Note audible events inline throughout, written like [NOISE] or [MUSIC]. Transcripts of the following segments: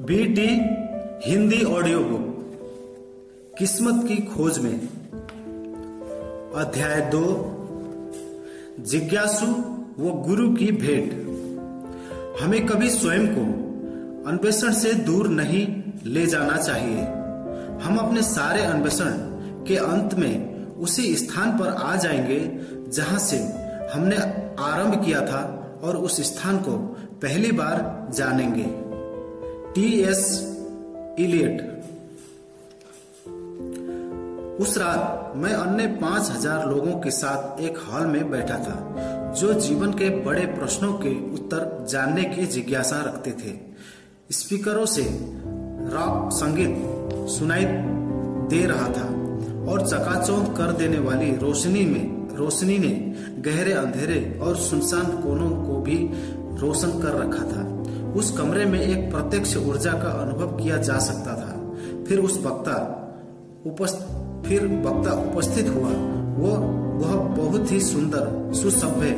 BT Hindi audio book किस्मत की खोज में, अध्याय दो, जिज्ञासु व गुरु की भेंट। हमें कभी स्वयं को अन्वेषण से दूर नहीं ले जाना चाहिए। हम अपने सारे अन्वेषण के अंत में उसी स्थान पर आ जाएँगे जहाँ से हमने आरंभ किया था और उस स्थान को पहली बार जानेंगे। टी एस इलियट उस रात मैं अन्य पाँच हज़ार लोगों के साथ एक हॉल में बैठा था, जो जीवन के बड़े प्रश्नों के उत्तर जानने की जिज्ञासा रखते थे। स्पीकरों से रॉक संगीत सुनाई दे रहा था और चकाचौंध कर देने वाली रोशनी में, रोशनी ने गहरे अंधेरे और सुनसान कोनों को भी रोशन कर रखा था। उस कमरे में एक प्रत्यक्ष ऊर्जा का अनुभव किया जा सकता था। फिर उस वक्ता फिर वक्ता उपस्थित हुआ। वो, वह बहुत ही सुंदर, सुसभ्य।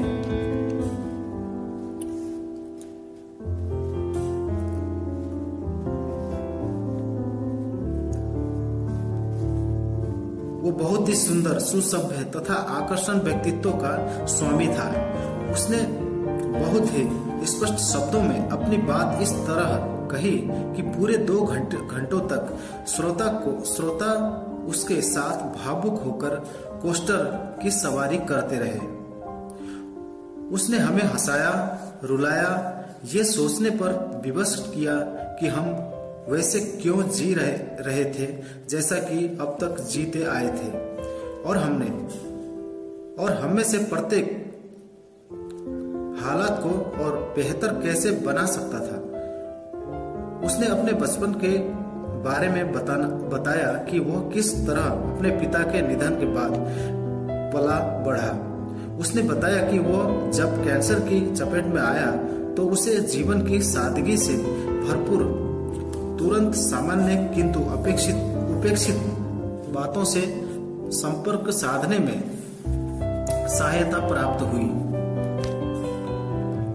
वो बहुत ही सुंदर, सुसभ्य तथा आकर्षण व्यक्तित्व का स्वामी था। उसने बहुत ही स्पष्ट शब्दों में अपनी बात इस तरह कही कि पूरे दो घंटे घंटों तक श्रोता को श्रोता उसके साथ भावुक होकर कोस्टर की सवारी करते रहे। उसने हमें हंसाया, रुलाया, ये सोचने पर विवश किया कि हम वैसे क्यों जी रहे रहे थे जैसा कि अब तक जीते आए थे। और हमने और हम से प्रत्येक हालात को और बेहतर कैसे बना सकता था। उसने अपने बचपन के बारे में बताना, बताया कि वह किस तरह अपने पिता के निधन के बाद पला बढ़ा। उसने बताया कि वह जब कैंसर की चपेट में आया तो उसे जीवन की सादगी से भरपूर, तुरंत सामान्य किंतु अपेक्षित, उपेक्षित बातों से संपर्क साधने में सहायता प्राप्त हुई।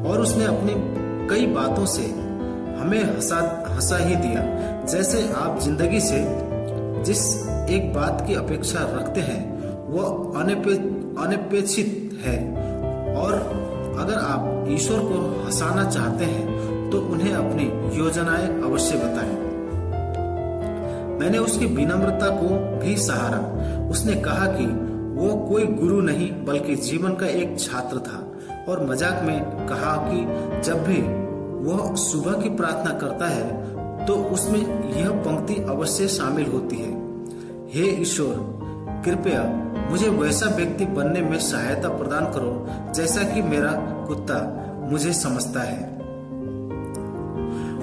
और उसने अपनी कई बातों से हमें हंसा हंसा ही दिया। जैसे आप ज़िंदगी से जिस एक बात की अपेक्षा रखते हैं वह अनपे, अनपेक्षित है। और अगर आप ईश्वर को हंसाना चाहते हैं तो उन्हें अपनी योजनाएँ अवश्य बताएँ। मैंने उसकी विनम्रता को भी सहारा। उसने कहा कि वो कोई गुरु नहीं बल्कि जीवन का एक छात्र था। और मज़ाक में कहा कि जब भी वह सुबह की प्रार्थना करता है तो उसमें यह पंक्ति अवश्य शामिल होती है। हे ईश्वर, कृपया मुझे वैसा व्यक्ति बनने में सहायता प्रदान करो, जैसा कि मेरा कुत्ता मुझे समझता है।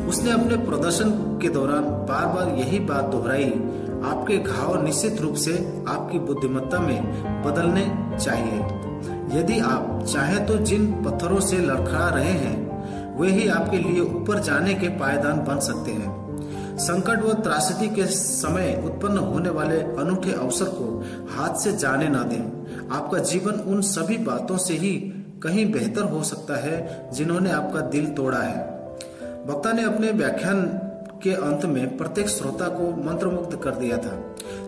उसने अपने प्रदर्शन के दौरान बार बार यही बात दोहराई, आपके घाव निश्चित रूप से आपकी बुद्धिमत्ता में बदलने चाहिए। यदि आप चाहें तो जिन पत्थरों से लड़खड़ा रहे हैं, वे ही आपके लिए ऊपर जाने के पायदान बन सकते हैं। संकट व त्रासदी के समय उत्पन्न होने वाले अनूठे अवसर को हाथ से जाने न दें। आपका जीवन उन सभी बातों से ही कहीं बेहतर हो सकता है जिन्होंने आपका दिल तोड़ा है। वक्ता ने अपने व्याख्यान के अंत में प्रत्येक श्रोता को मंत्रमुग्ध कर दिया था।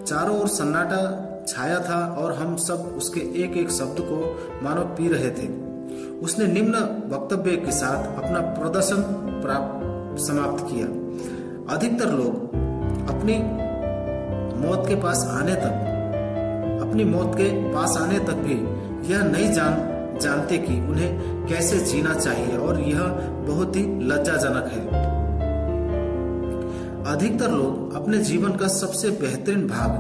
चारों ओर सन्नाटा छाया था और हम सब उसके एक एक शब्द को मानो पी रहे थे। उसने निम्न वक्तव्य के साथ अपना प्रदर्शन प्राप्त, समाप्त किया। अधिकतर लोग अपनी मौत के पास आने तक, अपनी मौत के पास आने तक भी यह नहीं जान, जानते कि उन्हें कैसे जीना चाहिए और यह बहुत ही लज्जाजनक है। अधिकतर लोग अपने जीवन का सबसे बेहतरीन भाग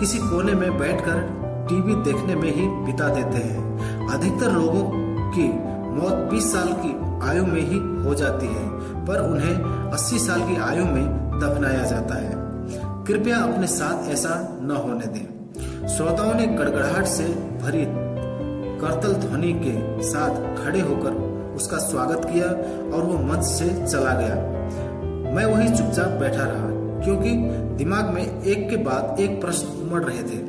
किसी कोने में बैठकर टीवी देखने में ही बिता देते हैं। अधिकतर लोगों की मौत 20 साल की आयु में ही हो जाती है, पर उन्हें 80 साल की आयु में दफनाया जाता है। कृपया अपने साथ ऐसा न होने दें। श्रोताओं ने गड़गड़ाहट से भरी करतल ध्वनि के साथ खड़े होकर उसका स्वागत किया और वो मंच से चला गया। मैं वही चुपचाप बैठा रहा। क्योंकि दिमाग में एक के बाद एक प्रश्न उमड़ रहे थे।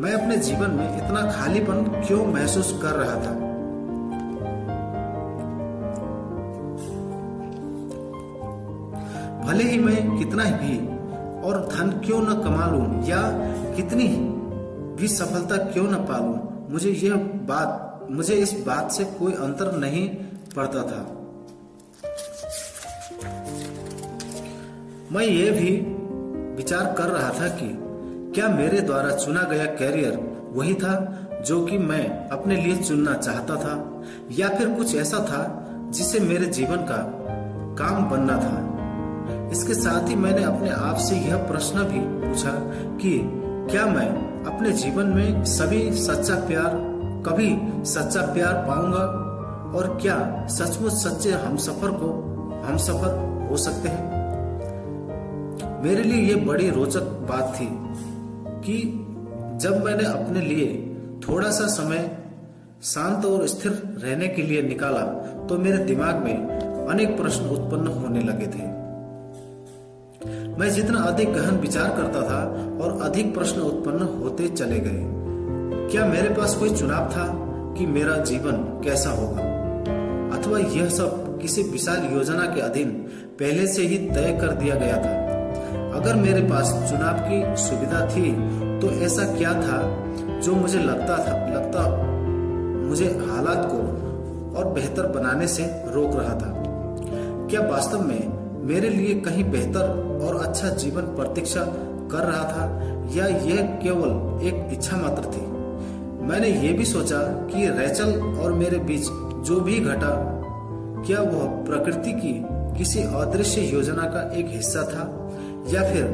मैं अपने जीवन में इतना खालीपन क्यों महसूस कर रहा था? भले ही मैं कितना भी और धन क्यों न कमा लूँ या कितनी भी सफलता क्यों न पालूं, मुझे यह बात, मुझे इस बात से कोई अंतर नहीं पड़ता था। मैं ये भी विचार कर रहा था कि क्या मेरे द्वारा चुना गया कैरियर वही था जो कि मैं अपने लिए चुनना चाहता था, या फिर कुछ ऐसा था जिसे मेरे जीवन का काम बनना था। इसके साथ ही मैंने अपने आप से यह प्रश्न भी पूछा कि क्या मैं अपने जीवन में सभी सच्चा प्यार, कभी सच्चा प्यार पाऊँगा? और क्या सचमुच सच्चे हम सफ़र को हम सफ़र हो सकते हैं? मेरे लिए ये बड़ी रोचक बात थी कि जब मैंने अपने लिए थोड़ा सा समय शांत और स्थिर रहने के लिए निकाला तो मेरे दिमाग में अनेक प्रश्न उत्पन्न होने लगे थे। मैं जितना अधिक गहन विचार करता था और अधिक प्रश्न उत्पन्न होते चले गए, क्या मेरे पास कोई चुनाव था कि मेरा जीवन कैसा होगा? अथवा यह सब किसी विशाल योजना के अधीन पहले से ही तय कर दिया गया था? अगर मेरे पास चुनाव की सुविधा थी तो ऐसा क्या था जो मुझे लगता था, लगता मुझे हालात को और बेहतर बनाने से रोक रहा था? क्या वास्तव में मेरे लिए कहीं बेहतर और अच्छा जीवन प्रतीक्षा कर रहा था, या यह केवल एक इच्छा मात्र थी? मैंने ये भी सोचा कि रेचल और मेरे बीच जो भी घटा, क्या वह प्रकृति की किसी अदृश्य योजना का एक हिस्सा था? या फिर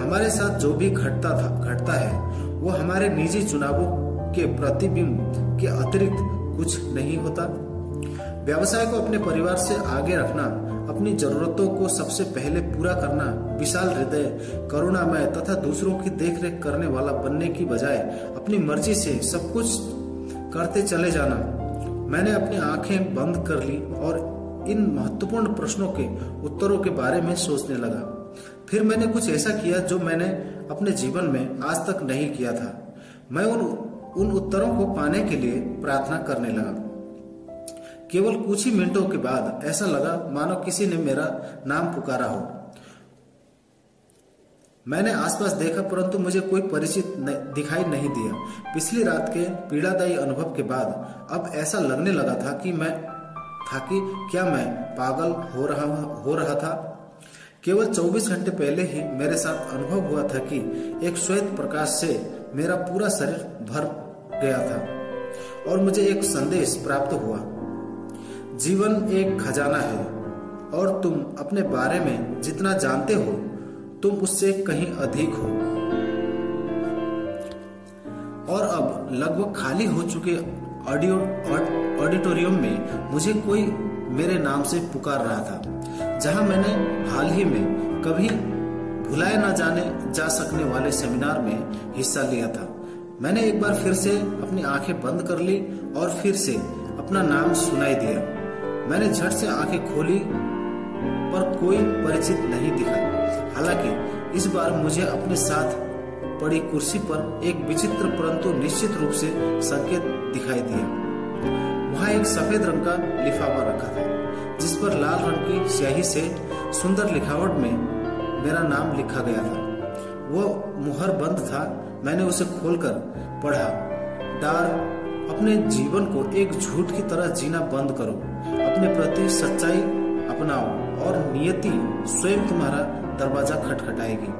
हमारे साथ जो भी घटता था, घटता है, वो हमारे निजी चुनावों के प्रतिबिंब के अतिरिक्त कुछ नहीं होता। व्यवसाय को अपने परिवार से आगे रखना, अपनी जरूरतों को सबसे पहले पूरा करना, विशाल हृदय, करुणामय तथा दूसरों की देखरेख करने वाला बनने की बजाय अपनी मर्ज़ी से सब कुछ करते चले जाना। मैंने अपनी आँखें बंद कर ली और इन महत्वपूर्ण प्रश्नों के उत्तरों के बारे में सोचने लगा। फिर मैंने कुछ ऐसा किया जो मैंने अपने जीवन में आज तक नहीं किया था। मैं उन उन उत्तरों को पाने के लिए प्रार्थना करने लगा। केवल कुछ ही मिनटों के बाद ऐसा लगा मानो किसी ने मेरा नाम पुकारा हो। मैंने आसपास देखा, परंतु मुझे कोई परिचित दिखाई नहीं दिया। पिछली रात के पीड़ादायी अनुभव के बाद अब ऐसा लगने लगा था कि मैं, था कि क्या मैं पागल हो रहा हो रहा था। केवल 24 घंटे पहले ही मेरे साथ अनुभव हुआ था कि एक श्वेत प्रकाश से मेरा पूरा शरीर भर गया था और मुझे एक संदेश प्राप्त हुआ। जीवन एक खजाना है और तुम अपने बारे में जितना जानते हो, तुम उससे कहीं अधिक हो। और अब लगभग खाली हो चुके ऑडियो ऑडिटोरियम में मुझे कोई मेरे नाम से पुकार रहा था। जहाँ मैंने हाल ही में कभी भुलाए ना जाने जा सकने वाले सेमिनार में हिस्सा लिया था। मैंने एक बार फिर से अपनी आँखें बंद कर ली और फिर से अपना नाम सुनाई दिया। मैंने झट से आँखें खोली, पर कोई परिचित नहीं दिखा। हालाँकि इस बार मुझे अपने साथ पड़ी कुर्सी पर एक विचित्र परंतु निश्चित रूप से संकेत दिखाई दिया। वहाँ एक सफ़ेद रंग का लिफाफा रखा था। जिस पर लाल रंग की स्याही से सुंदर लिखावट में मेरा नाम लिखा गया था। वो मुहर बंद था। मैंने उसे खोलकर पढ़ा, डार, अपने जीवन को एक झूठ की तरह जीना बंद करो। अपने प्रति सच्चाई अपनाओ और नियति स्वयं तुम्हारा दरवाज़ा खटखटाएगी।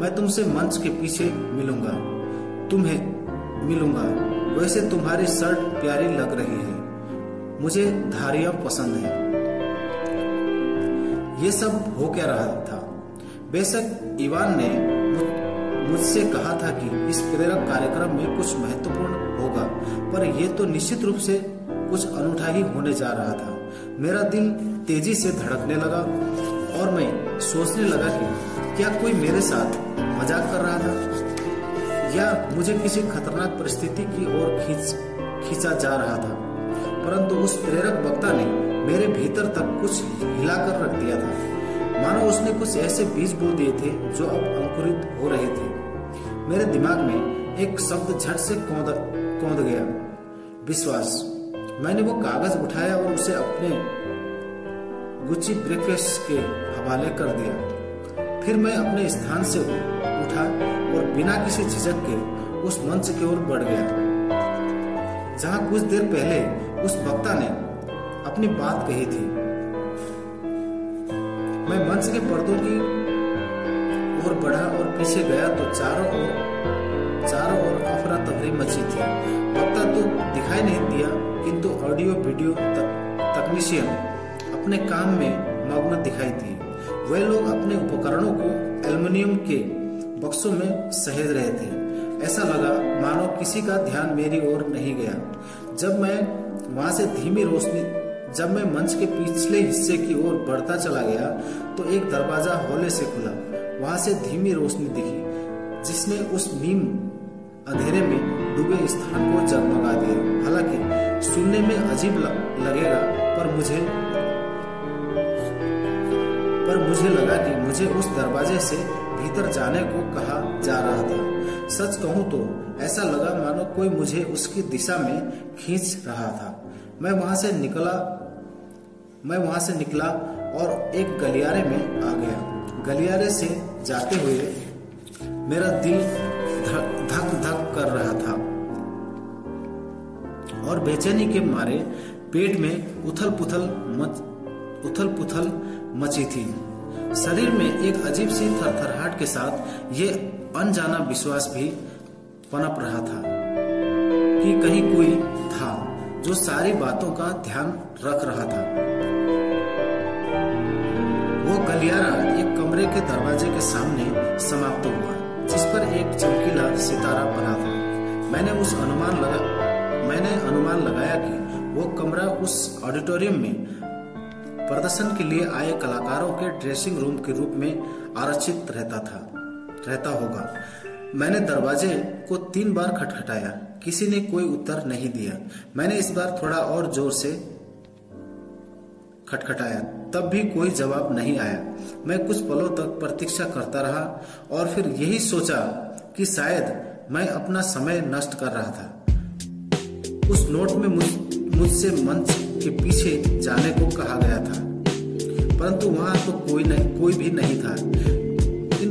मैं तुमसे मंच के पीछे मिलूँगा। तुम्हें मिलूँगा। वैसे तुम्हारी शर्ट प्यारी लग रही है। मुझे धारियाँ पसंद है। ये सब हो क्या रहा था? बेशक इवान ने मुझसे कहा था कि इस प्रेरक कार्यक्रम में कुछ महत्वपूर्ण होगा, पर यह तो निश्चित रूप से कुछ अनूठा ही होने जा रहा था। मेरा दिल तेज़ी से धड़कने लगा और मैं सोचने लगा कि क्या कोई मेरे साथ मज़ाक कर रहा था? या मुझे किसी खतरनाक परिस्थिति की ओर खींच, खींचा जा रहा था? परंतु उस प्रेरक वक्ता ने मेरे भीतर तक कुछ हिलाकर रख दिया था। मानो उसने कुछ ऐसे बीज बो दिए थे जो अब अंकुरित हो रहे थे। मेरे दिमाग में एक शब्द झट से कौंद कौंद गया। विश्वास। मैंने वो कागज़ उठाया और उसे अपने गुच्ची ब्रेकफास्ट के हवाले कर दिया। फिर मैं अपने स्थान से उठा और बिना किसी झिझक के उस मंच की ओर बढ़ गया। जहाँ कुछ देर पहले उस वक्ता ने अपनी बात कही थी। मैं मंच के पर्दों की ओर बढ़ा और पीछे गया तो चारों ओर चारों ओर अफरा तफरी मची थी। वक्ता तो दिखाई नहीं दिया, किंतु ऑडियो वीडियो तकनीशियन अपने काम में मग्न दिखाई दिए वे लोग अपने उपकरणों को एल्युमिनियम के बक्सों में सहेज रहे थे। ऐसा लगा मानो किसी का ध्यान मेरी ओर नहीं गया। जब मैं वहाँ से धीमी रोशनी, जब मैं मंच के पिछले हिस्से की ओर बढ़ता चला गया तो एक दरवाज़ा हौले से खुला। वहाँ से धीमी रोशनी दिखी, जिसने उस नीम अंधेरे में डूबे स्थान को जगमगा दिया। हालाँकि, सुनने में अजीब लगेगा, पर मुझे पर मुझे लगा कि मुझे उस दरवाजे से भीतर जाने को कहा जा रहा था। सच कहूँ तो ऐसा लगा मानो कोई मुझे उसकी दिशा में खींच रहा था। मैं वहाँ से निकला, मैं वहाँ से निकला और एक गलियारे में आ गया। गलियारे से जाते हुए मेरा दिल धक धक कर रहा था और बेचैनी के मारे पेट में उथल पुथल मच उथल पुथल मची थी। शरीर में एक अजीब सी थरथराहट के साथ ये अनजाना विश्वास भी पनप रहा था कि कहीं कोई था जो सारी बातों का ध्यान रख रहा था। वो गलियारा एक कमरे के दरवाजे के सामने समाप्त हुआ, जिस पर एक चमकीला सितारा बना था। मैंने उस अनुमान लगा, मैंने अनुमान लगाया कि वो कमरा उस ऑडिटोरियम में प्रदर्शन के लिए आए कलाकारों के ड्रेसिंग रूम के रूप में आरक्षित रहता था, रहता होगा। मैंने दरवाजे को तीन बार खटखटाया। किसी ने कोई उत्तर नहीं दिया। मैंने इस बार थोड़ा और ज़ोर से खटखटाया। तब भी कोई जवाब नहीं आया। मैं कुछ पलों तक प्रतीक्षा करता रहा और फिर यही सोचा कि शायद मैं अपना समय नष्ट कर रहा था। उस नोट में मुझसे मंच के पीछे जाने को कहा गया था। परंतु वहाँ तो कोई नहीं, कोई भी नहीं था।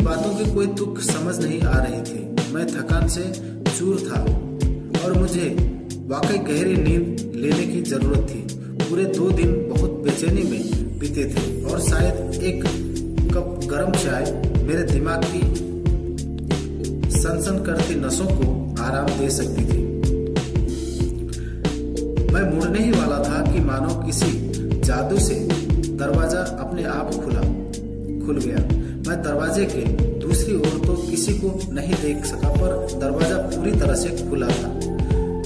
बातों की कोई दुख समझ नहीं आ रही थी। मैं थकान से चूर था और मुझे वाकई गहरी नींद लेने की ज़रूरत थी। पूरे दो दिन बहुत बेचैनी में बीते थे और शायद एक कप गर्म चाय मेरे दिमाग की सनसन करती नसों को आराम दे सकती थी। मैं मुड़ने ही वाला था कि मानो किसी जादू से दरवाज़ा अपने आप खुला खुल गया। मैं दरवाजे के दूसरी ओर तो किसी को नहीं देख सका, पर दरवाज़ा पूरी तरह से खुला था।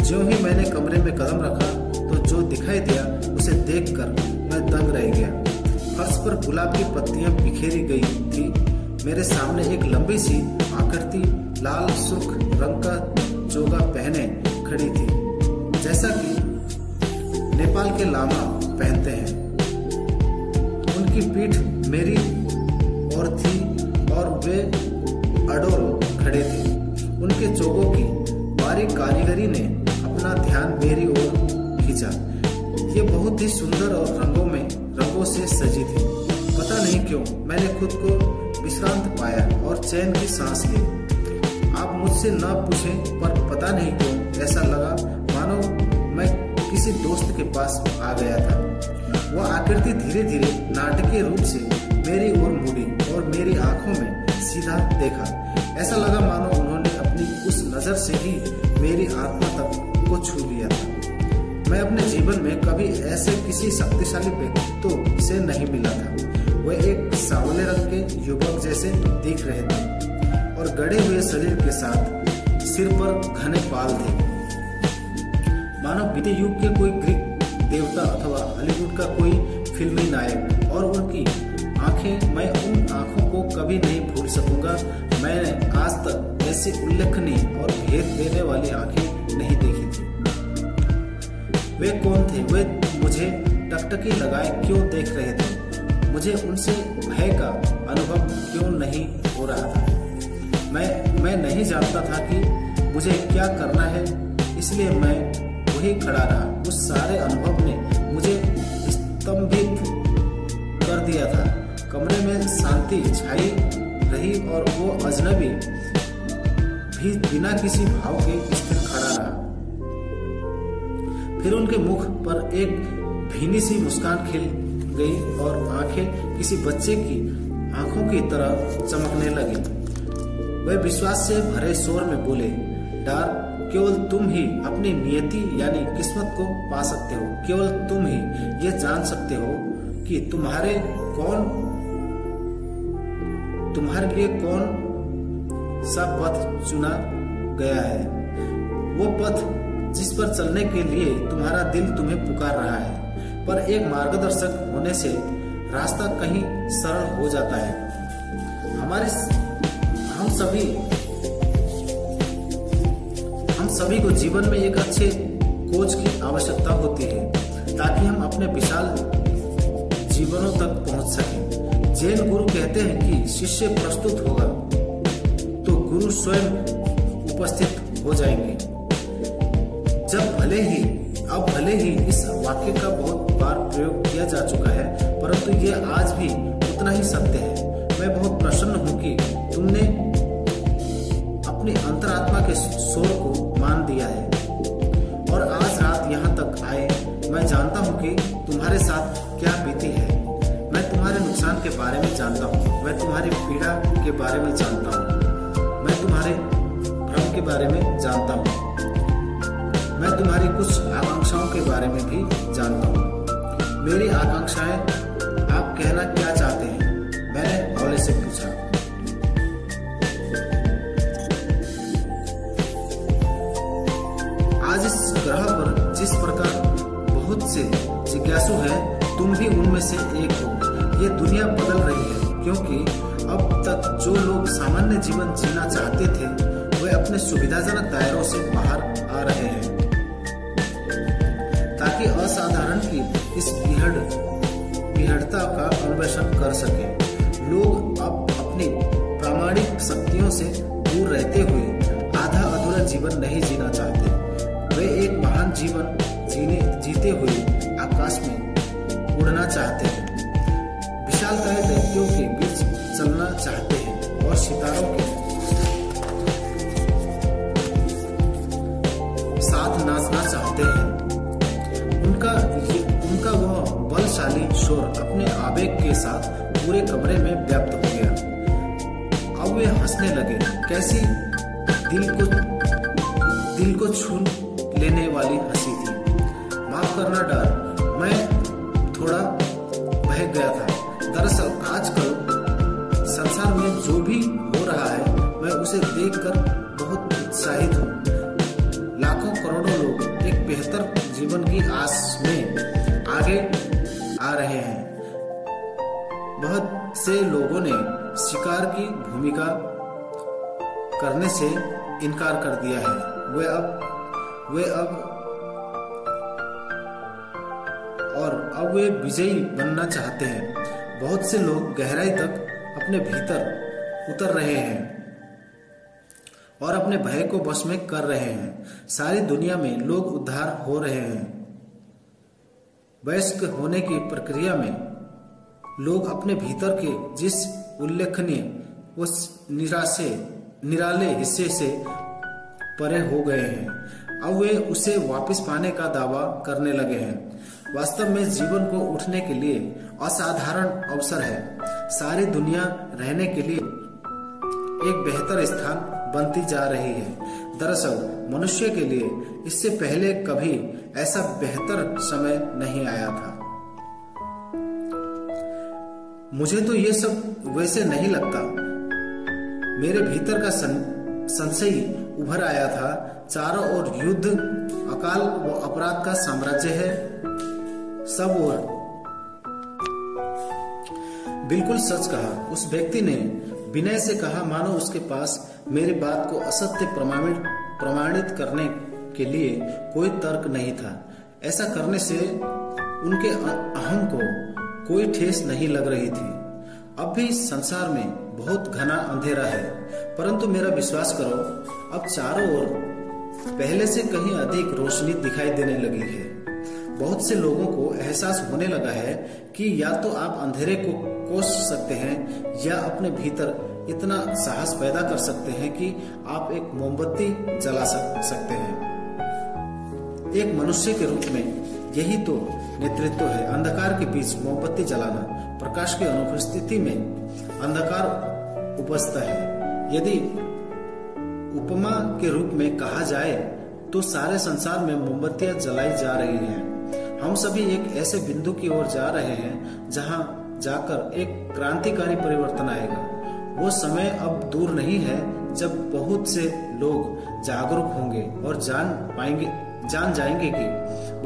जो ही मैंने कमरे में कदम रखा तो जो दिखाई दिया, उसे देखकर मैं दंग रह गया। फर्श पर गुलाब की पत्तियाँ बिखेरी गई थी। मेरे सामने एक लंबी सी आकृति, लाल, सुर्ख रंग का चोगा पहने खड़ी थी, जैसा कि नेपाल के लामा पहनते हैं। उनकी पीठ मेरी वे अडोल खड़े थे। उनके चोगों की बारीक कारीगरी ने अपना ध्यान मेरी ओर खींचा। ये बहुत ही सुंदर और रंगों में, रंगों से सजी थी। पता नहीं क्यों, मैंने खुद को विश्रांत पाया और चैन की सांस ली। आप मुझसे न पूछे, पर पता नहीं क्यों ऐसा लगा मानो मैं किसी दोस्त के पास आ गया था। वह आकृति धीरे धीरे नाटकीय रूप से मेरी ओर मुड़ी। मेरी आँखों में सीधा देखा। ऐसा लगा मानो उन्होंने अपनी उस नज़र से ही मेरी आत्मा तक को छू लिया था। मैं अपने जीवन में कभी ऐसे किसी शक्तिशाली व्यक्तित्व से नहीं मिला था। वह एक सावले रंग के युवक जैसे दिख रहे थे और गड़े हुए शरीर के साथ सिर पर घने बाल थे। मानो बीते युग के कोई ग्रीक देवता अथवा हॉलीवुड का कोई फिल्मी नायक और उनकी आँखें मैं उन आँखों को कभी नहीं भूल सकूँगा। मैंने आज तक ऐसी उल्लेखनीय और भेद देने वाली आँखें नहीं देखी थी। वे कौन थे? वे मुझे टकटकी लगाए क्यों देख रहे थे? मुझे उनसे भय का अनुभव क्यों नहीं हो रहा था? मैं मैं नहीं जानता था कि मुझे क्या करना है, इसलिए मैं वही खड़ा रहा। उस सारे अनुभव ने मुझे स्तंभित कर दिया था। कमरे में शांति छाई रही और वो अजनबी भी बिना किसी भाव के स्थिर खड़ा रहा। फिर उनके मुख पर एक भीनी सी मुस्कान खिल गई और आँखें किसी बच्चे की आँखों की तरह चमकने लगी। वह विश्वास से भरे शोर में बोले, डार, केवल तुम ही अपनी नियति यानी किस्मत को पा सकते हो। केवल तुम ही ये जान सकते हो कि तुम्हारे कौन तुम्हारे लिए कौन सा पथ चुना गया है? वो पथ जिस पर चलने के लिए तुम्हारा दिल तुम्हें पुकार रहा है, पर एक मार्गदर्शक होने से रास्ता कहीं सरल हो जाता है। हमारे हम सभी हम सभी को जीवन में एक अच्छे कोच की आवश्यकता होती है, ताकि हम अपने विशाल जीवनों तक पहुँच सकें। जैन गुरु कहते हैं कि शिष्य प्रस्तुत होगा तो गुरु स्वयं उपस्थित हो जाएँगे। जब भले ही, अब भले ही इस वाक्य का बहुत बार प्रयोग किया जा चुका है, परंतु यह आज भी उतना ही सत्य है। मैं बहुत प्रसन्न हूँ कि तुमने अपनी अंतरात्मा के स्वर को मान दिया है। और आज रात यहाँ तक आए, मैं जानता हूँ कि तुम्हारे साथ नुकसान के बारे में जानता हूँ। मैं तुम्हारी पीड़ा के बारे में जानता हूँ। मैं तुम्हारे भ्रम के बारे में जानता हूँ। मैं तुम्हारी कुछ आकांक्षाओं के बारे में भी जानता हूँ। मेरी आकांक्षाएँ, आप कहना क्या चाहते हैं? मैंने हौले से पूछा। आज इस ग्रह पर जिस प्रकार बहुत से जिज्ञासु हैं, तुम भी उनमें से एक हो। ये दुनिया बदल रही है, क्योंकि अब तक जो लोग सामान्य जीवन जीना चाहते थे, वे अपने सुविधाजनक दायरों से बाहर आ रहे हैं। ताकि असाधारण की इस बिहड़, बिहड़ता का अन्वेषण कर सके। लोग अब अपनी प्रामाणिक शक्तियों से दूर रहते हुए आधा अधूरा जीवन नहीं जीना चाहते। वे एक महान जीवन जीने, जीते हुए आकाश में उड़ना चाहते हैं। विशालकाय दैत्यों के बीच चलना चाहते हैं और सितारों के साथ नाचना चाहते हैं। उनका उनका वह बलशाली शोर अपने आवेग के साथ पूरे कमरे में व्याप्त हो गया। अब वे हंसने लगे, कैसी दिल को दिल को छू लेने वाली हँसी थी। माफ़ करना डर मैं थोड़ा बह गया था। जीवन की आस में आगे आ रहे हैं। बहुत से लोगों ने शिकार की भूमिका करने से इनकार कर दिया है। वे अब वे अब, और अब वे विजयी बनना चाहते हैं। बहुत से लोग गहराई तक अपने भीतर उतर रहे हैं। और अपने भय को बस में कर रहे हैं। सारी दुनिया में लोग उद्धार हो रहे हैं। वयस्क होने की प्रक्रिया में लोग अपने भीतर के जिस उल्लेखनीय, उस निराशे, निराले हिस्से से परे हो गए हैं। अब वे उसे वापस पाने का दावा करने लगे हैं। वास्तव में जीवन को उठने के लिए असाधारण अवसर है। सारी दुनिया रहने के लिए एक बेहतर स्थान बनती जा रही है। दरअसल मनुष्य के लिए इससे पहले कभी ऐसा बेहतर समय नहीं आया था। मुझे तो ये सब वैसे नहीं लगता। मेरे भीतर का सं, संशय उभर आया था। चारों ओर युद्ध अकाल व अपराध का साम्राज्य है। सब ओर। बिल्कुल सच कहा उस व्यक्ति ने विनय से कहा, मानो उसके पास मेरी बात को असत्य प्रमाणित प्रमाणित करने के लिए कोई तर्क नहीं था। ऐसा करने से उनके अहम को कोई ठेस नहीं लग रही थी। अब भी संसार में बहुत घना अंधेरा है, परंतु मेरा विश्वास करो, अब चारों ओर पहले से कहीं अधिक रोशनी दिखाई देने लगी है। बहुत से लोगों को एहसास होने लगा है कि या तो आप अंधेरे को कोस सकते हैं, या अपने भीतर इतना साहस पैदा कर सकते हैं कि आप एक मोमबत्ती जला सकते हैं। एक मनुष्य के रूप में यही तो नेतृत्व है, अंधकार के बीच मोमबत्ती जलाना। प्रकाश की अनुपस्थिति में अंधकार उपजता है। यदि उपमा के रूप में कहा जाए तो सारे संसार में मोमबत्तियाँ जलाई जा रही हैं। हम सभी एक ऐसे बिंदु की ओर जा रहे हैं, जहाँ जाकर एक क्रांतिकारी परिवर्तन आएगा। वो समय अब दूर नहीं है, जब बहुत से लोग जागरूक होंगे और जान पाएँगे, जान जाएँगे कि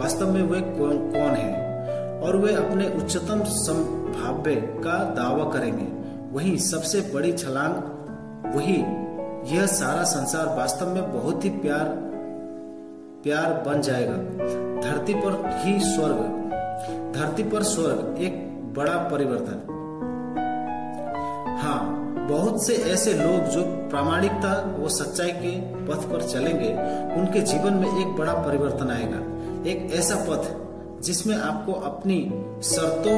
वास्तव में वे कौन कौन है और वे अपने उच्चतम संभाव्य का दावा करेंगे। वही सबसे बड़ी छलांग, वही, यह सारा संसार वास्तव में बहुत ही प्यार प्यार बन जाएगा। धरती पर ही स्वर्ग। धरती पर स्वर्ग एक बड़ा परिवर्तन। हाँ बहुत से ऐसे लोग जो प्रामाणिकता व सच्चाई के पथ पर चलेंगे, उनके जीवन में एक बड़ा परिवर्तन आएगा। एक ऐसा पथ जिसमें आपको अपनी शर्तों,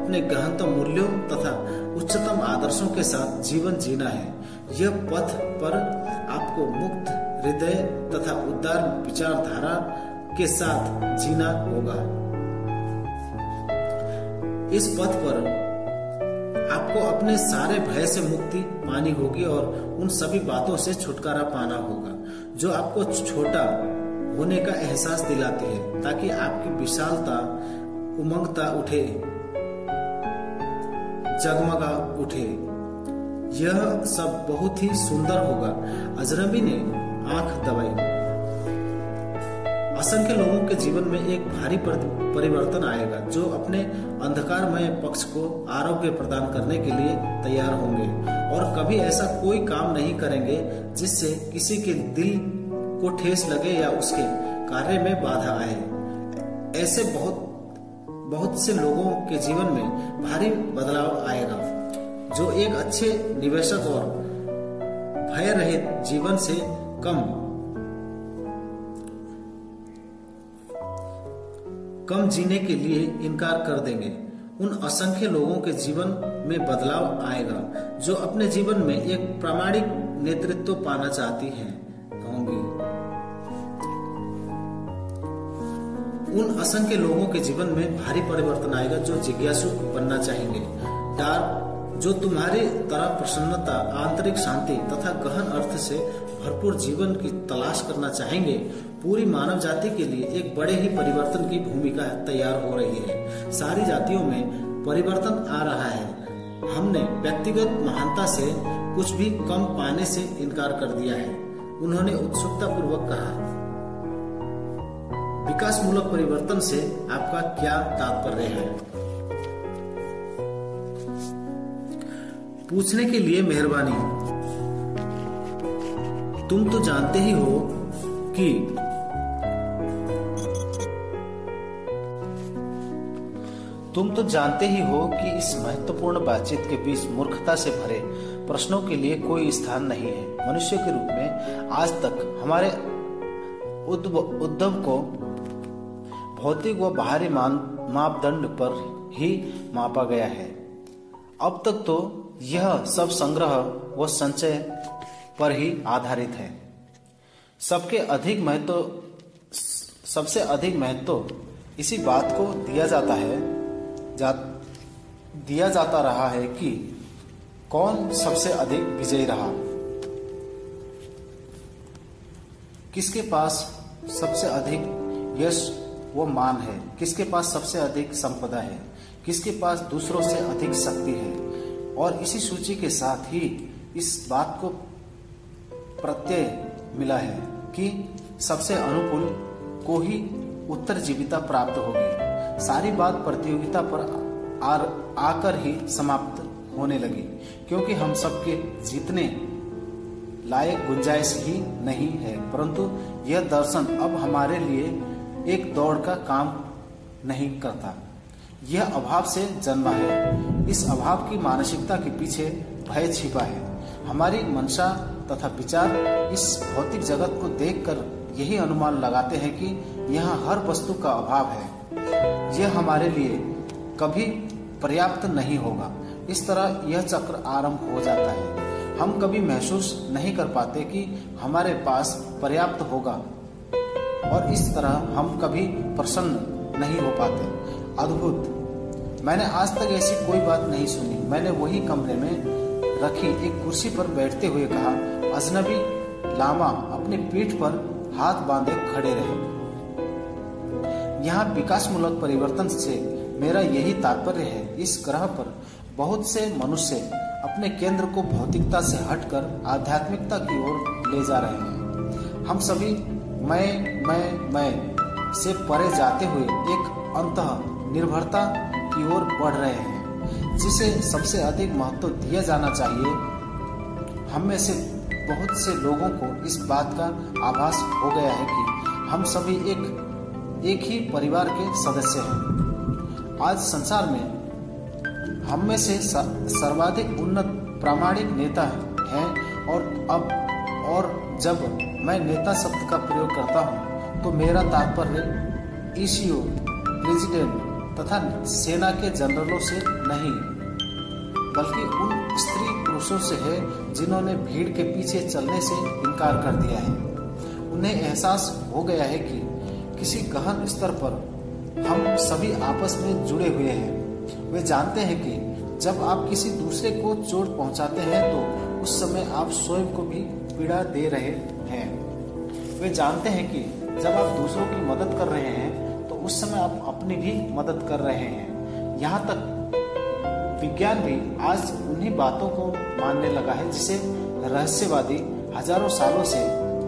अपने गहनतम मूल्यों तथा उच्चतम आदर्शों के साथ जीवन जीना है। यह पथ पर आपको मुक्त हृदय तथा उदार विचारधारा के साथ जीना होगा। इस पथ पर आपको अपने सारे भय से मुक्ति पानी होगी और उन सभी बातों से छुटकारा पाना होगा, जो आपको छोटा होने का एहसास दिलाती है, ताकि आपकी विशालता, उमंगता उठे, जगमगा उठे। यह सब बहुत ही सुंदर होगा। अजनबी ने आँख दबाई असंख्य लोगों के जीवन में एक भारी परिवर्तन आएगा, जो अपने अंधकारमय पक्ष को आरोग्य प्रदान करने के लिए तैयार होंगे और कभी ऐसा कोई काम नहीं करेंगे जिससे किसी के दिल को ठेस लगे या उसके कार्य में बाधा आए। ऐसे बहुत बहुत से लोगों के जीवन में भारी बदलाव आएगा, जो एक अच्छे निवेशक और भय रहित जीवन से कम। कम जीने के लिए इनकार कर देंगे। उन असंख्य लोगों के जीवन में बदलाव आएगा, जो अपने जीवन में एक प्रामाणिक नेतृत्व पाना चाहती हैं, होंगी। उन असंख्य लोगों के जीवन में भारी परिवर्तन आएगा, जो जिज्ञासु बनना चाहेंगे। डार, जो तुम्हारी तरह प्रसन्नता, आंतरिक शांति तथा गहन अर्थ से भरपूर जीवन की तलाश करना चाहेंगे, पूरी मानव जाति के लिए एक बड़े ही परिवर्तन की भूमिका तैयार हो रही है। सारी जातियों में परिवर्तन आ रहा है। हमने व्यक्तिगत महानता से कुछ भी कम पाने से इनकार कर दिया है। उन्होंने उत्सुकता पूर्वक कहा विकास मूलक परिवर्तन से आपका क्या तात्पर्य है? पूछने के लिए मेहरबानी। तुम तो जानते ही हो कि तुम तो जानते ही हो कि इस महत्वपूर्ण बातचीत के बीच मूर्खता से भरे प्रश्नों के लिए कोई स्थान नहीं है। मनुष्य के रूप में आज तक हमारे उद्धव को भौतिक व बाहरी मापदंड पर ही मापा गया है। अब तक तो यह सब संग्रह व संचय पर ही आधारित है। सबके अधिक महत्व सबसे अधिक महत्व इसी बात को दिया जाता है जा, दिया जाता रहा है कि कौन सबसे अधिक विजयी रहा? किसके पास सबसे अधिक यश व मान है? किसके पास सबसे अधिक संपदा है? किसके पास दूसरों से अधिक शक्ति है? और इसी सूची के साथ ही इस बात को प्रत्यय मिला है कि सबसे अनुकूल को ही उत्तर जीविता प्राप्त होगी। सारी बात प्रतियोगिता पर आर, आकर ही समाप्त होने लगी, क्योंकि हम सबके जीतने लायक गुंजाइश ही नहीं है। परंतु यह दर्शन अब हमारे लिए एक दौड़ का काम नहीं करता। यह अभाव से जन्मा है। इस अभाव की मानसिकता के पीछे भय छिपा है। हमारी मंशा तथा विचार इस भौतिक जगत को देखकर यही अनुमान लगाते हैं कि यहाँ हर वस्तु का अभाव है। यह हमारे लिए कभी पर्याप्त नहीं होगा। इस तरह यह चक्र आरंभ हो जाता है। हम कभी महसूस नहीं कर पाते कि हमारे पास पर्याप्त होगा और इस तरह हम कभी प्रसन्न नहीं हो पाते। अद्भुत। मैंने आज तक ऐसी कोई बात नहीं सुनी। मैंने वही कमरे में रखी एक कुर्सी पर बैठते हुए कहा, अजनबी लामा अपने पीठ पर हाथ बांधे खड़े रहे। यहाँ विकासमूलक परिवर्तन से मेरा यही तात्पर्य है। इस ग्रह पर बहुत से मनुष्य अपने केंद्र को भौतिकता से हटकर आध्यात्मिकता की ओर ले जा रहे हैं। हम सभी मैं मैं मैं से परे जाते हुए एक अंत निर्भरता की ओर बढ़ रहे हैं। जिसे सबसे अधिक महत्व दिया जाना चाहिए। हम में से बहुत से लोगों को इस बात का आभास हो गया है कि हम सभी एक एक ही परिवार के सदस्य हैं। आज संसार में हम में से सर्वाधिक उन्नत प्रामाणिक नेता हैं और अब, और जब मैं नेता शब्द का प्रयोग करता हूँ तो मेरा तात्पर्य ईसीओ, प्रेसिडेंट तथा सेना के जनरलों से नहीं, बल्कि उन स्त्री पुरुषों से है जिन्होंने भीड़ के पीछे चलने से इनकार कर दिया है। उन्हें एहसास हो गया है कि किसी गहन स्तर पर हम सभी आपस में जुड़े हुए हैं। वे जानते हैं कि जब आप किसी दूसरे को चोट पहुंचाते हैं तो उस समय आप स्वयं को भी पीड़ा दे रहे हैं। वे जानते हैं कि जब आप दूसरों की मदद कर रहे हैं उस समय आप अपनी भी मदद कर रहे हैं। यहाँ तक विज्ञान भी आज उन्हीं बातों को मानने लगा है जिसे रहस्यवादी हज़ारों सालों से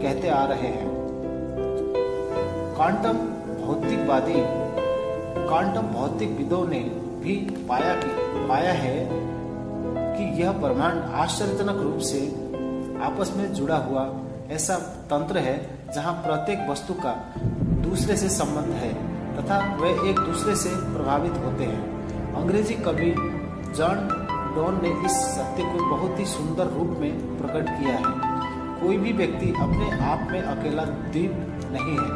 कहते आ रहे हैं। क्वांटम भौतिकवादी, क्वांटम भौतिकविदों ने भी पाया कि, पाया है कि यह ब्रह्मांड आश्चर्यजनक रूप से आपस में जुड़ा हुआ ऐसा तंत्र है जहाँ प्रत्येक वस्तु का दूसरे से संबंध है। तथा वे एक दूसरे से प्रभावित होते हैं। अंग्रेज़ी कवि जॉन डॉन ने इस सत्य को बहुत ही सुंदर रूप में प्रकट किया है। कोई भी व्यक्ति अपने आप में अकेला द्वीप नहीं है।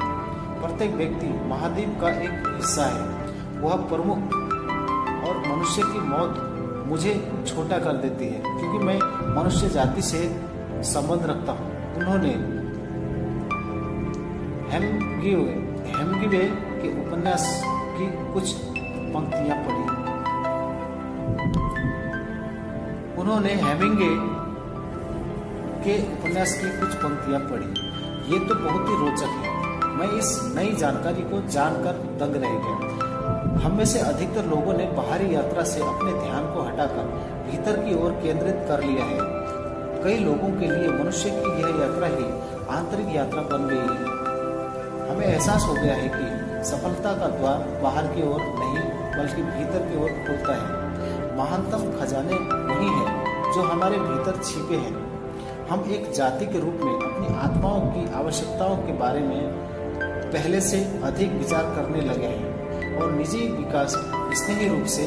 प्रत्येक व्यक्ति महाद्वीप का एक हिस्सा है। वह प्रमुख और मनुष्य की मौत मुझे छोटा कर देती है, क्योंकि मैं मनुष्य जाति से संबंध रखता हूँ। उन्होंने हेमगिवे के उपन्यास की कुछ पंक्तियाँ पढ़ी। उन्होंने हेमिंगे के उपन्यास की कुछ पंक्तियाँ पढ़ी। ये तो बहुत ही रोचक है। मैं इस नई जानकारी को जानकर दंग रह गया। हम में से अधिकतर लोगों ने बाहरी यात्रा से अपने ध्यान को हटाकर भीतर की ओर केंद्रित कर लिया है। कई लोगों के लिए मनुष्य की यह यात्रा ही आंतरिक यात्रा बन गई है। हमें एहसास हो गया है कि सफलता का द्वार बाहर की ओर नहीं, बल्कि भीतर की ओर खुलता है। महानतम खजाने वही है जो हमारे भीतर छिपे हैं। हम एक जाति के रूप में अपनी आत्माओं की आवश्यकताओं के बारे में पहले से अधिक विचार करने लगे हैं और निजी विकास स्नेही रूप से,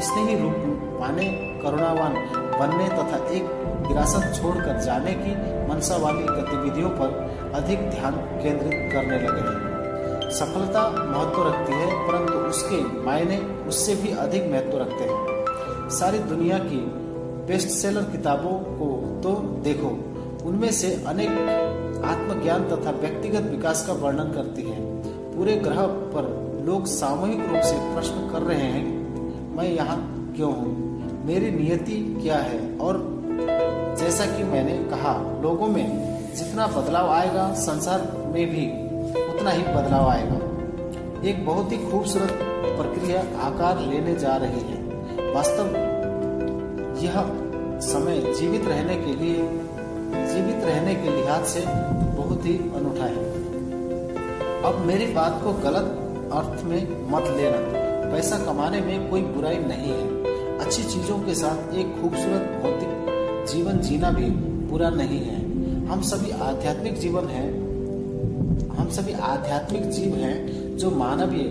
स्नेही रूप पाने करुणावान बनने तथा एक विरासत छोड़कर जाने की मनसा वाली गतिविधियों पर अधिक ध्यान केंद्रित करने लगे हैं। सफलता महत्व रखती है, परंतु उसके मायने उससे भी अधिक महत्व रखते हैं। सारी दुनिया की बेस्ट सेलर किताबों को तो देखो, उनमें से अनेक आत्मज्ञान तथा व्यक्तिगत विकास का वर्णन करती है। पूरे ग्रह पर लोग सामूहिक रूप से प्रश्न कर रहे हैं, मैं यहाँ क्यों हूँ? मेरी नियति क्या है? और जैसा कि मैंने कहा, लोगों में जितना बदलाव आएगा, संसार में भी उतना ही बदलाव आएगा। एक बहुत ही खूबसूरत प्रक्रिया आकार लेने जा रही है। वास्तव यह समय जीवित रहने के लिए, जीवित रहने के लिहाज से बहुत ही अनूठा है। अब मेरी बात को गलत अर्थ में मत लेना। पैसा कमाने में कोई बुराई नहीं है। अच्छी चीज़ों के साथ एक खूबसूरत भौतिक जीवन जीना भी बुरा नहीं है। हम सभी आध्यात्मिक जीवन है। हम सभी आध्यात्मिक जीव हैं जो मानवीय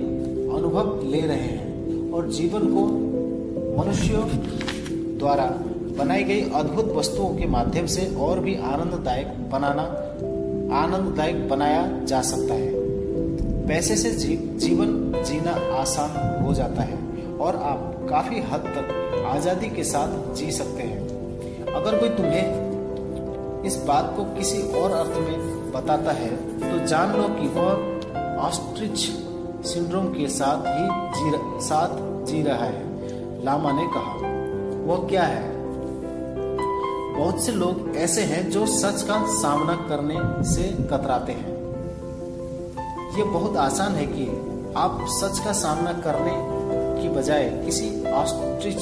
अनुभव ले रहे हैं और जीवन को मनुष्यों द्वारा बनाई गई अद्भुत वस्तुओं के माध्यम से और भी आनंददायक बनाना आनंददायक बनाया जा सकता है। पैसे से जी, जीवन जीना आसान हो जाता है और आप काफ़ी हद तक आज़ादी के साथ जी सकते हैं। अगर कोई तुम्हें इस बात को किसी और अर्थ में बताता है तो जान लो कि वह ऑस्ट्रिच सिंड्रोम के साथ ही जी साथ जी रहा है। लामा ने कहा, वह क्या है? बहुत से लोग ऐसे हैं जो सच का सामना करने से कतराते हैं। ये बहुत आसान है कि आप सच का सामना करने की बजाय किसी ऑस्ट्रिच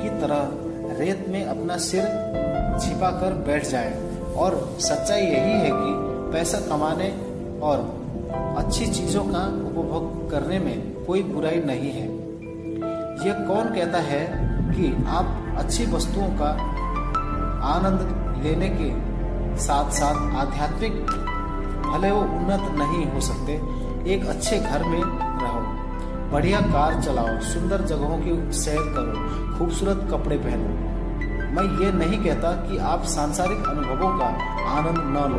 की तरह रेत में अपना सिर छिपा कर बैठ जाए। और सच्चाई यही है कि पैसा कमाने और अच्छी चीज़ों का उपभोग करने में कोई बुराई नहीं है। यह कौन कहता है कि आप अच्छी वस्तुओं का आनंद लेने के साथ साथ आध्यात्मिक भले वो उन्नत नहीं हो सकते, एक अच्छे घर में रहो, बढ़िया कार चलाओ, सुंदर जगहों की सैर करो, खूबसूरत कपड़े पहनो। मैं ये नहीं कहता कि आप सांसारिक अनुभवों का आनंद न लो।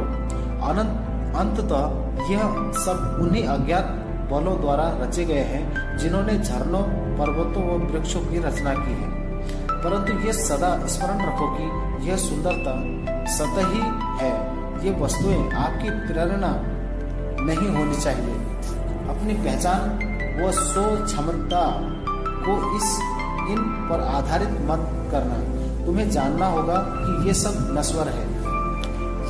आनंद, अंततः यह सब उन्हीं अज्ञात बलों द्वारा रचे गए हैं, जिन्होंने झरनों, पर्वतों व वृक्षों की रचना की है। परंतु ये सदा स्मरण रखो कि यह सुंदरता सतही है। ये वस्तुएँ आपकी प्रेरणा नहीं होनी चाहिए। अपनी पहचान व सो क्षमता को इस, इन पर आधारित मत करना। तुम्हें जानना होगा कि ये सब नश्वर है।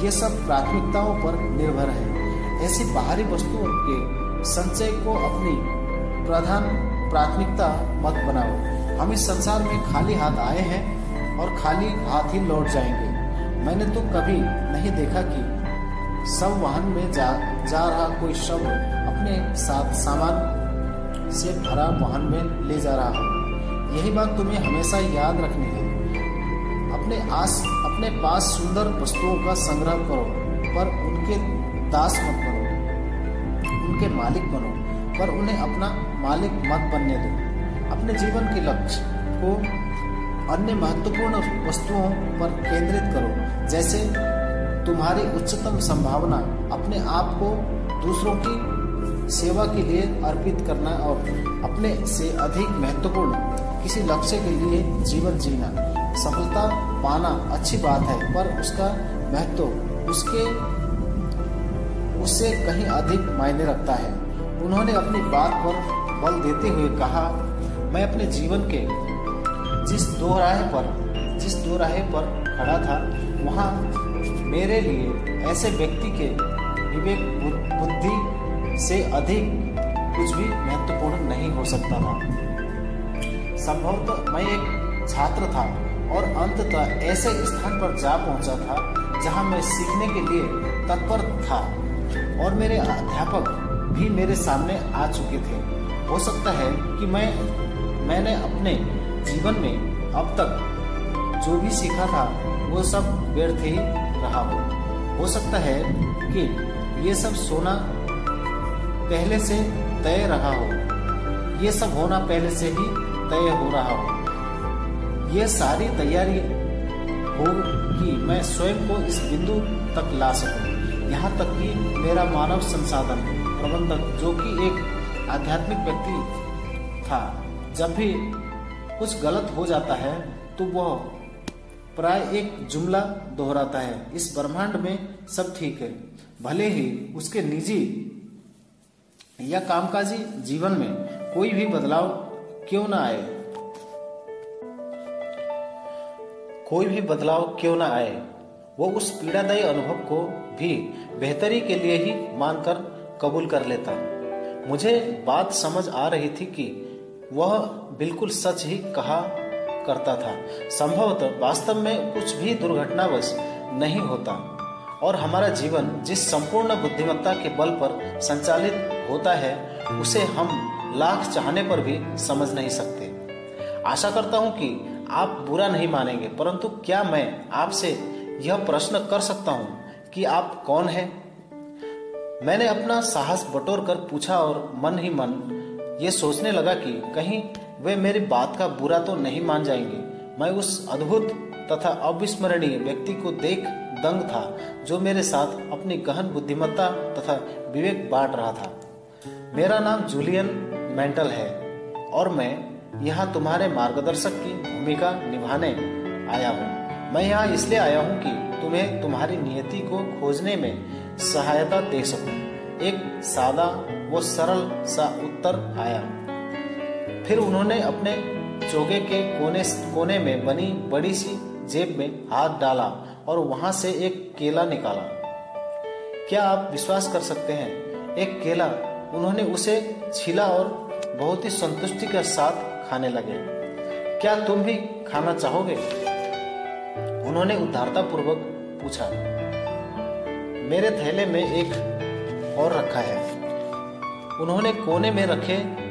ये सब प्राथमिकताओं पर निर्भर है। ऐसी बाहरी वस्तुओं के संचय को अपनी प्रधान प्राथमिकता मत बनाओ। हम इस संसार में खाली हाथ आए हैं और खाली हाथ ही लौट जाएँगे। मैंने तो कभी नहीं देखा कि सब वाहन में जा जा रहा कोई शव अपने साथ सामान से भरा वाहन में ले जा रहा हो। यही बात तुम्हें हमेशा याद रखनी है। अपने आस, अपने पास सुंदर वस्तुओं का संग्रह करो, पर उनके दास मत बनो, उनके मालिक बनो, पर उन्हें अपना मालिक मत बनने दो। अपने जीवन के लक्ष्य को अन्य महत्वपूर्ण वस्तुओं पर केंद्रित करो, जैसे तुम्हारी उच्चतम संभावना, अपने आप को दूसरों की सेवा के लिए अर्पित करना और अपने से अधिक महत्वपूर्ण किसी लक्ष्य के लिए जीवन जीना। सफलता पाना अच्छी बात है, पर उसका महत्व उसके उससे कहीं अधिक मायने रखता है। उन्होंने अपनी बात पर बल देते हुए कहा, मैं अपने जीवन के जिस दो राह पर, जिस दो राह पर खड़ा था, वहाँ मेरे लिए ऐसे व्यक्ति के विवेक बुद्धि से अधिक कुछ भी महत्वपूर्ण नहीं हो सकता था। संभवतः मैं एक छात्र था। और अंततः ऐसे स्थान पर जा पहुँचा था, जहाँ मैं सीखने के लिए तत्पर था। और मेरे अध्यापक भी मेरे सामने आ चुके थे। हो सकता है कि मैं, मैंने अपने जीवन में अब तक जो भी सीखा था, वो सब व्यर्थ ही रहा हो। हो सकता है कि ये सब सोना पहले से तय रहा हो। ये सब होना पहले से ही तय हो रहा हो। ये सारी तैयारी हो कि मैं स्वयं को इस बिंदु तक ला सकूँ। यहाँ तक कि मेरा मानव संसाधन प्रबंधक, जो कि एक आध्यात्मिक व्यक्ति था, जब भी कुछ गलत हो जाता है तो वह प्राय एक जुमला दोहराता है। इस ब्रह्मांड में सब ठीक है। भले ही उसके निजी या कामकाजी जीवन में कोई भी बदलाव क्यों ना आए कोई भी बदलाव क्यों ना आए, वो उस पीड़ादायी अनुभव को भी बेहतरी के लिए ही मानकर कबूल कर लेता। मुझे बात समझ आ रही थी कि वह बिल्कुल सच ही कहा करता था। संभवतः वास्तव में कुछ भी दुर्घटनावश नहीं होता और हमारा जीवन जिस संपूर्ण बुद्धिमत्ता के बल पर संचालित होता है, उसे हम लाख चाहने पर भी समझ नहीं सकते। आशा करता हूँ कि आप बुरा नहीं मानेंगे, परंतु क्या मैं आपसे यह प्रश्न कर सकता हूँ कि आप कौन हैं? मैंने अपना साहस बटोर कर पूछा और मन ही मन ये सोचने लगा कि कहीं वे मेरी बात का बुरा तो नहीं मान जाएँगे। मैं उस अद्भुत तथा अविस्मरणीय व्यक्ति को देख दंग था, जो मेरे साथ अपनी गहन बुद्धिमत्ता तथा विवेक बांट रहा था। मेरा नाम जूलियन मेंटल है और मैं यहाँ तुम्हारे मार्गदर्शक की भूमिका निभाने आया हूँ। मैं यहाँ इसलिए आया हूँ कि तुम्हें तुम्हारी नियति को खोजने में सहायता दे सकूँ। एक सादा व सरल सा उत्तर आया। फिर उन्होंने अपने चोगे के कोने कोने में बनी बड़ी सी जेब में हाथ डाला और वहाँ से एक केला निकाला। क्या आप विश्वास कर सकते हैं? एक केला, उन्होंने उसे छीला और बहुत ही संतुष्टि के साथ खाने लगे। क्या तुम भी खाना चाहोगे? उन्होंने उदारता पूर्वक पूछा। मेरे थैले में एक और रखा है। उन्होंने कोने में रखे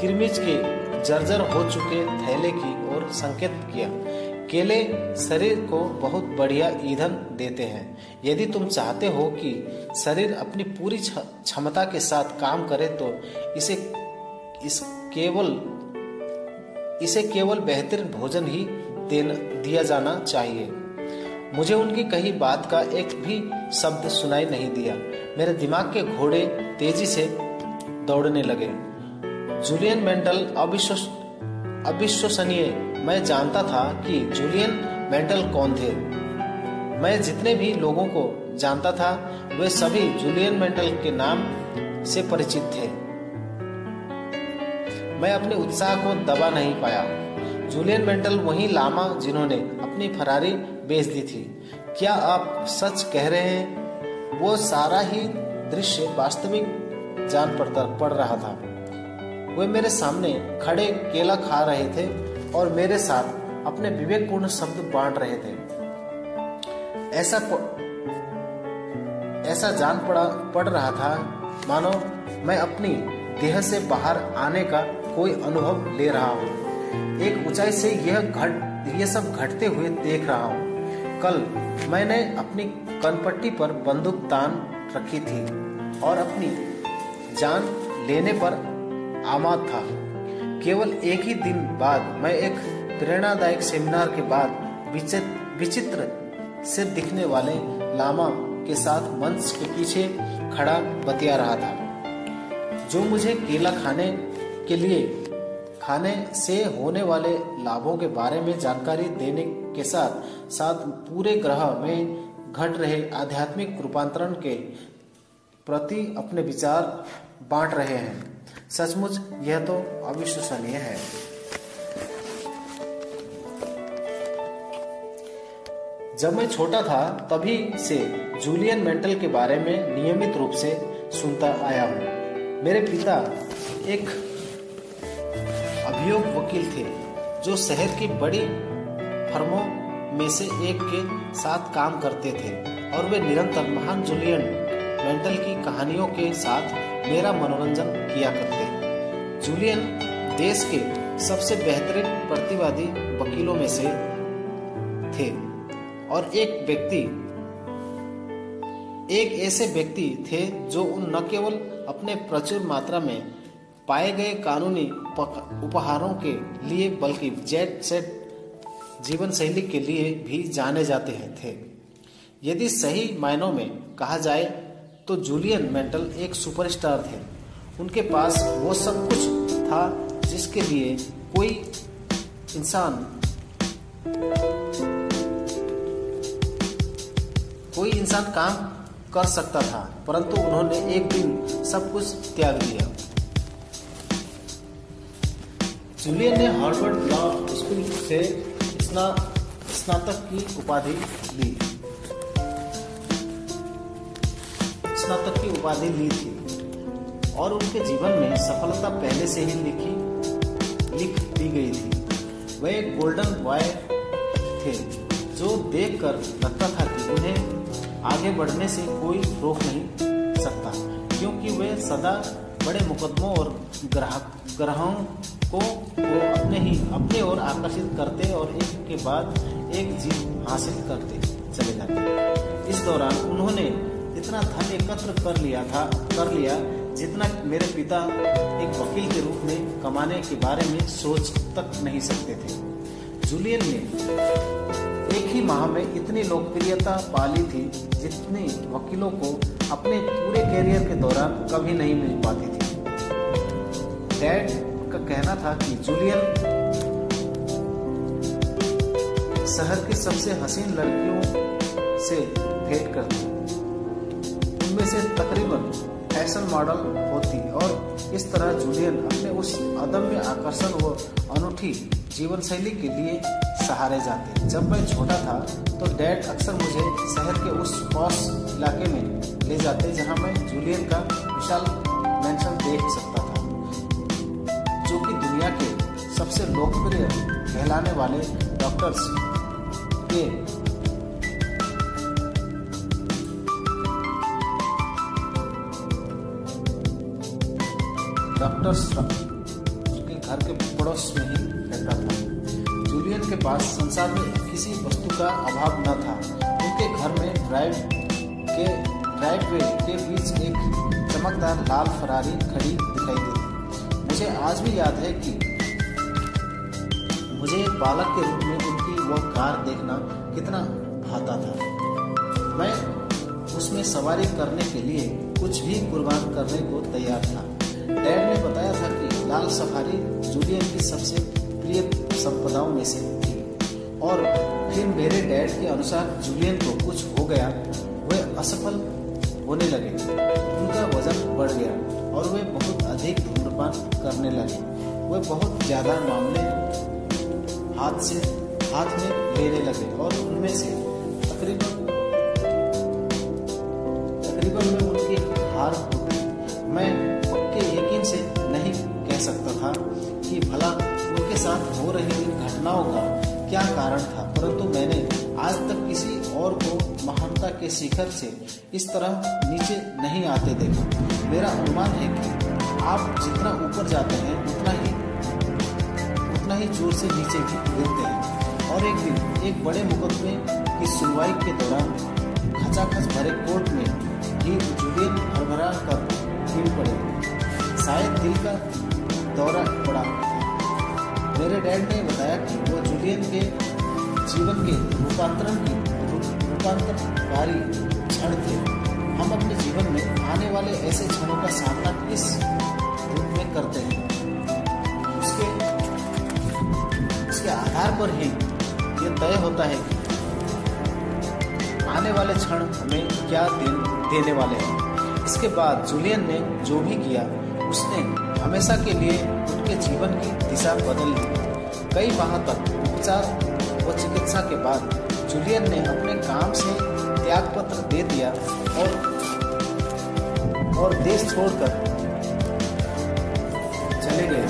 किरमिच के जर्जर हो चुके थैले की ओर संकेत किया। केले शरीर को बहुत बढ़िया ईंधन देते हैं। यदि तुम चाहते हो कि शरीर अपनी पूरी क्षमता के साथ काम करे तो इसे, इस केवल इसे केवल बेहतरीन भोजन ही दिया जाना चाहिए। मुझे उनकी कही बात का एक भी शब्द सुनाई नहीं दिया। मेरे दिमाग के घोड़े तेज़ी से दौड़ने लगे। जूलियन मेंटल अविश्वस, अविश्वसनीय। मैं जानता था कि जूलियन मेंटल कौन थे। मैं जितने भी लोगों को जानता था, वे सभी जूलियन मेंटल के नाम से परिचित थे। मैं अपने उत्साह को दबा नहीं पाया। जूलियन मेंटल वही लामा जिन्होंने अपनी फरारी बेच दी थी। क्या आप सच कह रहे हैं? वो सारा ही दृश्य वास्तविक जान पड़ता पड़ रहा था। वे मेरे सामने खड़े केला खा रहे थे और मेरे साथ अपने विवेकपूर्ण शब्द बांट रहे थे। ऐसा. ऐसा जान पड़ा पड़ रहा था, मानो मैं अपनी देह से बाहर आने का कोई अनुभव ले रहा हूँ। एक ऊंचाई से यह घट, ये सब घटते हुए देख रहा हूँ। कल मैंने अपनी कनपट्टी पर बंदूक तान रखी थी और अपनी जान लेने पर आमाद था। केवल एक ही दिन बाद मैं एक प्रेरणादायक सेमिनार के बाद विचित्र से दिखने वाले लामा के साथ मंच के पीछे खड़ा बतिया रहा था। जो मुझे केला खाने के लिए खाने से होने वाले लाभों के बारे में जानकारी देने के साथ साथ पूरे ग्रह में घट रहे आध्यात्मिक रूपांतरण के प्रति अपने विचार बांट रहे हैं। सचमुच यह तो अविश्वसनीय है। जब मैं छोटा था, तभी से जूलियन मेंटल के बारे में नियमित रूप से सुनता आया हूँ। मेरे पिता एक अभियोग वकील थे, जो शहर की बड़ी फर्मों में से एक के साथ काम करते थे, और वे निरंतर महान जूलियन मेंटल की कहानियों के साथ मेरा मनोरंजन किया करते जूलियन देश के सबसे बेहतरीन प्रतिवादी वकीलों में से थे, और एक व्यक्ति, एक ऐसे व्यक्ति थे जो उन न केवल अपने प्रचुर मात्रा में पाए गए कानूनी उपहारों के लिए, बल्कि जेट सेट जीवन शैली के लिए भी जाने जाते हैं, थे। यदि सही मायनों में कहा जाए तो जूलियन मेंटल एक सुपरस्टार थे। उनके पास वो सब कुछ था जिसके लिए कोई इंसान कोई इंसान काम कर सकता था, परंतु उन्होंने एक दिन सब कुछ त्याग दिया। जूलियन ने हार्वर्ड लॉ स्कूल से स्नातक की उपाधि ली स्नातक की उपाधि ली थी। और उनके जीवन में सफलता पहले से ही लिखी, लिख दी गई थी। वह एक गोल्डन बॉय थे, जो देखकर लगता था कि उन्हें आगे बढ़ने से कोई रोक नहीं सकता, क्योंकि वे सदा बड़े मुकदमों और ग्राहक, ग्रहों को वो अपने ही, अपने ओर आकर्षित करते और एक के बाद एक जीत हासिल करते, चले जाते। इस दौरान उन्होंने इतना धन एकत्र कर लिया था, कर लिया, जितना मेरे पिता एक वकील के रूप में कमाने के बारे में सोच तक नहीं सकते थे। जूलियन ने एक ही माह में इतनी लोकप्रियता पाली थी, जितनी वकीलों को अपने पूरे कैरियर के दौरान कभी नहीं मिल पाती थी। डैड कहना था कि जूलियन शहर की सबसे हसीन लड़कियों से भेंट करती उनमें से तकरीबन फ़ैशन मॉडल होती और इस तरह जूलियन अपने उस अदम्य आकर्षण व अनूठी जीवन शैली के लिए सहारे जाते जब मैं छोटा था तो डैड अक्सर मुझे शहर के उस पॉश इलाके में ले जाते जहाँ मैं जूलियन का विशाल मेंशन देख सकता था। सबसे लोकप्रिय कहलाने वाले डॉक्टर्स के डॉक्टर्स के घर के पड़ोस में ही रहता था। जूलियन के पास संसार में किसी वस्तु का अभाव न था। उनके घर में ड्राइव के ड्राइववे के बीच एक चमकदार लाल फरारी खड़ी दिखाई देती मुझे आज भी याद है कि एक बालक के रूप में उनकी वह कार देखना कितना भाता था। मैं उसमें सवारी करने के लिए कुछ भी कुर्बान करने को तैयार था। डैड ने बताया था कि लाल सफारी जूलियन की सबसे प्रिय संपदाओं में से थी। और फिर मेरे डैड के अनुसार जूलियन को कुछ हो गया, वे असफल होने लगे। उनका वज़न बढ़ गया और वे बहुत अधिक धूम्रपान करने लगे। वे बहुत ज़्यादा मामले हाथ से, हाथ में लेने लगे और उनमें से तकरीबन तकरीबन में उनकी हार मैं पक्के यकीन से नहीं कह सकता था कि भला उनके साथ हो रही इन घटनाओं का क्या कारण था, परंतु मैंने आज तक किसी और को महानता के शिखर से इस तरह नीचे नहीं आते देखा। मेरा अनुमान है कि आप जितना ऊपर जाते हैं, उतना ही ही ज़ोर से नीचे भी गिरते हैं और एक दिन, एक बड़े मुकदमे की सुनवाई के दौरान खचाखच भरे कोर्ट में ही जूलियन हरभरा कर गिर पड़े। शायद दिल का दौरा पड़ा। मेरे डैड ने बताया कि वो जूलियन के जीवन के रूपांतरण की रूपांतरकारी क्षण थे। हम अपने जीवन में आने वाले ऐसे क्षणों का सामना किस रूप में करते हैं? पर ही। ये तय होता है। कि आने वाले क्षण हमें क्या दे, देने वाले हैं। इसके बाद जूलियन ने जो भी किया उसने हमेशा के लिए उनके जीवन की दिशा बदल दी। कई माह तक उपचार व चिकित्सा के बाद जूलियन ने अपने काम से त्यागपत्र दे दिया और और देश छोड़कर चले गए।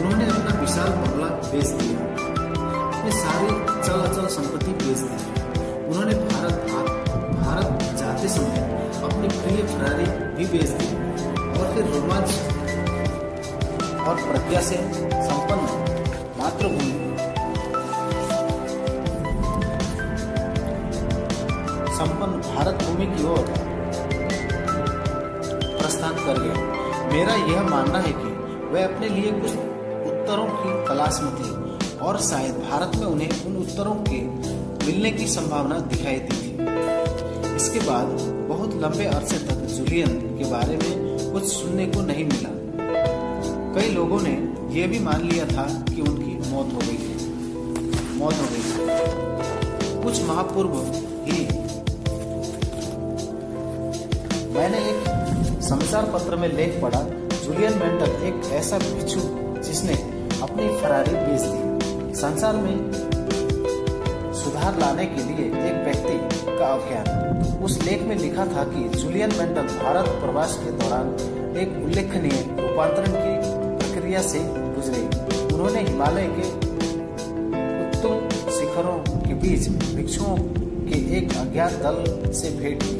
उन्होंने अपना विशाल बंगला बेच दिया। अचल संपत्ति बेच दी उन्होंने भारत भारत जाते समय अपनी प्रिय फरारी भी बेच दी और फिर रोमांच और प्रज्ञा से संपन्न मातृभूमि। संपन्न भारत भूमि की ओर प्रस्थान कर गए मेरा यह मानना है कि वह अपने लिए कुछ उत्तरों की तलाश में थे। और शायद भारत में उन्हें उन उत्तरों के मिलने की संभावना दिखाई दी थी। इसके बाद बहुत लंबे अरसे तक जूलियन के बारे में कुछ सुनने को नहीं मिला। कई लोगों ने यह भी मान लिया था कि उनकी मौत हो गई थी मौत हो गई कुछ माह पूर्व ही मैंने एक समाचार पत्र में लेख पढ़ा, जूलियन मेंटल एक ऐसा भिक्षु जिसने अपनी फरारी बेच दी। संसार में सुधार लाने के लिए एक व्यक्ति का अभियान। उस लेख में लिखा था कि जूलियन मेंटल भारत प्रवास के दौरान एक उल्लेखनीय रूपांतरण की प्रक्रिया से गुजरे। उन्होंने हिमालय के उत्तम शिखरों के बीच भिक्षुओं के एक अज्ञात दल से भेंट की।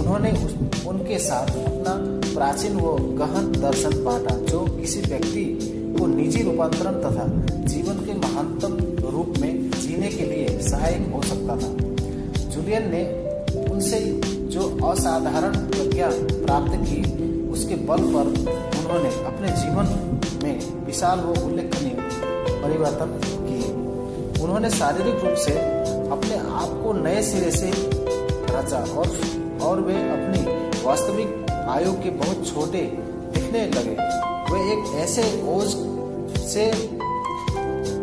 उन्होंने उस, उनके साथ अपना प्राचीन व गहन दर्शन बांटा जो किसी व्यक्ति को निजी रूपांतरण तथा जीवन के सहायक हो सकता था। जूलियन ने उनसे जो असाधारण प्रज्ञा प्राप्त की, उसके बल पर उन्होंने अपने जीवन में विशाल व उल्लेखनीय परिवर्तन किए। उन्होंने शारीरिक रूप से अपने आप को नए सिरे से रचा और और वे अपनी वास्तविक आयु के बहुत छोटे दिखने लगे। वे एक ऐसे ओज से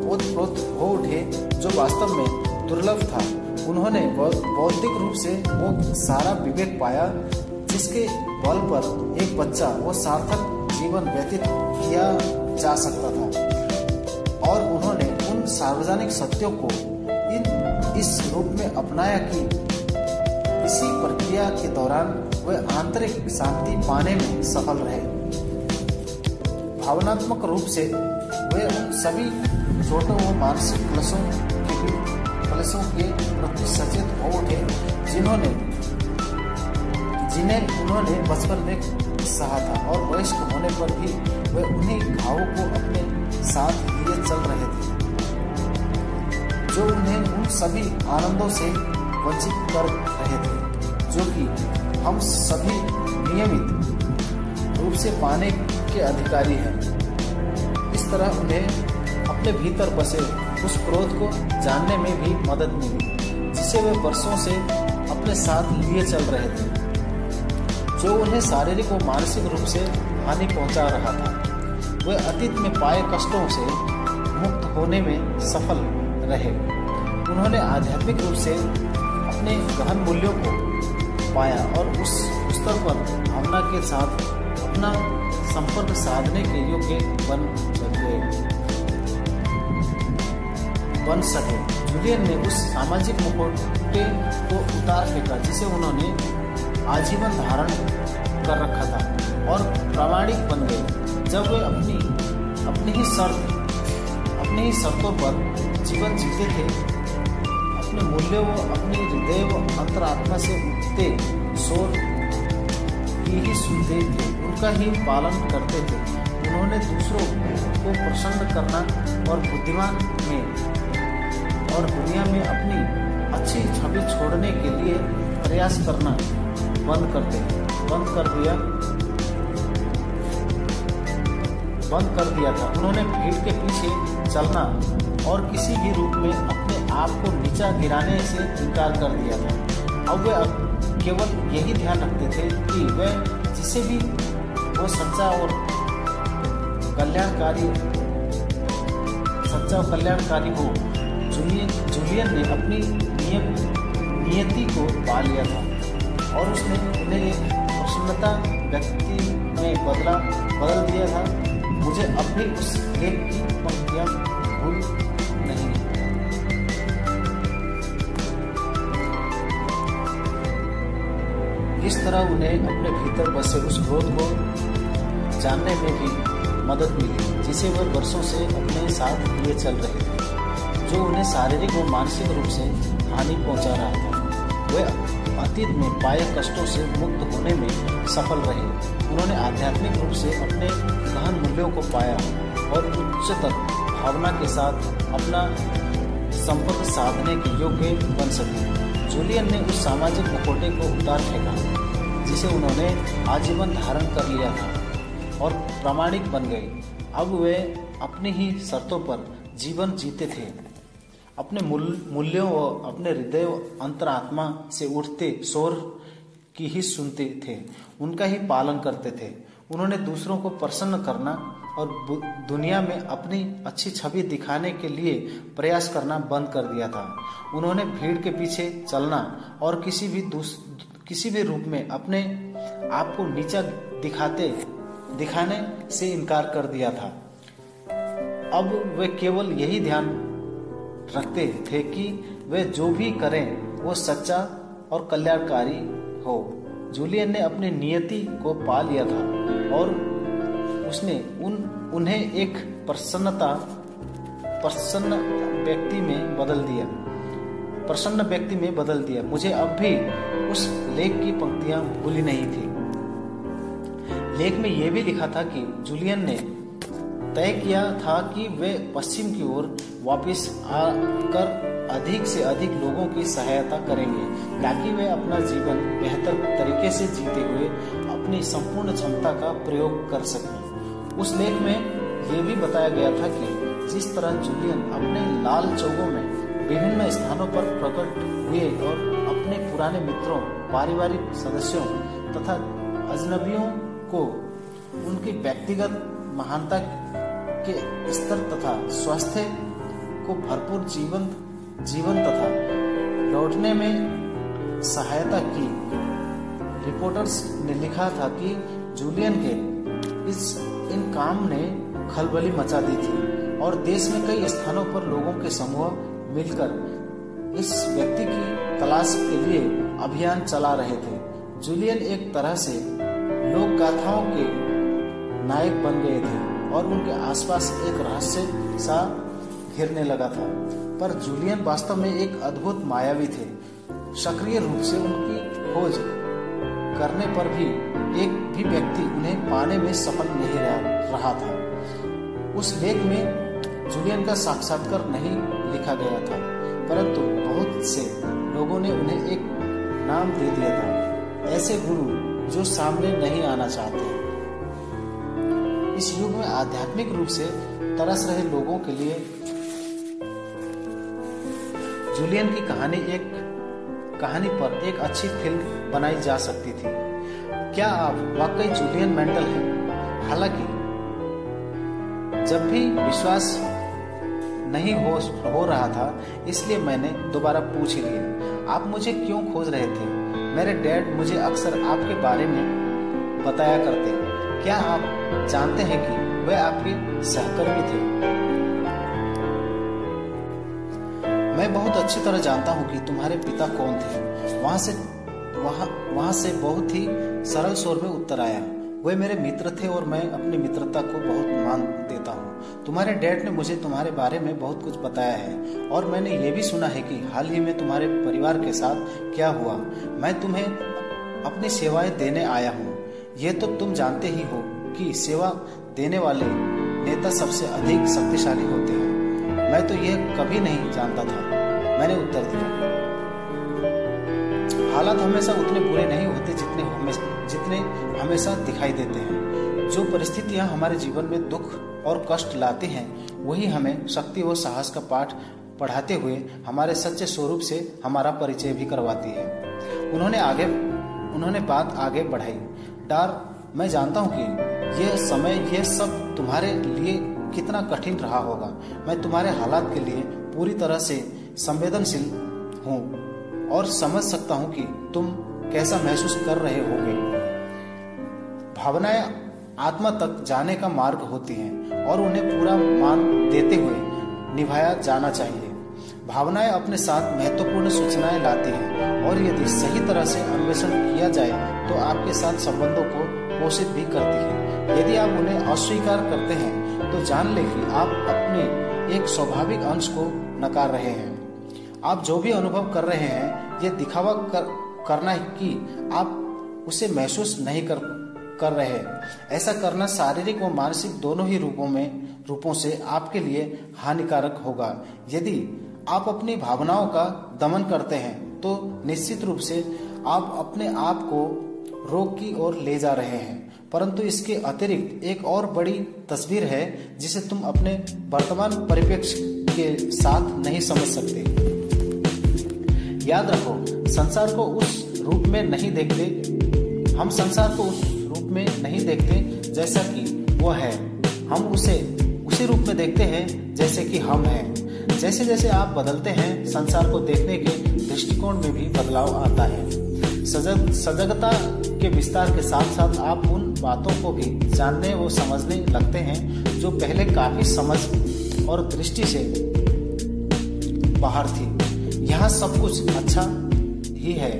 ओतप्रोत हो उठे जो वास्तव में दुर्लभ था। उन्होंने बौद्धिक रूप से वो सारा विवेक पाया, जिसके बल पर एक बच्चा वो सार्थक जीवन व्यतीत किया जा सकता था। और उन्होंने उन सार्वजनिक सत्यों को इन, इस रूप में अपनाया कि इसी प्रक्रिया के दौरान वे आंतरिक शांति पाने में सफल रहे। भावनात्मक रूप से वे उन सभी छोटों व मानसिक क्लशों के के प्रति सचेत हो उठे जिन्होंने जिन्हें उन्होंने बचपन में सहा था और वयस्क होने पर भी वे उन्हीं घावों को अपने साथ लिए चल रहे थे। जो उन्हें उन सभी आनंदों से वंचित कर रहे थे, जो कि हम सभी नियमित रूप से पाने के अधिकारी हैं। इस तरह उन्हें अपने भीतर बसे उस क्रोध को जानने में भी मदद मिली, जिसे वे वर्षों से अपने साथ लिए चल रहे थे, जो उन्हें शारीरिक और मानसिक रूप से हानि पहुँचा रहा था। वे अतीत में पाए कष्टों से मुक्त होने में सफल रहे। उन्होंने आध्यात्मिक रूप से अपने गहन मूल्यों को पाया और उस स्तर पर भावना के साथ अपना संपर्क साधने के योग्य बन गए। बन सके। जुलियन ने उस सामाजिक मुखौटे को उतार फेंका, जिसे उन्होंने आजीवन धारण कर रखा था और प्रामाणिक बन गए। जब वे अपनी अपनी ही शर्त, अपनी ही शर्तों पर जीवन जीते थे, अपने मूल्यों व अपने हृदय व अंतरात्मा से उठते शोर की ही सुनते थे, उनका ही पालन करते थे। उन्होंने दूसरों को प्रसन्न करना और बुद्धिमान में और दुनिया में अपनी अच्छी छवि छोड़ने के लिए प्रयास करना बंद कर दे। बंद कर दिया। बंद कर दिया था। उन्होंने भीड़ के पीछे चलना और किसी भी रूप में अपने आप को नीचा गिराने से इनकार कर दिया था। अब वे केवल यही ध्यान रखते थे कि वह जिसे भी वो सच्चा और कल्याणकारी, सच्चा और कल्याणकारी हो। जूलियन जूलियन ने अपनी नियम, नियति को पा लिया था और उसने उन्हें एक प्रसन्नता व्यक्ति में बदला, बदल दिया था। मुझे अब भी उस लेख की पंक्तियाँ भूल नहीं। इस तरह उन्हें अपने भीतर बसे उस क्रोध को जानने में भी मदद मिली, जिसे वह वर्षों से अपने साथ लिए चल रहे थे। जो उन्हें शारीरिक और मानसिक रूप से हानि पहुँचा रहा था, वे अतीत में पाए कष्टों से मुक्त होने में सफल रहे। उन्होंने आध्यात्मिक रूप से अपने गहन मूल्यों को पाया और उच्चतर भावना के साथ अपना संपर्क साधने के योग्य बन सके। जूलियन ने उस सामाजिक मुखोटे को उतार फेंका, जिसे उन्होंने आजीवन धारण कर लिया था और प्रामाणिक बन गए। अब वे अपनी ही शर्तों पर जीवन जीते थे। अपने मूल्यों व अपने हृदय अंतरात्मा से उठते शोर की ही सुनते थे। उनका ही पालन करते थे। उन्होंने दूसरों को प्रसन्न करना और दुनिया में अपनी अच्छी छवि दिखाने के लिए प्रयास करना बंद कर दिया था। उन्होंने भीड़ के पीछे चलना और किसी भी किसी भी रूप में अपने आप को नीचा दिखाते, दिखाने से इनकार कर दिया था। अब वे केवल यही ध्यान रखते थे कि वे जो भी करें, वो सच्चा और कल्याणकारी हो। जूलियन ने अपनी नियति को पा लिया था और उसने उन, उन्हें एक प्रसन्नता, प्रसन्न व्यक्ति में बदल दिया। प्रसन्न व्यक्ति में बदल दिया। मुझे अब भी उस लेख की पंक्तियाँ भूली नहीं थी। लेख में यह भी लिखा था कि जूलियन ने तय किया था कि वे पश्चिम की ओर वापस आकर अधिक से अधिक लोगों की सहायता करेंगे, ताकि वे अपना जीवन बेहतर तरीके से जीते हुए अपनी संपूर्ण क्षमता का प्रयोग कर सकें। उस लेख में यह भी बताया गया था कि जिस तरह जूलियन अपने लाल चौकों में विभिन्न स्थानों पर प्रकट हुए और अपने पुराने मित्रों, पारिवारिक सदस्यों तथा अजनबियों को उनकी व्यक्तिगत महानता के स्तर तथा स्वास्थ्य को भरपूर जीवन जीवन तथा लौटने में सहायता की। रिपोर्टर्स ने लिखा था कि जूलियन के इस, इन काम ने खलबली मचा दी थी और देश में कई स्थानों पर लोगों के समूह मिलकर इस व्यक्ति की तलाश के लिए अभियान चला रहे थे। जूलियन एक तरह से लोक गाथाओं के नायक बन गए थे। और उनके आसपास एक रहस्य सा घिरने लगा था। पर जूलियन वास्तव में एक अद्भुत मायावी थे। सक्रिय रूप से उनकी खोज करने पर भी एक भी व्यक्ति उन्हें पाने में सफल नहीं रहा था। उस लेख में जूलियन का साक्षात्कार नहीं लिखा गया था, परंतु बहुत से लोगों ने उन्हें एक नाम दे दिया था। ऐसे गुरु जो सामने नहीं आना चाहते। इस युग में आध्यात्मिक रूप से तरस रहे लोगों के लिए जूलियन की कहानी एक कहानी पर एक अच्छी फ़िल्म बनाई जा सकती थी। क्या आप वाकई जूलियन मेंटल हैं? हालाँकि, जब भी विश्वास नहीं हो हो रहा था, इसलिए मैंने दोबारा पूछ लिया। आप मुझे क्यों खोज रहे थे? मेरे डैड मुझे अक्सर आपके बारे में बताया करते। क्या आप जानते हैं कि वे आपके सहकर्मी थे। मैं बहुत अच्छी तरह जानता हूँ कि तुम्हारे पिता कौन थे। वहाँ से, वहाँ वहाँ से बहुत ही सरल स्वर में उत्तर आया। वे मेरे मित्र थे और मैं अपनी मित्रता को बहुत मान देता हूँ। तुम्हारे डैड ने मुझे तुम्हारे बारे में बहुत कुछ बताया है और मैंने ये भी सुना है कि हाल ही में तुम्हारे परिवार के साथ क्या हुआ। मैं तुम्हें अपनी सेवाएँ देने आया हूँ। ये तो तुम जानते ही हो। कि सेवा देने वाले नेता सबसे अधिक शक्तिशाली होते हैं। मैं तो यह कभी नहीं जानता था। मैंने उत्तर दिया। हालात हमेशा उतने बुरे नहीं होते जितने जितने हमेशा दिखाई देते हैं। जो परिस्थितियाँ हमारे जीवन में दुख और कष्ट लाती हैं, वही हमें शक्ति और साहस का पाठ पढ़ाते हुए हमारे सच्चे स्वरूप से हमारा परिचय भी करवाती है। उन्होंने आगे, उन्होंने बात आगे बढ़ाई। डार मैं जानता हूँ कि यह समय यह सब तुम्हारे लिए कितना कठिन रहा होगा। मैं तुम्हारे हालात के लिए पूरी तरह से संवेदनशील हूँ और समझ सकता हूँ कि तुम कैसा महसूस कर रहे होगे। भावनाएँ आत्मा तक जाने का मार्ग होती हैं और उन्हें पूरा मान देते हुए निभाया जाना चाहिए। भावनाएँ अपने साथ महत्वपूर्ण सूचनाएँ लाती हैं और यदि सही तरह से अन्वेषण किया जाए तो आपके साथ संबंधों को पोषित भी करती है। यदि आप उन्हें अस्वीकार करते हैं तो जान लें कि आप अपने एक स्वाभाविक अंश को नकार रहे हैं। आप जो भी अनुभव कर रहे हैं ये दिखावा कर, करना है कि आप उसे महसूस नहीं कर कर रहे हैं। ऐसा करना शारीरिक व मानसिक दोनों ही रूपों में रूपों से आपके लिए हानिकारक होगा। यदि आप अपनी भावनाओं का दमन करते हैं तो निश्चित रूप से आप अपने आप को रोग की ओर ले जा रहे हैं। परंतु इसके अतिरिक्त एक और बड़ी तस्वीर है, जिसे तुम अपने वर्तमान परिप्रेक्ष्य के साथ नहीं समझ सकते। याद रखो, संसार को उस रूप में नहीं देखते। हम संसार को उस रूप में नहीं देखते, जैसा कि वो है। हम उसे उसी रूप में देखते हैं, जैसे कि हम हैं। जैसे जैसे आप बदलते हैं, संसार को देखने के दृष्टिकोण में भी बदलाव आता है। सजग सजगता के विस्तार के साथ साथ आप उन बातों को भी जानने व समझने लगते हैं, जो पहले काफ़ी समझ और दृष्टि से बाहर थी। यहाँ सब कुछ अच्छा ही है।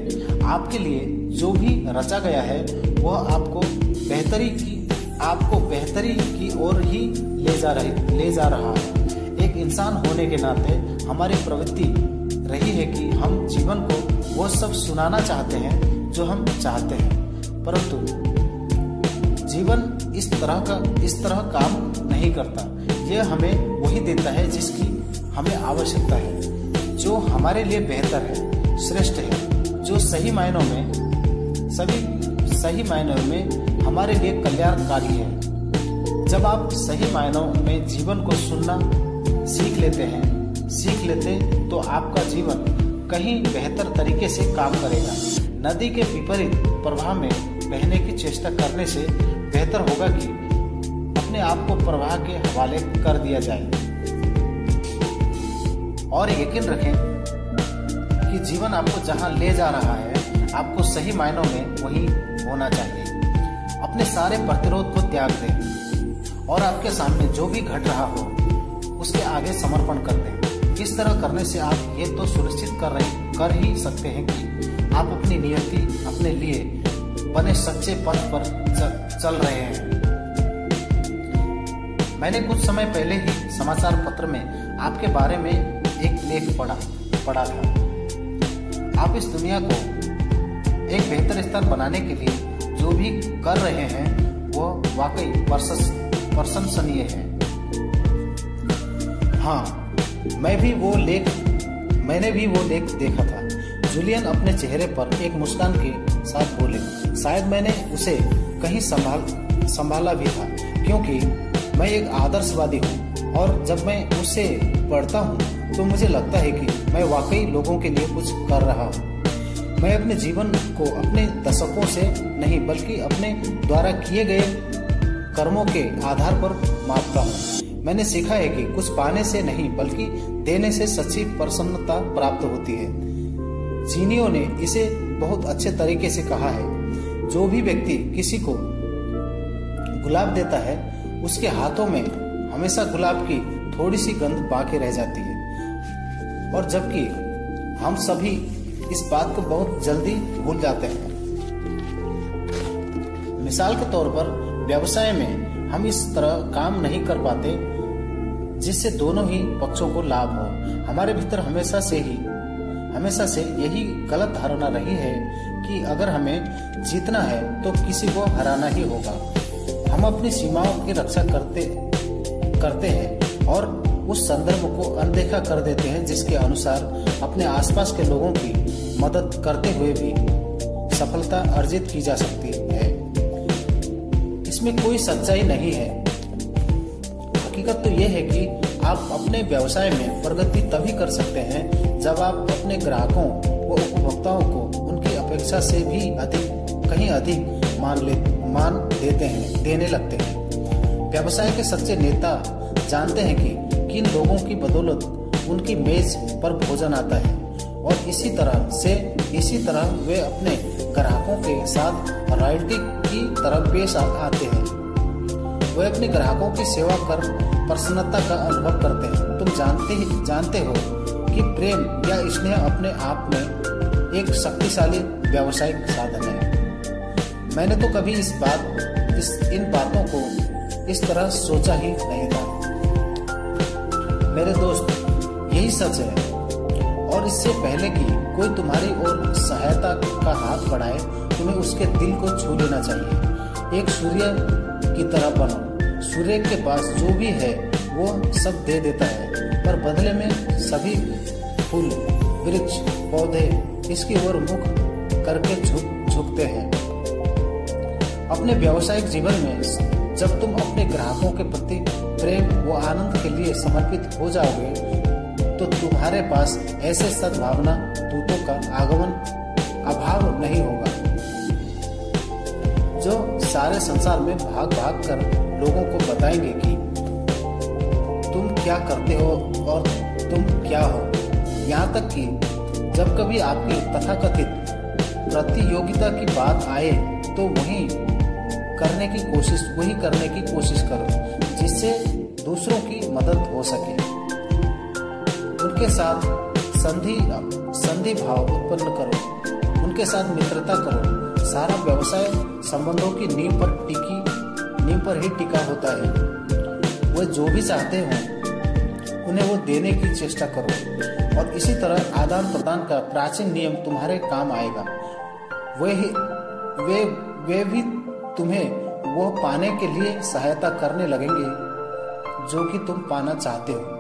आपके लिए जो भी रचा गया है, वह आपको बेहतरी की, आपको बेहतरी की ओर ही ले जा रही, ले जा रहा है। एक इंसान होने के नाते हमारी प्रवृत्ति रही है कि हम जीवन को वो सब सुनाना चाहते हैं, जो हम चाहते हैं। परंतु जीवन इस तरह का, इस तरह काम नहीं करता। यह हमें वही देता है जिसकी हमें आवश्यकता है, जो हमारे लिए बेहतर है, श्रेष्ठ है, जो सही मायनों में, सभी, सही मायनों में हमारे लिए कल्याणकारी है। जब आप सही मायनों में जीवन को सुनना सीख लेते हैं, सीख लेते तो आपका जीवन कहीं बेहतर तरीके से काम करेगा। नदी के विपरीत प्रवाह में बहने की चेष्टा करने से बेहतर होगा कि अपने आप को प्रवाह के हवाले कर दिया जाए। और यकीन रखें कि जीवन आपको जहाँ ले जा रहा है, आपको सही मायनों में वही होना चाहिए। अपने सारे प्रतिरोध को त्याग दें और आपके सामने जो भी घट रहा हो, उसके आगे समर्पण कर दें। इस तरह करने से आप ये तो सुनिश्चित कर रहे कर ही सकते हैं कि आप अपनी नियति अपने लिए बने सच्चे पथ पर चल रहे हैं। मैंने कुछ समय पहले ही समाचार पत्र में आपके बारे में एक लेख पढ़ा पढ़ा था। आप इस दुनिया को एक बेहतर स्तर बनाने के लिए जो भी कर रहे हैं, वो वाकई प्रशंसनीय है। हाँ मैं भी वो लेख, मैंने भी वो लेख देखा था। जूलियन अपने चेहरे पर एक मुस्कान के साथ बोले, शायद मैंने उसे कहीं संभाल, संभाला भी था, क्योंकि मैं एक आदर्शवादी हूँ और जब मैं उसे पढ़ता हूँ तो मुझे लगता है कि मैं वाकई लोगों के लिए कुछ कर रहा हूँ। मैं अपने जीवन को अपने दशकों से नहीं, बल्कि अपने द्वारा किए गए कर्मों के आधार पर मापता हूँ। मैंने सीखा है कि कुछ पाने से नहीं, बल्कि देने से सच्ची प्रसन्नता प्राप्त होती है। चीनियों ने इसे बहुत अच्छे तरीके से कहा है। जो भी व्यक्ति किसी को गुलाब देता है, उसके हाथों में हमेशा गुलाब की थोड़ी सी गंध बाकी रह जाती है। और जबकि हम सभी इस बात को बहुत जल्दी भूल जाते हैं। मिसाल के तौर पर, व्यवसाय में हम इस तरह काम नहीं कर पाते, जिससे दोनों ही पक्षों को लाभ हो। हमारे भीतर हमेशा से ही हमेशा से यही गलत धारणा रही है कि अगर हमें जीतना है तो किसी को हराना ही होगा। हम अपनी सीमाओं की रक्षा करते करते हैं और उस संदर्भ को अनदेखा कर देते हैं जिसके अनुसार अपने आसपास के लोगों की मदद करते हुए भी सफलता अर्जित की जा सकती है। इसमें कोई सच्चाई नहीं है। हकीकत तो यह है कि आप अपने व्यवसाय में प्रगति तभी कर सकते हैं जब आप अपने ग्राहकों व उपभोक्ताओं को उनकी अपेक्षा से भी अधिक, कहीं अधिक मान ले, मान देते हैं, देने लगते हैं। व्यवसाय के सच्चे नेता जानते हैं कि किन लोगों की बदौलत उनकी मेज पर भोजन आता है और इसी तरह से, इसी तरह वे अपने ग्राहकों के साथ रॉयल्टी की तरह पेश आते हैं। वे अपने ग्राहकों की सेवा कर, प्रसन्नता का अनुभव करते हैं। तुम जानते ही, जानते हो कि प्रेम या स्नेह अपने आप में एक शक्तिशाली व्यावसायिक साधन है। मैंने तो कभी इस बात, इस, इन बातों को इस तरह सोचा ही नहीं था। मेरे दोस्त, यही सच है। और इससे पहले कि कोई तुम्हारी ओर सहायता का हाथ बढ़ाए, तुम्हें उसके दिल को छू लेना चाहिए। एक सूर्य की तरह बनो। सूर्य के पास जो भी है, वो सब दे देता है। पर बदले में सभी फूल, वृक्ष, पौधे इसकी ओर मुख करके झुक, झुकते हैं। अपने व्यावसायिक जीवन में जब तुम अपने ग्राहकों के प्रति प्रेम व आनंद के लिए समर्पित हो जाओगे तो तुम्हारे पास ऐसे सद्भावना दूतों का आगमन अभाव नहीं होगा, जो सारे संसार में भाग भाग कर लोगों को बताएँगे कि क्या करते हो और तुम क्या हो? यहाँ तक कि जब कभी आपकी तथाकथित प्रतियोगिता की बात आए तो वही करने की कोशिश, वही करने की कोशिश करो, जिससे दूसरों की मदद हो सके। उनके साथ संधि संधि भाव उत्पन्न करो, उनके साथ मित्रता करो। सारा व्यवसाय संबंधों की नींव पर टिकी, नींव पर ही टिका होता है। वह जो भी चाहते हो उन्हें वो देने की चेष्टा करो। और इसी तरह आदान प्रदान का प्राचीन नियम तुम्हारे काम आएगा। वे ही वे वे भी तुम्हें वो पाने के लिए सहायता करने लगेंगे, जो कि तुम पाना चाहते हो।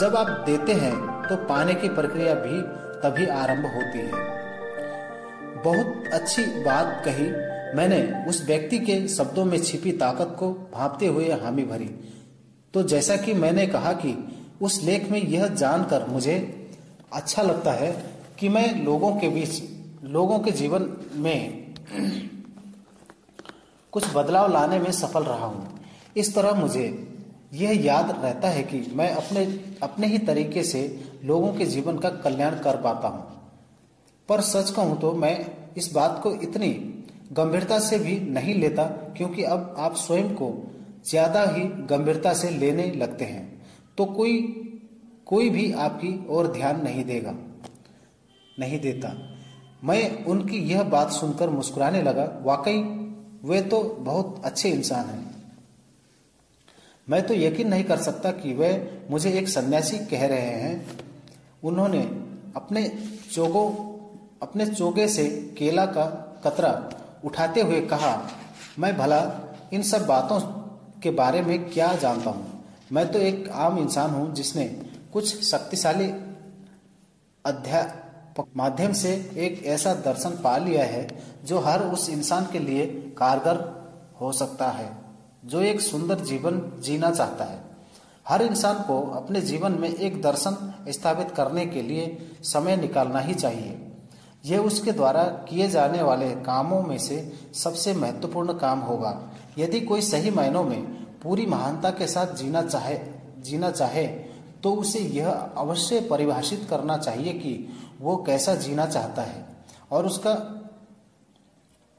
जब आप देते हैं तो पाने की प्रक्रिया भी तभी आरंभ होती है। बहुत अच्छी बात कही मैंने। उस व्यक्ति के शब्दों में छिपी ताकत को भापते हुए हामी भरी। तो जैसा कि मैंने कहा कि उस लेख में यह जानकर मुझे अच्छा लगता है कि मैं लोगों के बीच, लोगों के जीवन में कुछ बदलाव लाने में सफल रहा हूँ। इस तरह मुझे यह याद रहता है कि मैं अपने अपने ही तरीके से लोगों के जीवन का कल्याण कर पाता हूँ। पर सच कहूँ तो मैं इस बात को इतनी गंभीरता से भी नहीं लेता क्योंकि अब आप स्वयं को ज़्यादा ही गंभीरता से लेने लगते हैं तो कोई कोई भी आपकी ओर ध्यान नहीं देगा, नहीं देता। मैं उनकी यह बात सुनकर मुस्कुराने लगा, वाकई, वे तो बहुत अच्छे इंसान हैं। मैं तो यकीन नहीं कर सकता कि वे मुझे एक सन्यासी कह रहे हैं। उन्होंने अपने चोगो, अपने चोगे से केला का कतरा उठाते हुए कहा, मैं भला इन सब बातों के बारे में क्या जानता हूँ? मैं तो एक आम इंसान हूँ जिसने कुछ शक्तिशाली अध्यापक माध्यम से एक ऐसा दर्शन पा लिया है जो हर उस इंसान के लिए कारगर हो सकता है, जो एक सुंदर जीवन जीना चाहता है। हर इंसान को अपने जीवन में एक दर्शन स्थापित करने के लिए समय निकालना ही चाहिए। यह उसके द्वारा किए जाने वाले कामों में से सबसे महत्वपूर्ण काम होगा। यदि कोई सही मायनों में पूरी महानता के साथ जीना चाहे जीना चाहे तो उसे यह अवश्य परिभाषित करना चाहिए कि वो कैसा जीना चाहता है और उसका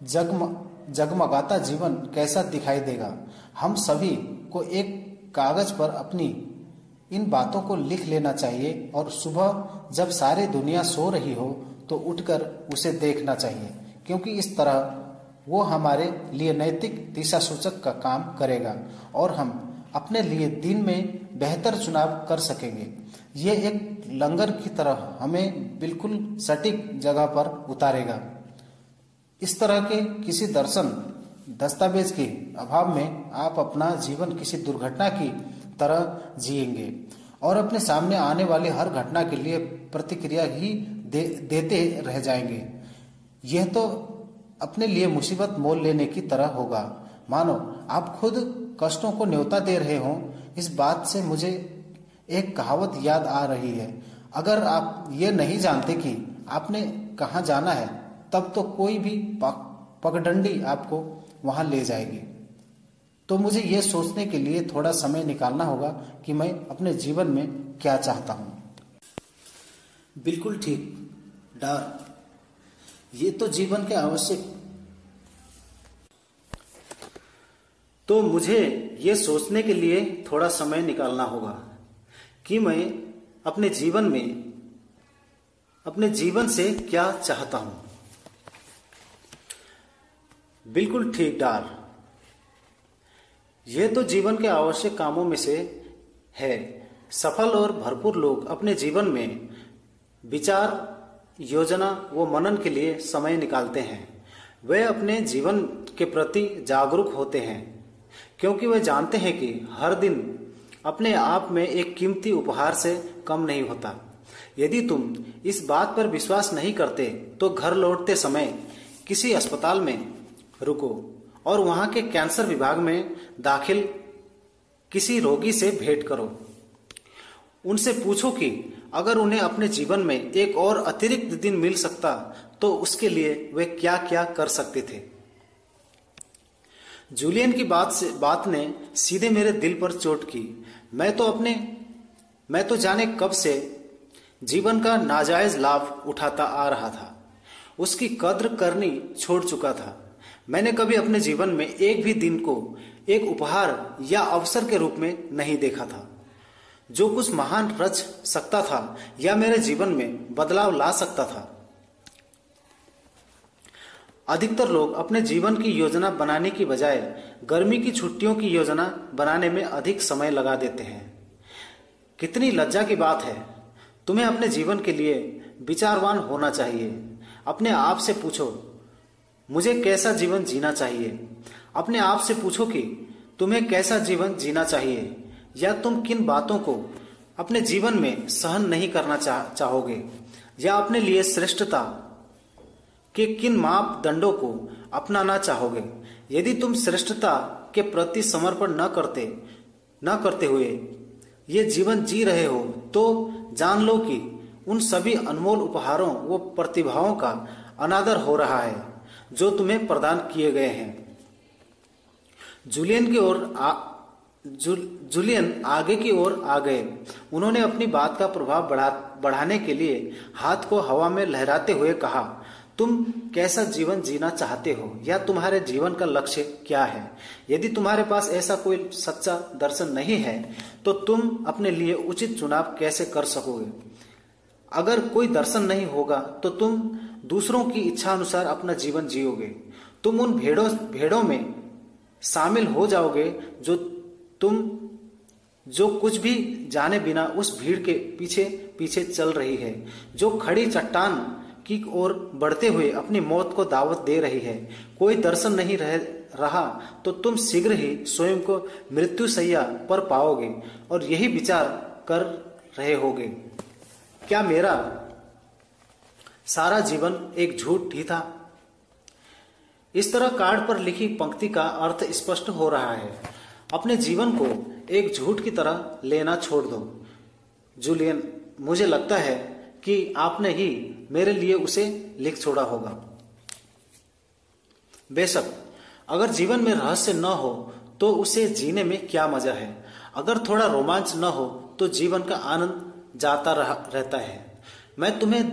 जगम, जगमगाता जीवन कैसा दिखाई देगा। हम सभी को एक कागज़ पर अपनी इन बातों को लिख लेना चाहिए और सुबह जब सारी दुनिया सो रही हो तो उठकर उसे देखना चाहिए, क्योंकि इस तरह वो हमारे लिए नैतिक दिशा सूचक का काम करेगा और हम अपने लिए दिन में बेहतर चुनाव कर सकेंगे। ये एक लंगर की तरह हमें बिल्कुल सटीक जगह पर उतारेगा। इस तरह के किसी दर्शन, दस्तावेज़ के अभाव में आप अपना जीवन किसी दुर्घटना की तरह जिएँगे और अपने सामने आने वाली हर घटना के लिए प्रतिक्रिया ही दे, देते रह जाएँगे। यह तो अपने लिए मुसीबत मोल लेने की तरह होगा। मानो आप खुद कष्टों को न्योता दे रहे हो इस बात से मुझे एक कहावत याद आ रही है। अगर आप ये नहीं जानते कि आपने कहा जाना है तब तो कोई भी पगडंडी आपको वहाँ ले जाएगी। तो मुझे यह सोचने के लिए थोड़ा समय निकालना होगा कि मैं अपने जीवन में क्या चाहता हूँ। बिल्कुल ठीक। डर ये तो जीवन के आवश्यक। तो मुझे ये सोचने के लिए थोड़ा समय निकालना होगा कि मैं अपने जीवन में, अपने जीवन से क्या चाहता हूँ। बिल्कुल ठीक डार यह तो जीवन के आवश्यक कामों में से है। सफल और भरपूर लोग अपने जीवन में विचार योजना, व मनन के लिए समय निकालते हैं। वे अपने जीवन के प्रति जागरूक होते हैं, क्योंकि वे जानते हैं कि हर दिन अपने आप में एक कीमती उपहार से कम नहीं होता। यदि तुम इस बात पर विश्वास नहीं करते तो घर लौटते समय किसी अस्पताल में रुको और वहाँ के कैंसर विभाग में दाखिल किसी रोगी से भेंट करो। उनसे पूछो कि अगर उन्हें अपने जीवन में एक और अतिरिक्त दिन मिल सकता तो उसके लिए वे क्या क्या कर सकते थे? जूलियन की बात से, बात ने सीधे मेरे दिल पर चोट की। मैं तो अपने, मैं तो जाने कब से जीवन का नाजायज लाभ उठाता आ रहा था। उसकी कद्र करनी छोड़ चुका था। मैंने कभी अपने जीवन में एक भी दिन को एक उपहार या अवसर के रूप में नहीं देखा था। जो कुछ महान रच सकता था या मेरे जीवन में बदलाव ला सकता था। अधिकतर लोग अपने जीवन की योजना बनाने की बजाय गर्मी की छुट्टियों की योजना बनाने में अधिक समय लगा देते हैं। कितनी लज्जा की बात है। तुम्हें अपने जीवन के लिए विचारवान होना चाहिए। अपने आप से पूछो, मुझे कैसा जीवन जीना चाहिए? अपने आप से पूछो कि, तुम्हें कैसा जीवन जीना चाहिए? या तुम किन बातों को अपने जीवन में सहन नहीं करना चाह, चाहोगे? या अपने लिए श्रेष्ठता के किन मापदंडों को अपनाना चाहोगे? यदि तुम श्रेष्ठता के प्रति समर्पण न करते न करते हुए ये जीवन जी रहे हो तो जान लो कि उन सभी अनमोल उपहारों व प्रतिभाओं का अनादर हो रहा है जो तुम्हें प्रदान किए गए हैं। जूलियन की ओर जूलियन आगे की ओर आ गए। उन्होंने अपनी बात का प्रभाव बढ़ा, बढ़ाने के लिए हाथ को हवा में लहराते हुए कहा, तुम कैसा जीवन जीना चाहते हो? या तुम्हारे जीवन का लक्ष्य क्या है? यदि तुम्हारे पास ऐसा कोई सच्चा दर्शन नहीं है तो तुम अपने लिए उचित चुनाव कैसे कर सकोगे? अगर कोई दर्शन नहीं होगा तो तुम दूसरों की इच्छा अनुसार अपना जीवन जियोगे। तुम उन भेड़ों भेड़ों में शामिल हो जाओगे, जो तुम जो कुछ भी जाने बिना उस भीड़ के पीछे पीछे चल रही है, जो खड़ी चट्टान की ओर बढ़ते हुए अपनी मौत को दावत दे रही है। कोई दर्शन नहीं रह रहा तो तुम शीघ्र ही स्वयं को मृत्यु सैया पर पाओगे और यही विचार कर रहे होगे। क्या मेरा सारा जीवन एक झूठ ही था? इस तरह कार्ड पर लिखी पंक्ति का अर्थ स्पष्ट हो रहा है। अपने जीवन को एक झूठ की तरह लेना छोड़ दो। जूलियन मुझे लगता है कि आपने ही मेरे लिए उसे लिख छोड़ा होगा। बेशक अगर जीवन में रहस्य न हो तो उसे जीने में क्या मज़ा है? अगर थोड़ा रोमांच न हो तो जीवन का आनंद जाता रह, रहता है। मैं तुम्हें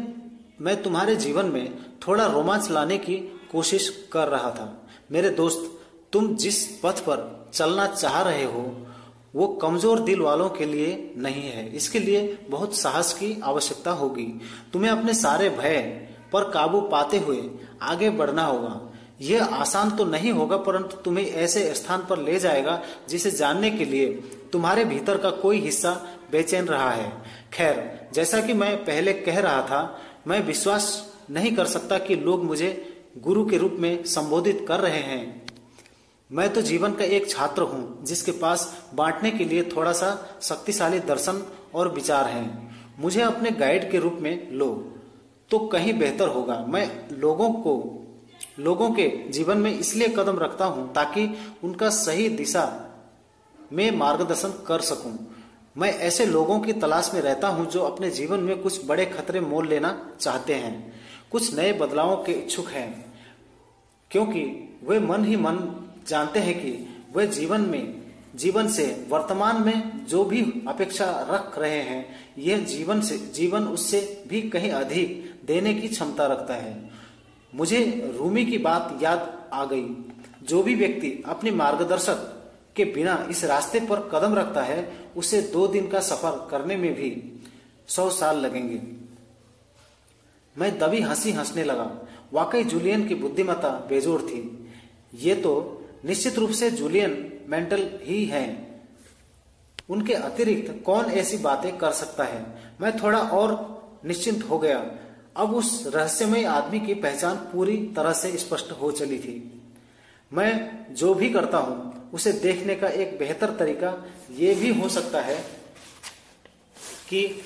मैं तुम्हारे जीवन में थोड़ा रोमांच लाने की कोशिश कर रहा था। मेरे दोस्त तुम जिस पथ पर चलना चाह रहे हो, वो कमज़ोर दिल वालों के लिए नहीं है। इसके लिए बहुत साहस की आवश्यकता होगी। तुम्हें अपने सारे भय पर काबू पाते हुए आगे बढ़ना होगा। यह आसान तो नहीं होगा, परंतु तुम्हें ऐसे स्थान पर ले जाएगा जिसे जानने के लिए तुम्हारे भीतर का कोई हिस्सा बेचैन रहा है। खैर, जैसा कि मैं पहले कह रहा था, मैं विश्वास नहीं कर सकता कि लोग मुझे गुरु के रूप में संबोधित कर रहे हैं। मैं तो जीवन का एक छात्र हूँ, जिसके पास बांटने के लिए थोड़ा सा शक्तिशाली दर्शन और विचार हैं। मुझे अपने गाइड के रूप में लो तो कहीं बेहतर होगा। मैं लोगों को, लोगों के जीवन में इसलिए कदम रखता हूँ ताकि उनका सही दिशा में मार्गदर्शन कर सकूँ। मैं ऐसे लोगों की तलाश में रहता हूँ जो अपने जीवन में कुछ बड़े खतरे मोल लेना चाहते हैं। कुछ नए बदलावों के इच्छुक हैं, क्योंकि वे मन ही मन जानते हैं कि वे जीवन में, जीवन से वर्तमान में जो भी अपेक्षा रख रहे हैं, यह जीवन से, जीवन उससे भी कहीं अधिक देने की क्षमता रखता है। मुझे रूमी की बात याद आ गई। जो भी व्यक्ति अपने मार्गदर्शक के बिना इस रास्ते पर कदम रखता है, उसे दो दिन का सफ़र करने में भी सौ साल लगेंगे। मैं दबी हँसी हंसने लगा। वाकई जूलियन की बुद्धिमत्ता बेजोड़ थी। ये तो निश्चित रूप से जूलियन मेंटल ही हैं। उनके अतिरिक्त कौन ऐसी बातें कर सकता है? मैं थोड़ा और निश्चिंत हो गया। अब उस रहस्यमय आदमी की पहचान पूरी तरह से स्पष्ट हो चली थी। मैं जो भी करता हूँ, उसे देखने का एक बेहतर तरीका ये भी हो सकता है कि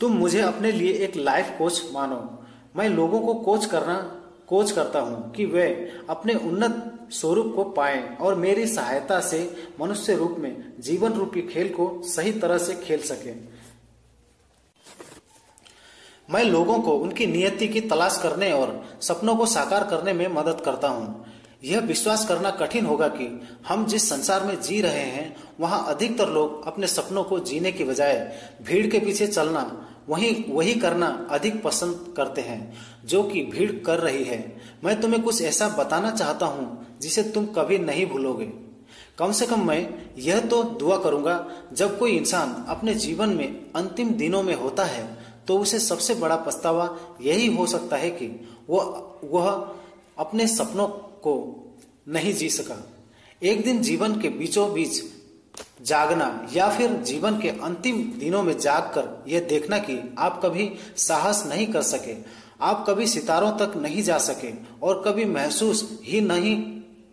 तुम मुझे अपने लिए एक लाइफ कोच मानो। मैं लोगों को कोच करना कोच करता हूँ कि वे अपने उन्नत स्वरूप को पाए और मेरी सहायता से मनुष्य रूप में जीवन रूपी खेल को सही तरह से खेल सके। मैं लोगों को उनकी नियति की तलाश करने और सपनों को साकार करने में मदद करता हूँ। यह विश्वास करना कठिन होगा कि हम जिस संसार में जी रहे हैं, वहाँ अधिकतर लोग अपने सपनों को जीने की बजाय भीड़ के पीछे चलना, वही वही करना अधिक पसंद करते हैं। जो कि भीड़ कर रही है। मैं तुम्हें कुछ ऐसा बताना चाहता हूँ, जिसे तुम कभी नहीं भूलोगे। कम से कम मैं यह तो दुआ करूँगा, जब कोई इंसान अपने जीवन में अंतिम दिनों में होता है तो उसे सबसे बड़ा पछतावा यही हो सकता है कि वह वह अपने सपनों को नहीं जी सका। एक दिन जीवन के बीचों बीच जागना या फिर जीवन के अंतिम दिनों में जागकर यह देखना कि आप कभी साहस नहीं कर सके आप कभी सितारों तक नहीं जा सके और कभी महसूस ही नहीं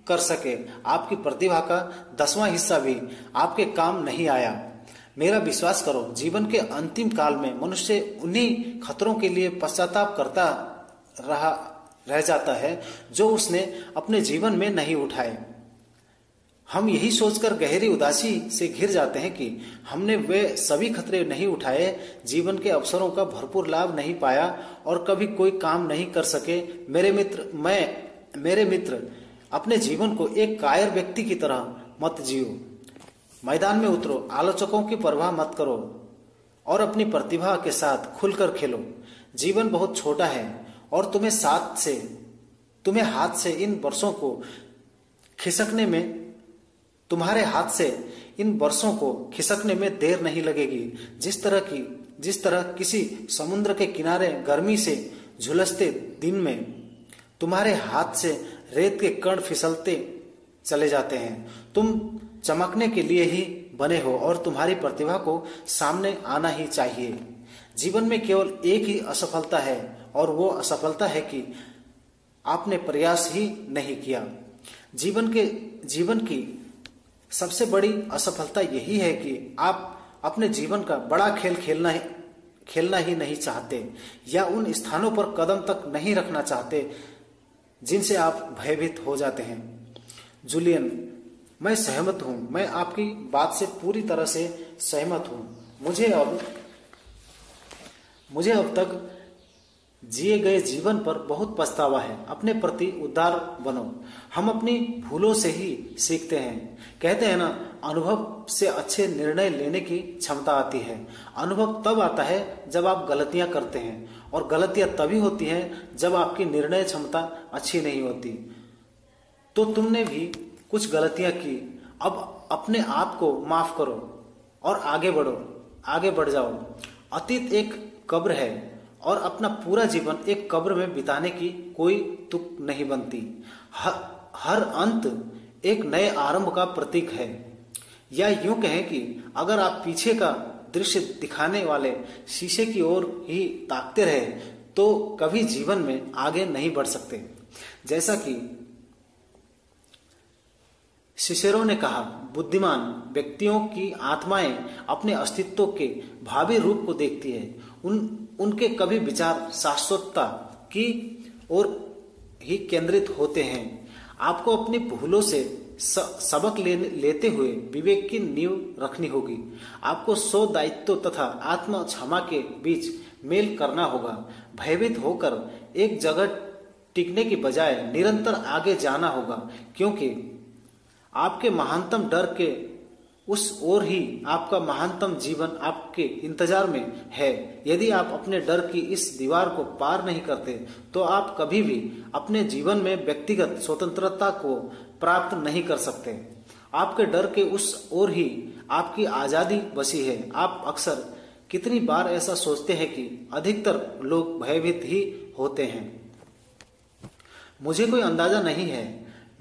कर सके। आपकी प्रतिभा का दसवां हिस्सा भी आपके काम नहीं आया। मेरा विश्वास करो, जीवन के अंतिम काल में मनुष्य उन्हीं खतरों के लिए पश्चाताप करता रहा, रह जाता है जो उसने अपने जीवन में नहीं उठाए। हम यही सोचकर गहरी उदासी से घिर जाते हैं कि हमने वे सभी खतरे नहीं उठाए, जीवन के अवसरों का भरपूर लाभ नहीं पाया और कभी कोई काम नहीं कर सके। मेरे मित्र, मैं, मेरे मित्र, अपने जीवन को एक कायर व्यक्ति की तरह मत जियो। मैदान में उतरो, आलोचकों की परवाह मत करो और अपनी प्रतिभा के साथ खुलकर खेलो। जीवन बहुत छोटा है और तुम्हें साथ से, तुम्हें हाथ से इन वर्षों को खिसकने में तुम्हारे हाथ से इन वर्षों को खिसकने में देर नहीं लगेगी। जिस तरह की, जिस तरह किसी समुद्र के किनारे गर्मी से झुलसते दिन में तुम्हारे हाथ से रेत के कण फिसलते चले जाते हैं। तुम चमकने के लिए ही बने हो और तुम्हारी प्रतिभा को सामने आना ही चाहिए। जीवन में केवल एक ही असफलता है और वो असफलता है कि आपने प्रयास ही नहीं किया। जीवन के, जीवन की सबसे बड़ी असफलता यही है कि आप अपने जीवन का बड़ा खेल खेलना ही खेलना ही नहीं चाहते या उन स्थानों पर कदम तक नहीं रखना चाहते जिनसे आप भयभीत हो जाते हैं। जूलियन, मैं सहमत हूँ, मैं आपकी बात से पूरी तरह से सहमत हूँ। मुझे अब मुझे अब तक जिए गए जीवन पर बहुत पछतावा है। अपने प्रति उदार बनो। हम अपनी भूलों से ही सीखते हैं। कहते हैं ना, अनुभव से अच्छे निर्णय लेने की क्षमता आती है। अनुभव तब आता है जब आप गलतियाँ करते हैं। और गलतियाँ तभी होती हैं जब आपकी निर्णय क्षमता अच्छी नहीं होती। तो तुमने भी कुछ गलतियाँ की। अब अपने आप को माफ़ करो और आगे बढ़ो। आगे बढ़ जाओ। अतीत एक कब्र है। और अपना पूरा जीवन एक कब्र में बिताने की कोई तुक नहीं बनती। हर, हर अंत एक नए आरंभ का प्रतीक है। या यूँ कहें कि अगर आप पीछे का दृश्य दिखाने वाले शीशे की ओर ही ताकते रहे तो कभी जीवन में आगे नहीं बढ़ सकते। जैसा कि सिसेरो ने कहा बुद्धिमान व्यक्तियों की आत्माएँ अपने अस्तित्व के भावी रूप को देखती है उन उनके कभी विचार शाश्वतता की ओर ही केंद्रित होते हैं। आपको अपनी भूलों से सबक ले, लेते हुए विवेक की नींव रखनी होगी। आपको सो दायित्व तथा आत्म क्षमा के बीच मेल करना होगा। भयभीत होकर एक जगह टिकने की बजाय निरंतर आगे जाना होगा क्योंकि आपके महानतम डर के उस ओर ही आपका महानतम जीवन आपके इंतज़ार में है। यदि आप अपने डर की इस दीवार को पार नहीं करते तो आप कभी भी अपने जीवन में व्यक्तिगत स्वतंत्रता को प्राप्त नहीं कर सकते। आपके डर के उस ओर ही आपकी आज़ादी बसी है। आप अक्सर कितनी बार ऐसा सोचते हैं कि अधिकतर लोग भयभीत ही होते हैं। मुझे कोई अंदाज़ा नहीं है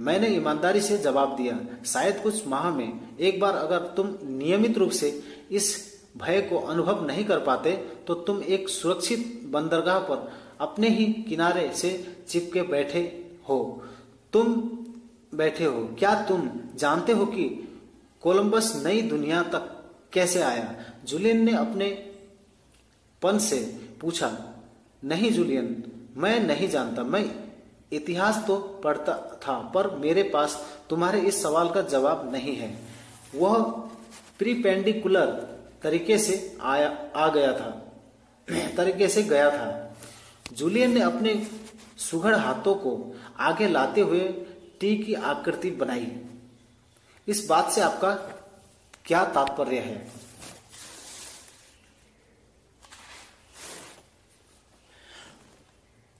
मैंने ईमानदारी से जवाब दिया, शायद कुछ माह में एक बार अगर तुम नियमित रूप से इस भय को अनुभव नहीं कर पाते तो तुम एक सुरक्षित बंदरगाह पर अपने ही किनारे से चिपके बैठे हो। तुम बैठे हो। क्या तुम जानते हो कि कोलंबस नई दुनिया तक कैसे आया? जूलियन ने अपने पन से पूछा, नहीं जूलियन, मैं नहीं जानता। मैं इतिहास तो पढ़ता था, पर मेरे पास तुम्हारे इस सवाल का जवाब नहीं है। वह प्रीपेंडिकुलर तरीके से आया, आ गया था। [CLEARS THROAT] तरीके से गया था। जूलियन ने अपने सुघड़ हाथों को आगे लाते हुए टी की आकृति बनाई। इस बात से आपका क्या तात्पर्य है?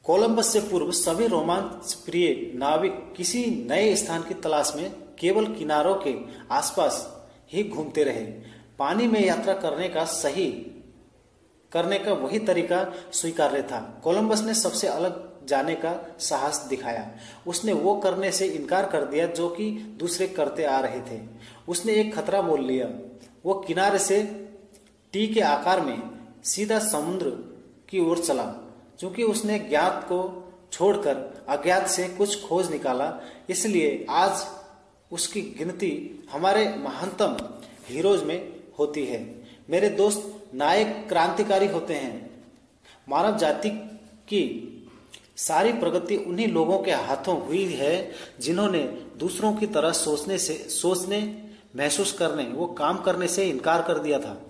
कोलंबस से पूर्व सभी रोमांच प्रिय नाविक किसी नए स्थान की तलाश में केवल किनारों के आसपास ही घूमते रहे। पानी में यात्रा करने का सही, करने का वही तरीका स्वीकार्य था। कोलंबस ने सबसे अलग जाने का साहस दिखाया। उसने वो करने से इनकार कर दिया जो कि दूसरे करते आ रहे थे। उसने एक खतरा मोल लिया। वो किनारे से टी के आकार में सीधा समुद्र की ओर चला। क्योंकि उसने ज्ञात को छोड़कर अज्ञात से कुछ खोज निकाला, इसलिए आज उसकी गिनती हमारे महानतम हीरोज में होती है। मेरे दोस्त नायक क्रांतिकारी होते हैं। मानव जाति की सारी प्रगति उन्हीं लोगों के हाथों हुई है, जिन्होंने दूसरों की तरह सोचने से, सोचने, महसूस करने, वो काम करने से इनकार कर दिया था।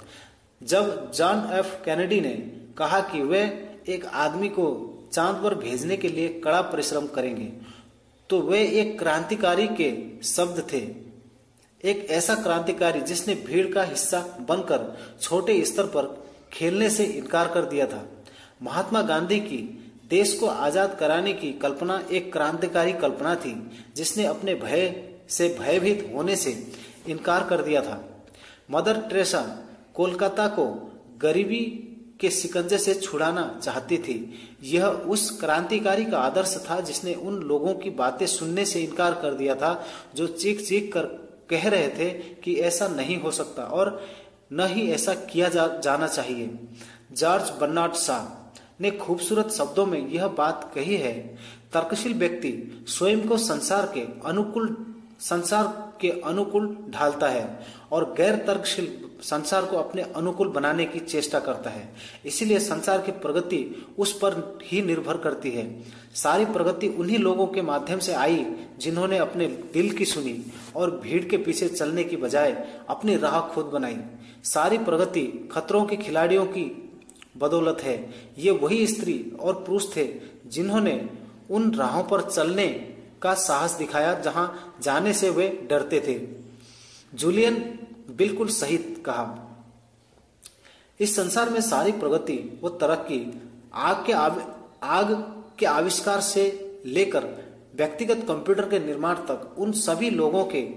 जब जॉन एफ़ कैनेडी ने कहा कि वे एक आदमी को चाँद पर भेजने के लिए कड़ा परिश्रम करेंगे तो वे एक क्रांतिकारी के शब्द थे। एक ऐसा क्रांतिकारी जिसने भीड़ का हिस्सा बनकर छोटे स्तर पर खेलने से इनकार कर दिया था। महात्मा गांधी की देश को आज़ाद कराने की कल्पना एक क्रांतिकारी कल्पना थी, जिसने अपने भय से भयभीत होने से इनकार कर दिया था। मदर ट्रेसा कोलकाता को गरीबी के सिकंजे से छुड़ाना चाहती थी। यह उस क्रांतिकारी का आदर्श था जिसने उन लोगों की बातें सुनने से इनकार कर दिया था जो चीख चीख कर कह रहे थे कि ऐसा नहीं हो सकता और न ही ऐसा किया जा, जाना चाहिए। जॉर्ज बर्नार्ड शाह ने खूबसूरत शब्दों में यह बात कही है तर्कशील व्यक्ति स्वयं को संसार के अनुकूल संसार के अनुकूल ढालता है और गैर तर्कशील संसार को अपने अनुकूल बनाने की चेष्टा करता है। इसीलिए संसार की प्रगति उस पर ही निर्भर करती है। सारी प्रगति उन्हीं लोगों के माध्यम से आई जिन्होंने अपने दिल की सुनी और भीड़ के पीछे चलने की बजाय अपनी राह खुद बनाई। सारी प्रगति खतरों के खिलाड़ियों की बदौलत है। ये वही स्त्री और पुरुष थे जिन्होंने उन राहों पर चलने का साहस दिखाया जहाँ जाने से वे डरते थे। जूलियन बिल्कुल सही कहा। इस संसार में सारी प्रगति व तरक्की आग के आव, आग के आविष्कार से लेकर व्यक्तिगत कंप्यूटर के निर्माण तक उन सभी लोगों के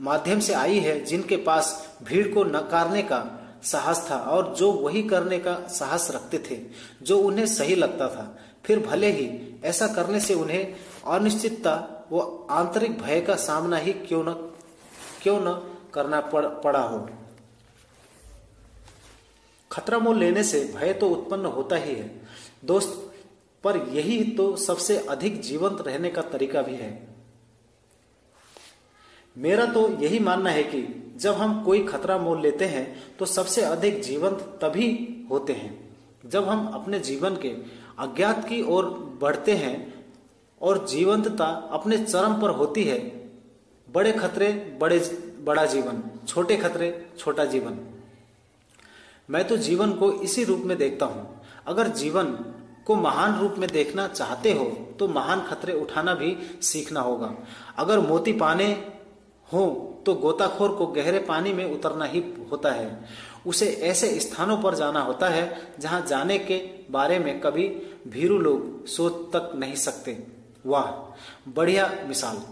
माध्यम से आई है जिनके पास भीड़ को नकारने का साहस था और जो वही करने का साहस रखते थे जो उन्हें सही लगता था। फिर भले ही ऐसा करने से उन्हें अनिश्चितता व आंतरिक भय का सामना ही क्यों न क्यों न करना पड़, पड़ा हो? खतरा मोल लेने से भय तो उत्पन्न होता ही है। दोस्त पर यही तो सबसे अधिक जीवंत रहने का तरीका भी है। मेरा तो यही मानना है कि जब हम कोई खतरा मोल लेते हैं तो सबसे अधिक जीवंत तभी होते हैं जब हम अपने जीवन के अज्ञात की ओर बढ़ते हैं और जीवंतता अपने चरम पर होती है। बड़े खतरे, बड़े, बड़ा जीवन, छोटे खतरे, छोटा जीवन। मैं तो जीवन को इसी रूप में देखता हूँ। अगर जीवन को महान रूप में देखना चाहते हो तो महान खतरे उठाना भी सीखना होगा। अगर मोती पाने हो तो गोताखोर को गहरे पानी में उतरना ही होता है। उसे ऐसे स्थानों पर जाना होता है, जहाँ जाने के बारे में कभी भीरू लोग सोच तक नहीं सकते। वाह, बढ़िया मिसाल।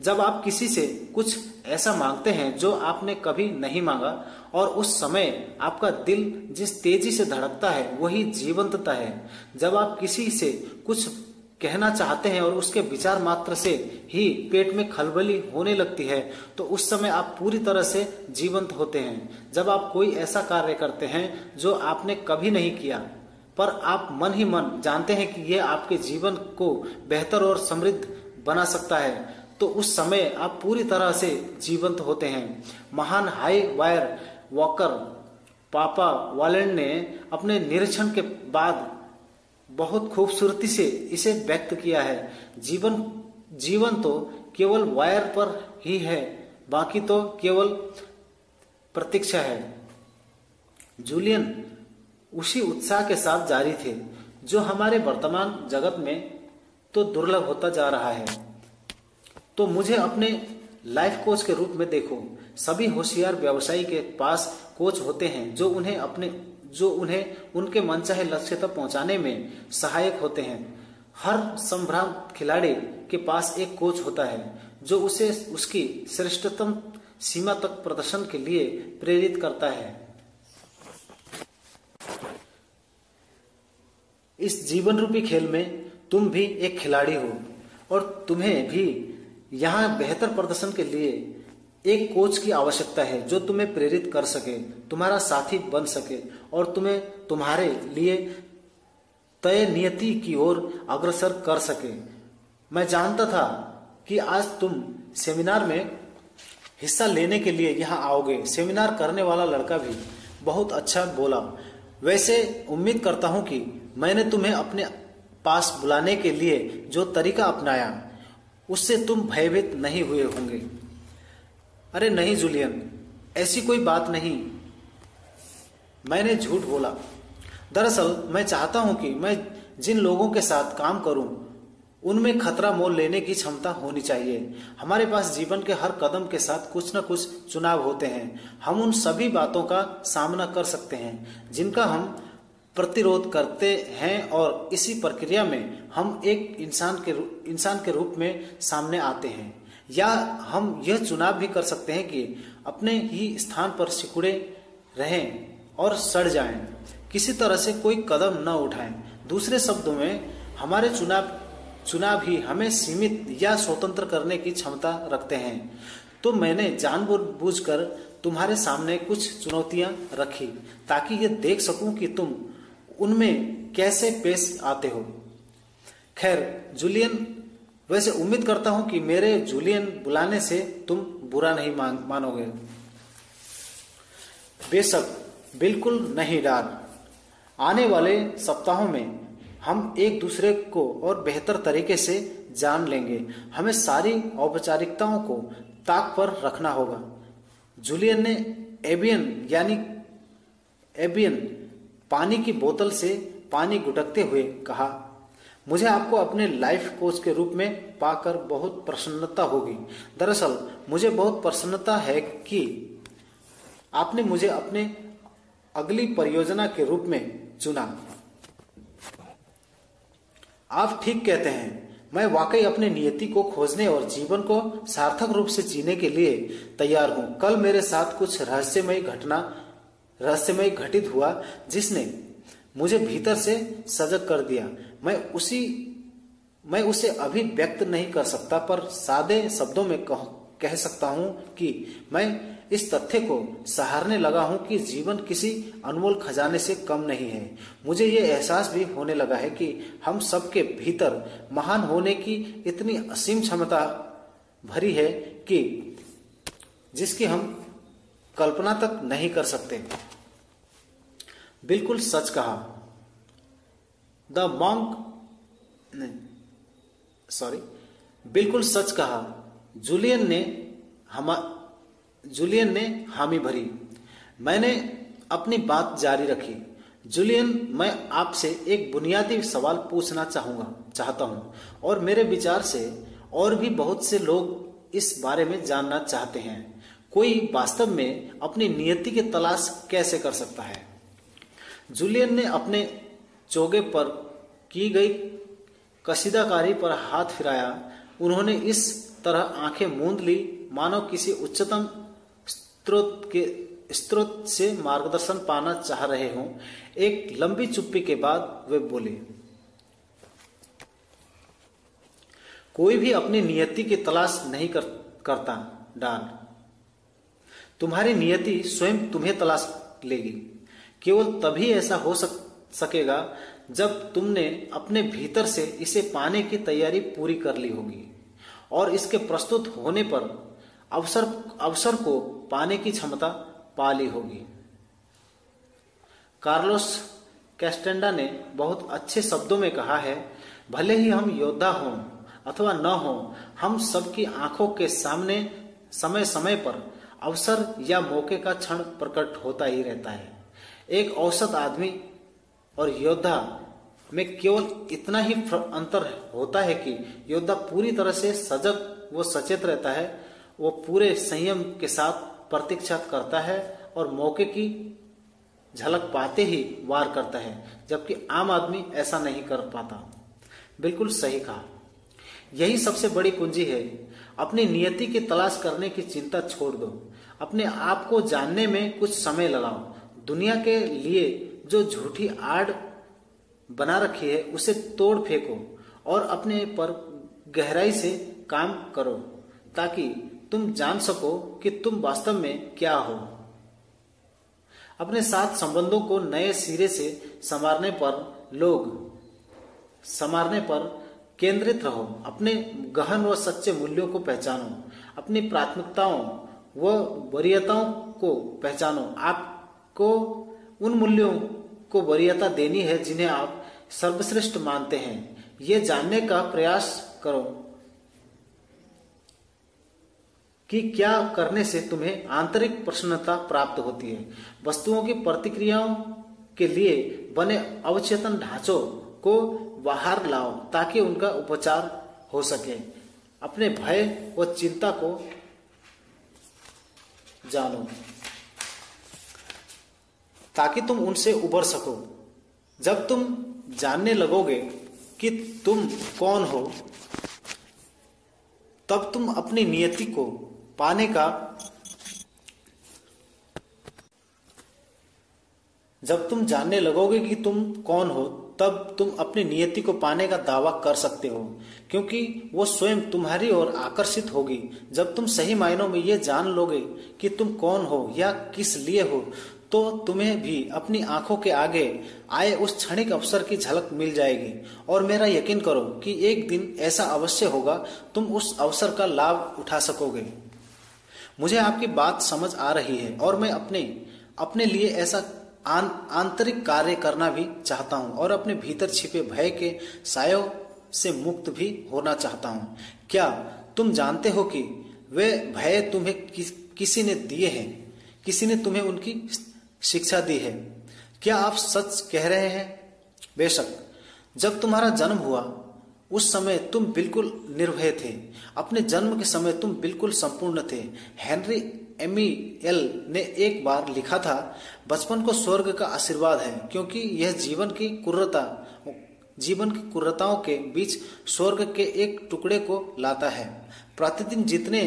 जब आप किसी से कुछ ऐसा मांगते हैं जो आपने कभी नहीं मांगा, और उस समय आपका दिल जिस तेज़ी से धड़कता है, वही जीवंतता है। जब आप किसी से कुछ कहना चाहते हैं और उसके विचार मात्र से ही पेट में खलबली होने लगती है तो उस समय आप पूरी तरह से जीवंत होते हैं। जब आप कोई ऐसा कार्य करते हैं जो आपने कभी नहीं किया, पर आप मन ही मन जानते हैं कि यह आपके जीवन को बेहतर और समृद्ध बना सकता है तो उस समय आप पूरी तरह से जीवंत होते हैं। महान हाई वायर वॉकर पापा वालेंड ने अपने निरीक्षण के बाद बहुत खूबसूरती से इसे व्यक्त किया है। जीवन जीवन तो केवल वायर पर ही है, बाकी तो केवल प्रतीक्षा है। जूलियन उसी उत्साह के साथ जारी थे, जो हमारे वर्तमान जगत में तो दुर्लभ होता जा रहा है। तो मुझे अपने लाइफ कोच के रूप में देखो। सभी होशियार व्यवसायी के पास कोच होते हैं, जो उन्हें अपने जो उन्हें उनके मनचाहे लक्ष्य तक पहुँचाने में सहायक होते हैं। हर संभ्रांत खिलाड़ी के पास एक कोच होता है, जो उसे उसकी श्रेष्ठतम सीमा तक प्रदर्शन के लिए प्रेरित करता है। इस जीवन रूपी खेल में तुम भी एक खिलाड़ी हो, और तुम्हें भी यहाँ बेहतर प्रदर्शन के लिए एक कोच की आवश्यकता है जो तुम्हें प्रेरित कर सके, तुम्हारा साथी बन सके और तुम्हें तुम्हारे लिए तय नियति की ओर अग्रसर कर सके। मैं जानता था कि आज तुम सेमिनार में हिस्सा लेने के लिए यहाँ आओगे। सेमिनार करने वाला लड़का भी बहुत अच्छा बोला। वैसे उम्मीद करता हूँ कि मैंने तुम्हें अपने पास बुलाने के लिए जो तरीका अपनाया उससे तुम भयभीत नहीं हुए होंगे। अरे नहीं, जूलियन, ऐसी कोई बात नहीं। मैंने झूठ बोला। दरअसल मैं चाहता हूँ कि मैं जिन लोगों के साथ काम करूँ, उनमें खतरा मोल लेने की क्षमता होनी चाहिए। हमारे पास जीवन के हर कदम के साथ कुछ न कुछ चुनाव होते हैं। हम उन सभी बातों का सामना कर सकते हैं, जिनका हम प्रतिरोध करते हैं और इसी प्रक्रिया में हम एक इंसान के इंसान के रूप में सामने आते हैं। या हम यह चुनाव भी कर सकते हैं कि अपने ही स्थान पर सिकुड़े रहें और सड़ जाएँ। किसी तरह से कोई कदम न उठाएँ। दूसरे शब्दों में, हमारे चुनाव चुनाव ही हमें सीमित या स्वतंत्र करने की क्षमता रखते हैं। तो मैंने जानबूझकर तुम्हारे सामने कुछ चुनौतियाँ रखी ताकि ये देख सकूँ कि तुम उनमें कैसे पेश आते हो? खैर जूलियन वैसे उम्मीद करता हूँ कि मेरे जूलियन बुलाने से तुम बुरा नहीं मान, मानोगे। बेशक बिल्कुल नहीं डार आने वाले सप्ताहों में हम एक दूसरे को और बेहतर तरीके से जान लेंगे। हमें सारी औपचारिकताओं को ताक पर रखना होगा। जूलियन ने एबियन यानी एबियन पानी की बोतल से पानी गुटकते हुए कहा, मुझे आपको अपने लाइफ कोच के रूप में पाकर बहुत प्रसन्नता होगी। दरअसल, मुझे बहुत प्रसन्नता है कि आपने मुझे अपने अगली परियोजना के रूप में चुना। आप ठीक कहते हैं, मैं वाकई अपने नियति को खोजने और जीवन को सार्थक रूप से जीने के लिए तैयार हूँ। कल मेरे साथ कुछ रहस्यमय घटना रहस्यमय घटित हुआ जिसने मुझे भीतर से सजग कर दिया। मैं उसी मैं उसे अभी व्यक्त नहीं कर सकता पर सादे शब्दों में कह, कह सकता हूँ कि मैं इस तथ्य को सहारने लगा हूँ कि जीवन किसी अनमोल खजाने से कम नहीं है। मुझे ये एहसास भी होने लगा है कि हम सबके भीतर महान होने की इतनी असीम क्षमता भरी है कि जिसकी हम कल्पना तक नहीं कर सकते। बिल्कुल सच कहा। द मॉन्क सॉरी बिल्कुल सच कहा। जूलियन ने हम, जूलियन ने हामी भरी। मैंने अपनी बात जारी रखी। जूलियन, मैं आपसे एक बुनियादी सवाल पूछना चाहूँगा, चाहता हूँ, और मेरे विचार से और भी बहुत से लोग इस बारे में जानना चाहते हैं। कोई वास्तव में अपनी नियति की तलाश कैसे कर सकता है? जूलियन ने अपने चोगे पर की गई कशीदाकारी पर हाथ फिराया। उन्होंने इस तरह आँखें मूंद ली। मानो किसी उच्चतम स्त्रोत के स्त्रोत से मार्गदर्शन पाना चाह रहे हों। एक लंबी चुप्पी के बाद वे बोले कोई भी अपनी नियति की तलाश नहीं कर, करता डाल। तुम्हारी नियति स्वयं तुम्हें तलाश लेगी। केवल तभी ऐसा हो सक, सकेगा जब तुमने अपने भीतर से इसे पाने की तैयारी पूरी कर ली होगी। और इसके प्रस्तुत होने पर अवसर अवसर को पाने की क्षमता पा ली होगी। कार्लोस कैस्टेंडा ने बहुत अच्छे शब्दों में कहा है भले ही हम योद्धा हों अथवा न हो हम सबकी आँखों के सामने समय समय पर अवसर या मौके का क्षण प्रकट होता ही रहता है। एक औसत आदमी और योद्धा में केवल इतना ही अंतर होता है कि योद्धा पूरी तरह से सजग व सचेत रहता है। वो पूरे संयम के साथ प्रतीक्षा करता है और मौके की झलक पाते ही वार करता है, जबकि आम आदमी ऐसा नहीं कर पाता। बिल्कुल सही कहा। यही सबसे बड़ी कुंजी है। अपनी नियति की तलाश करने की चिंता छोड़ दो। अपने आप को जानने में कुछ समय लगाओ दुनिया के लिए जो झूठी आड़ बना रखी है, उसे तोड़ फेंको और अपने पर गहराई से काम करो, ताकि तुम जान सको कि तुम वास्तव में क्या हो। अपने साथ संबंधों को नए सिरे से संवारने पर लोग, संवारने पर केंद्रित रहो। अपने गहन व सच्चे मूल्यों को पहचानो। अपनी प्राथमिकताओं व वरीयताओं को पहचानो। आपको उन मूल्यों को वरीयता देनी है जिन्हें आप सर्वश्रेष्ठ मानते हैं। ये जानने का प्रयास करो कि क्या करने से तुम्हें आंतरिक प्रसन्नता प्राप्त होती है। वस्तुओं की प्रतिक्रियाओं के लिए बने अवचेतन ढांचों को बाहर लाओ ताकि उनका उपचार हो सके। अपने भय व चिंता को जानो। ताकि तुम उनसे उबर सको। जब तुम जानने लगोगे कि तुम कौन हो, तब तुम अपनी नियति को पाने का जब तुम जानने लगोगे कि तुम कौन हो तब तुम अपनी नियति को पाने का दावा कर सकते हो, क्योंकि वो स्वयं तुम्हारी ओर आकर्षित होगी। जब तुम सही मायनों में ये जान लोगे कि तुम कौन हो या किस लिए हो तो तुम्हें भी अपनी आँखों के आगे आए उस क्षणिक अवसर की झलक मिल जाएगी। और मेरा यकीन करो कि एक दिन ऐसा अवश्य होगा, तुम उस अवसर का लाभ उठा सकोगे। मुझे आपकी बात समझ आ रही है और मैं अपने अपने लिए ऐसा आन, आंतरिक कार्य करना भी चाहता हूँ और अपने भीतर छिपे भय के सायों से मुक्त भी होना चाहता हूँ। क्या तुम जानते हो कि वे भय तुम्हें कि, किसी ने दिए हैं? किसी ने तुम्हें उनकी शिक्षा दी है? क्या आप सच कह रहे हैं? बेशक जब तुम्हारा जन्म हुआ उस समय तुम बिल्कुल निर्भय थे। अपने जन्म के समय तुम बिल्कुल संपूर्ण थे। हेनरी एमी एल ने एक बार लिखा था, बचपन को स्वर्ग का आशीर्वाद है, क्योंकि यह जीवन की कुर्रता, जीवन की कुर्रताओं के बीच स्वर्ग के एक टुकड़े को लाता है। प्रतिदिन जितने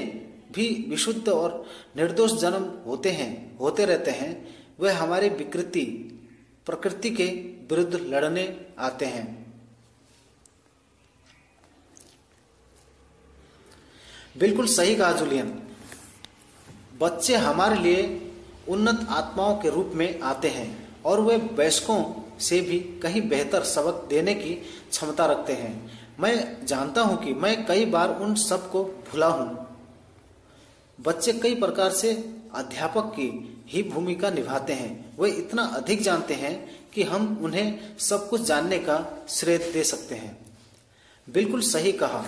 भी विशुद्ध और निर्दोष जन्म होते हैं, होते रहते हैं वह हमारी विकृति, प्रकृति के विरुद्ध लड़ने आते हैं। बिल्कुल सही कहा, जूलियन। बच्चे हमारे लिए उन्नत आत्माओं के रूप में आते हैं और वे वयस्कों से भी कहीं बेहतर सबक देने की क्षमता रखते हैं। मैं जानता हूँ कि मैं कई बार उन सबको भुला हूँ। बच्चे कई प्रकार से अध्यापक की ही भूमिका निभाते हैं। वे इतना अधिक जानते हैं कि हम उन्हें सब कुछ जानने का श्रेय दे सकते हैं। बिल्कुल सही कहा।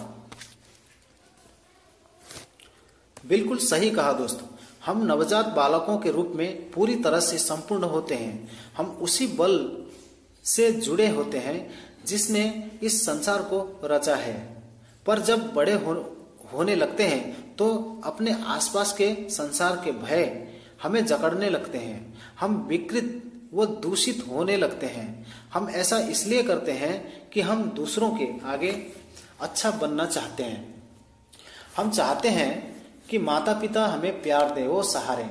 बिल्कुल सही कहा दोस्तों। हम नवजात बालकों के रूप में पूरी तरह से संपूर्ण होते हैं। हम उसी बल से जुड़े होते हैं जिसने इस संसार को रचा है। पर जब बड़े हो, होने लगते हैं तो अपने आसपास के संसार के भय हमें जकड़ने लगते हैं। हम विकृत व दूषित होने लगते हैं। हम ऐसा इसलिए करते हैं कि हम दूसरों के आगे अच्छा बनना चाहते हैं। हम चाहते हैं कि माता पिता हमें प्यार दे, वो सहारे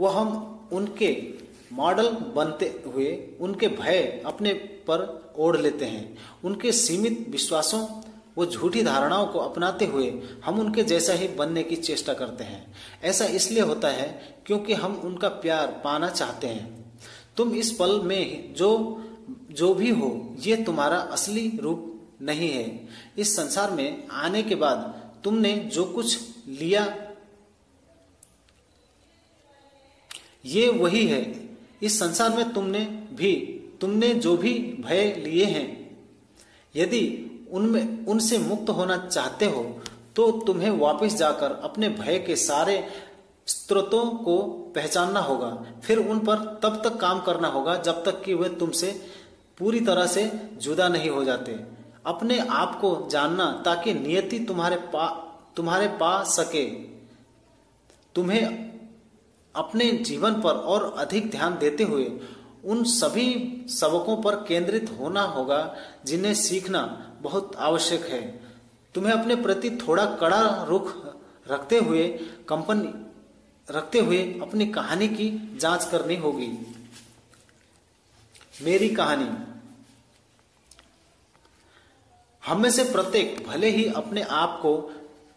वो हम उनके मॉडल बनते हुए, उनके भय अपने पर ओढ़ लेते हैं। उनके सीमित विश्वासों, वो झूठी धारणाओं को अपनाते हुए हम उनके जैसा ही बनने की चेष्टा करते हैं। ऐसा इसलिए होता है क्योंकि हम उनका प्यार पाना चाहते हैं। तुम इस पल में जो जो भी हो, ये तुम्हारा असली रूप नहीं है। इस संसार में आने के बाद तुमने जो कुछ लिया ये वही है। इस संसार में तुमने भी, तुमने जो भी भय लिए हैं, यदि उनमें, उनसे मुक्त होना चाहते हो तो तुम्हें वापस जाकर अपने भय के सारे स्रोतों को पहचानना होगा। फिर उन पर तब तक काम करना होगा, जब तक कि वे तुमसे पूरी तरह से जुदा नहीं हो जाते। अपने आप को जानना, ताकि नियति तुम्हारे पा तुम्हारे पा सके। तुम्हें अपने जीवन पर और अधिक ध्यान देते हुए उन सभी सबकों पर केंद्रित होना होगा, जिन्हें सीखना बहुत आवश्यक है। तुम्हें अपने प्रति थोड़ा कड़ा रुख रखते हुए, कंपनी रखते हुए अपनी कहानी की जाँच करनी होगी। मेरी कहानी। हम में से प्रत्येक भले ही अपने आप को,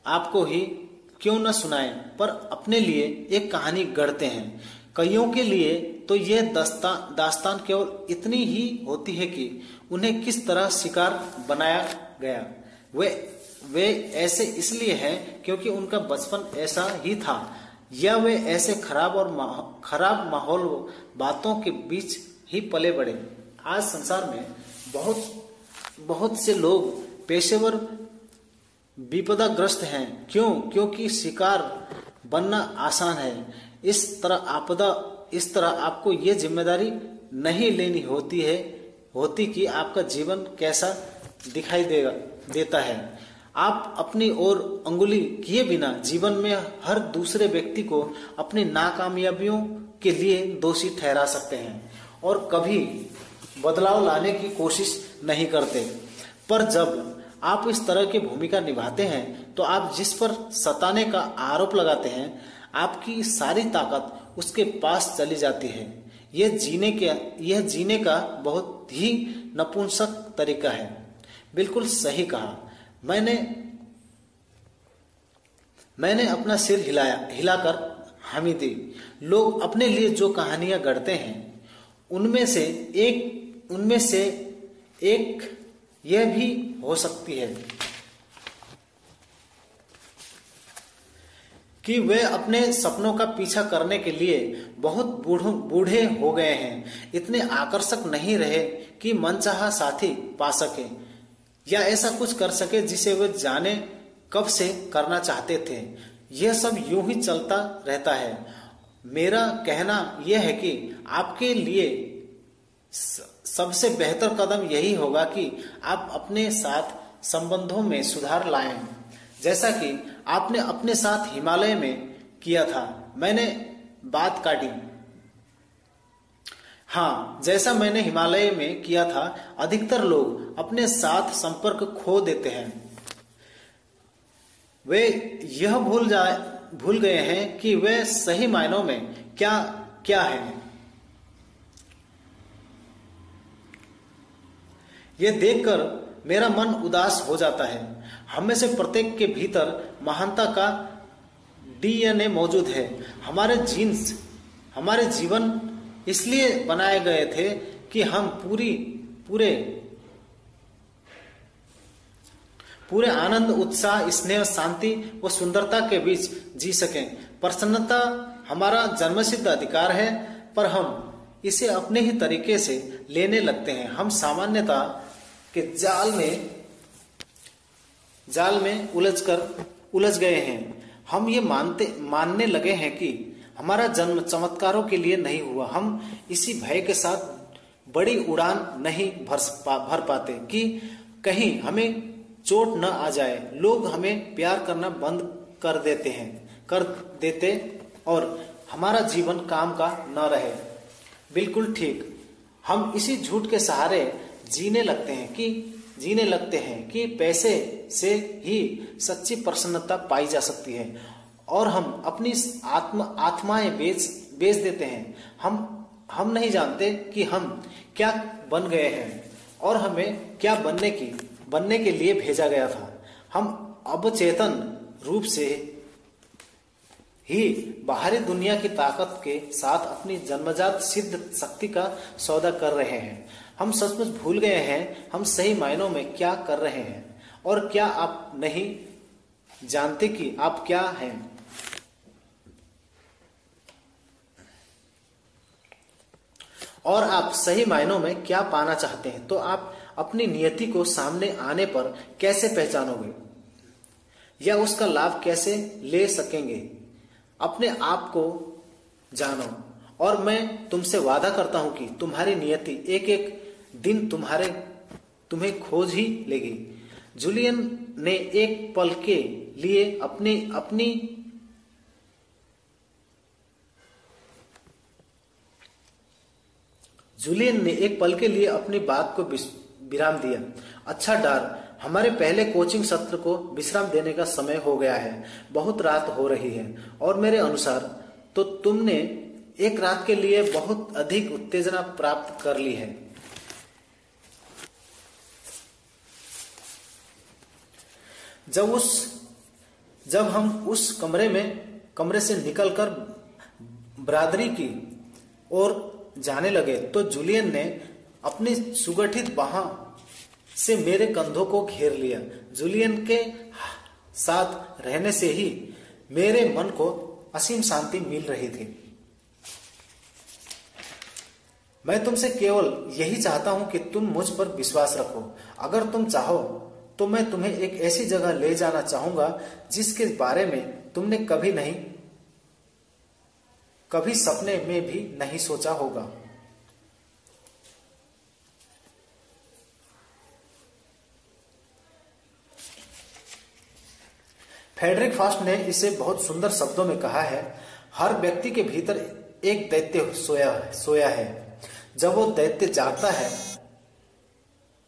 आपको ही क्यों न सुनाए पर अपने लिए एक कहानी गढ़ते हैं। कईयों के लिए तो यह दस्ता, दास्तान केवल इतनी ही होती है कि उन्हें किस तरह शिकार बनाया गया। वे वे ऐसे इसलिए हैं क्योंकि उनका बचपन ऐसा ही था। या वे ऐसे खराब और खराब माहौल बातों के बीच ही पले बड़े आज संसार में बहुत बहुत से लोग पेशेवर विपदाग्रस्त हैं। क्यों? क्योंकि शिकार बनना आसान है। इस तरह आपदा, इस तरह आपको ये ज़िम्मेदारी नहीं लेनी होती है, होती कि आपका जीवन कैसा दिखाई देगा, देता है। आप अपनी ओर अंगुली किए बिना जीवन में हर दूसरे व्यक्ति को अपनी नाकामयाबियों के लिए दोषी ठहरा सकते हैं और कभी बदलाव लाने की कोशिश नहीं करते। पर जब आप इस तरह की भूमिका निभाते हैं तो आप जिस पर सताने का आरोप लगाते हैं, आपकी सारी ताकत उसके पास चली जाती है। यह जीने के, यह जीने का बहुत ही नपुंसक तरीका है। बिल्कुल सही कहा। मैंने मैंने अपना सिर हिलाया, हिलाकर हामी दी। लोग अपने लिए जो कहानियाँ गढ़ते हैं, उनमें से एक, उनमें से एक यह भी हो सकती है कि वे अपने सपनों का पीछा करने के लिए बहुत बूढ़े हो गए हैं। इतने आकर्षक नहीं रहे कि मनचाहा साथी पा सके या ऐसा कुछ कर सके जिसे वे जाने कब से करना चाहते थे। यह सब यूँ ही चलता रहता है। मेरा कहना यह है कि आपके लिए सबसे बेहतर कदम यही होगा कि आप अपने साथ संबंधों में सुधार लाएँ। जैसा कि आपने अपने साथ हिमालय में किया था। मैंने बात काटी। हाँ जैसा मैंने हिमालय में किया था, अधिकतर लोग अपने साथ संपर्क खो देते हैं। वे यह भूल जाए, भूल गए हैं कि वे सही मायनों में क्या क्या है। यह देखकर मेरा मन उदास हो जाता है। हम में से प्रत्येक के भीतर महानता का डीएनए मौजूद है। हमारे जीन्स हमारे जीवन इसलिए बनाए गए थे कि हम पूरी, पूरे पूरे आनंद, उत्साह, स्नेह, शांति व सुंदरता के बीच जी सकें। प्रसन्नता हमारा जन्मसिद्ध अधिकार है, पर हम इसे अपने ही तरीके से लेने लगते हैं। हम सामान्यता के जाल में जाल में उलझ कर, उलझ गए हैं। हम ये मानते, मानने लगे हैं कि हमारा जन्म चमत्कारों के लिए नहीं हुआ। हम इसी भय के साथ बड़ी उड़ान नहीं भर भर पाते कि कहीं हमें चोट न आ जाए। लोग हमें प्यार करना बंद कर देते हैं, कर देते और हमारा जीवन काम का न रहे। बिल्कुल ठीक। हम इसी झूठ के सहारे जीने लगते हैं, कि जीने लगते हैं, कि पैसे से ही सच्ची प्रसन्नता पाई जा सकती है। और हम अपनी आत्म, आत्माएँ बेच बेच देते हैं। हम हम नहीं जानते कि हम क्या बन गए हैं और हमें क्या बनने की, बनने के लिए भेजा गया था। हम अवचेतन रूप से ही बाहरी दुनिया की ताकत के साथ अपनी जन्मजात सिद्ध शक्ति का सौदा कर रहे हैं। हम सचमुच भूल गए हैं, हम सही मायनों में क्या कर रहे हैं, और क्या आप नहीं जानते कि आप क्या हैं? और आप सही मायनों में क्या पाना चाहते हैं? तो आप अपनी नियति को सामने आने पर कैसे पहचानोगे? या उसका लाभ कैसे ले सकेंगे? अपने आप को जानो। और मैं तुमसे वादा करता हूँ कि तुम्हारी नियति एक एक दिन तुम्हारे, तुम्हें खोज ही लेगी। जूलियन ने एक पल के लिए अपनी अपनी जूलियन ने एक पल के लिए अपनी बात को विराम दिया। अच्छा डार, हमारे पहले कोचिंग सत्र को विश्राम देने का समय हो गया है। बहुत रात हो रही है। और मेरे अनुसार तो तुमने एक रात के लिए बहुत अधिक उत्तेजना प्राप्त कर ली है। जब उस, जब हम उस कमरे में, कमरे से निकलकर बरादरी की ओर जाने लगे तो जूलियन ने अपनी सुगठित बाह से मेरे कंधों को घेर लिया। जूलियन के साथ रहने से ही मेरे मन को असीम शांति मिल रही थी। मैं तुमसे केवल यही चाहता हूँ कि तुम मुझ पर विश्वास रखो। अगर तुम चाहो तो मैं तुम्हें एक ऐसी जगह ले जाना चाहूँगा जिसके बारे में तुमने कभी नहीं, कभी सपने में भी नहीं सोचा होगा। फेडरिक फास्ट ने इसे बहुत सुंदर शब्दों में कहा है, हर व्यक्ति के भीतर एक दैत्य सोया सोया है। जब वो दैत्य जागता है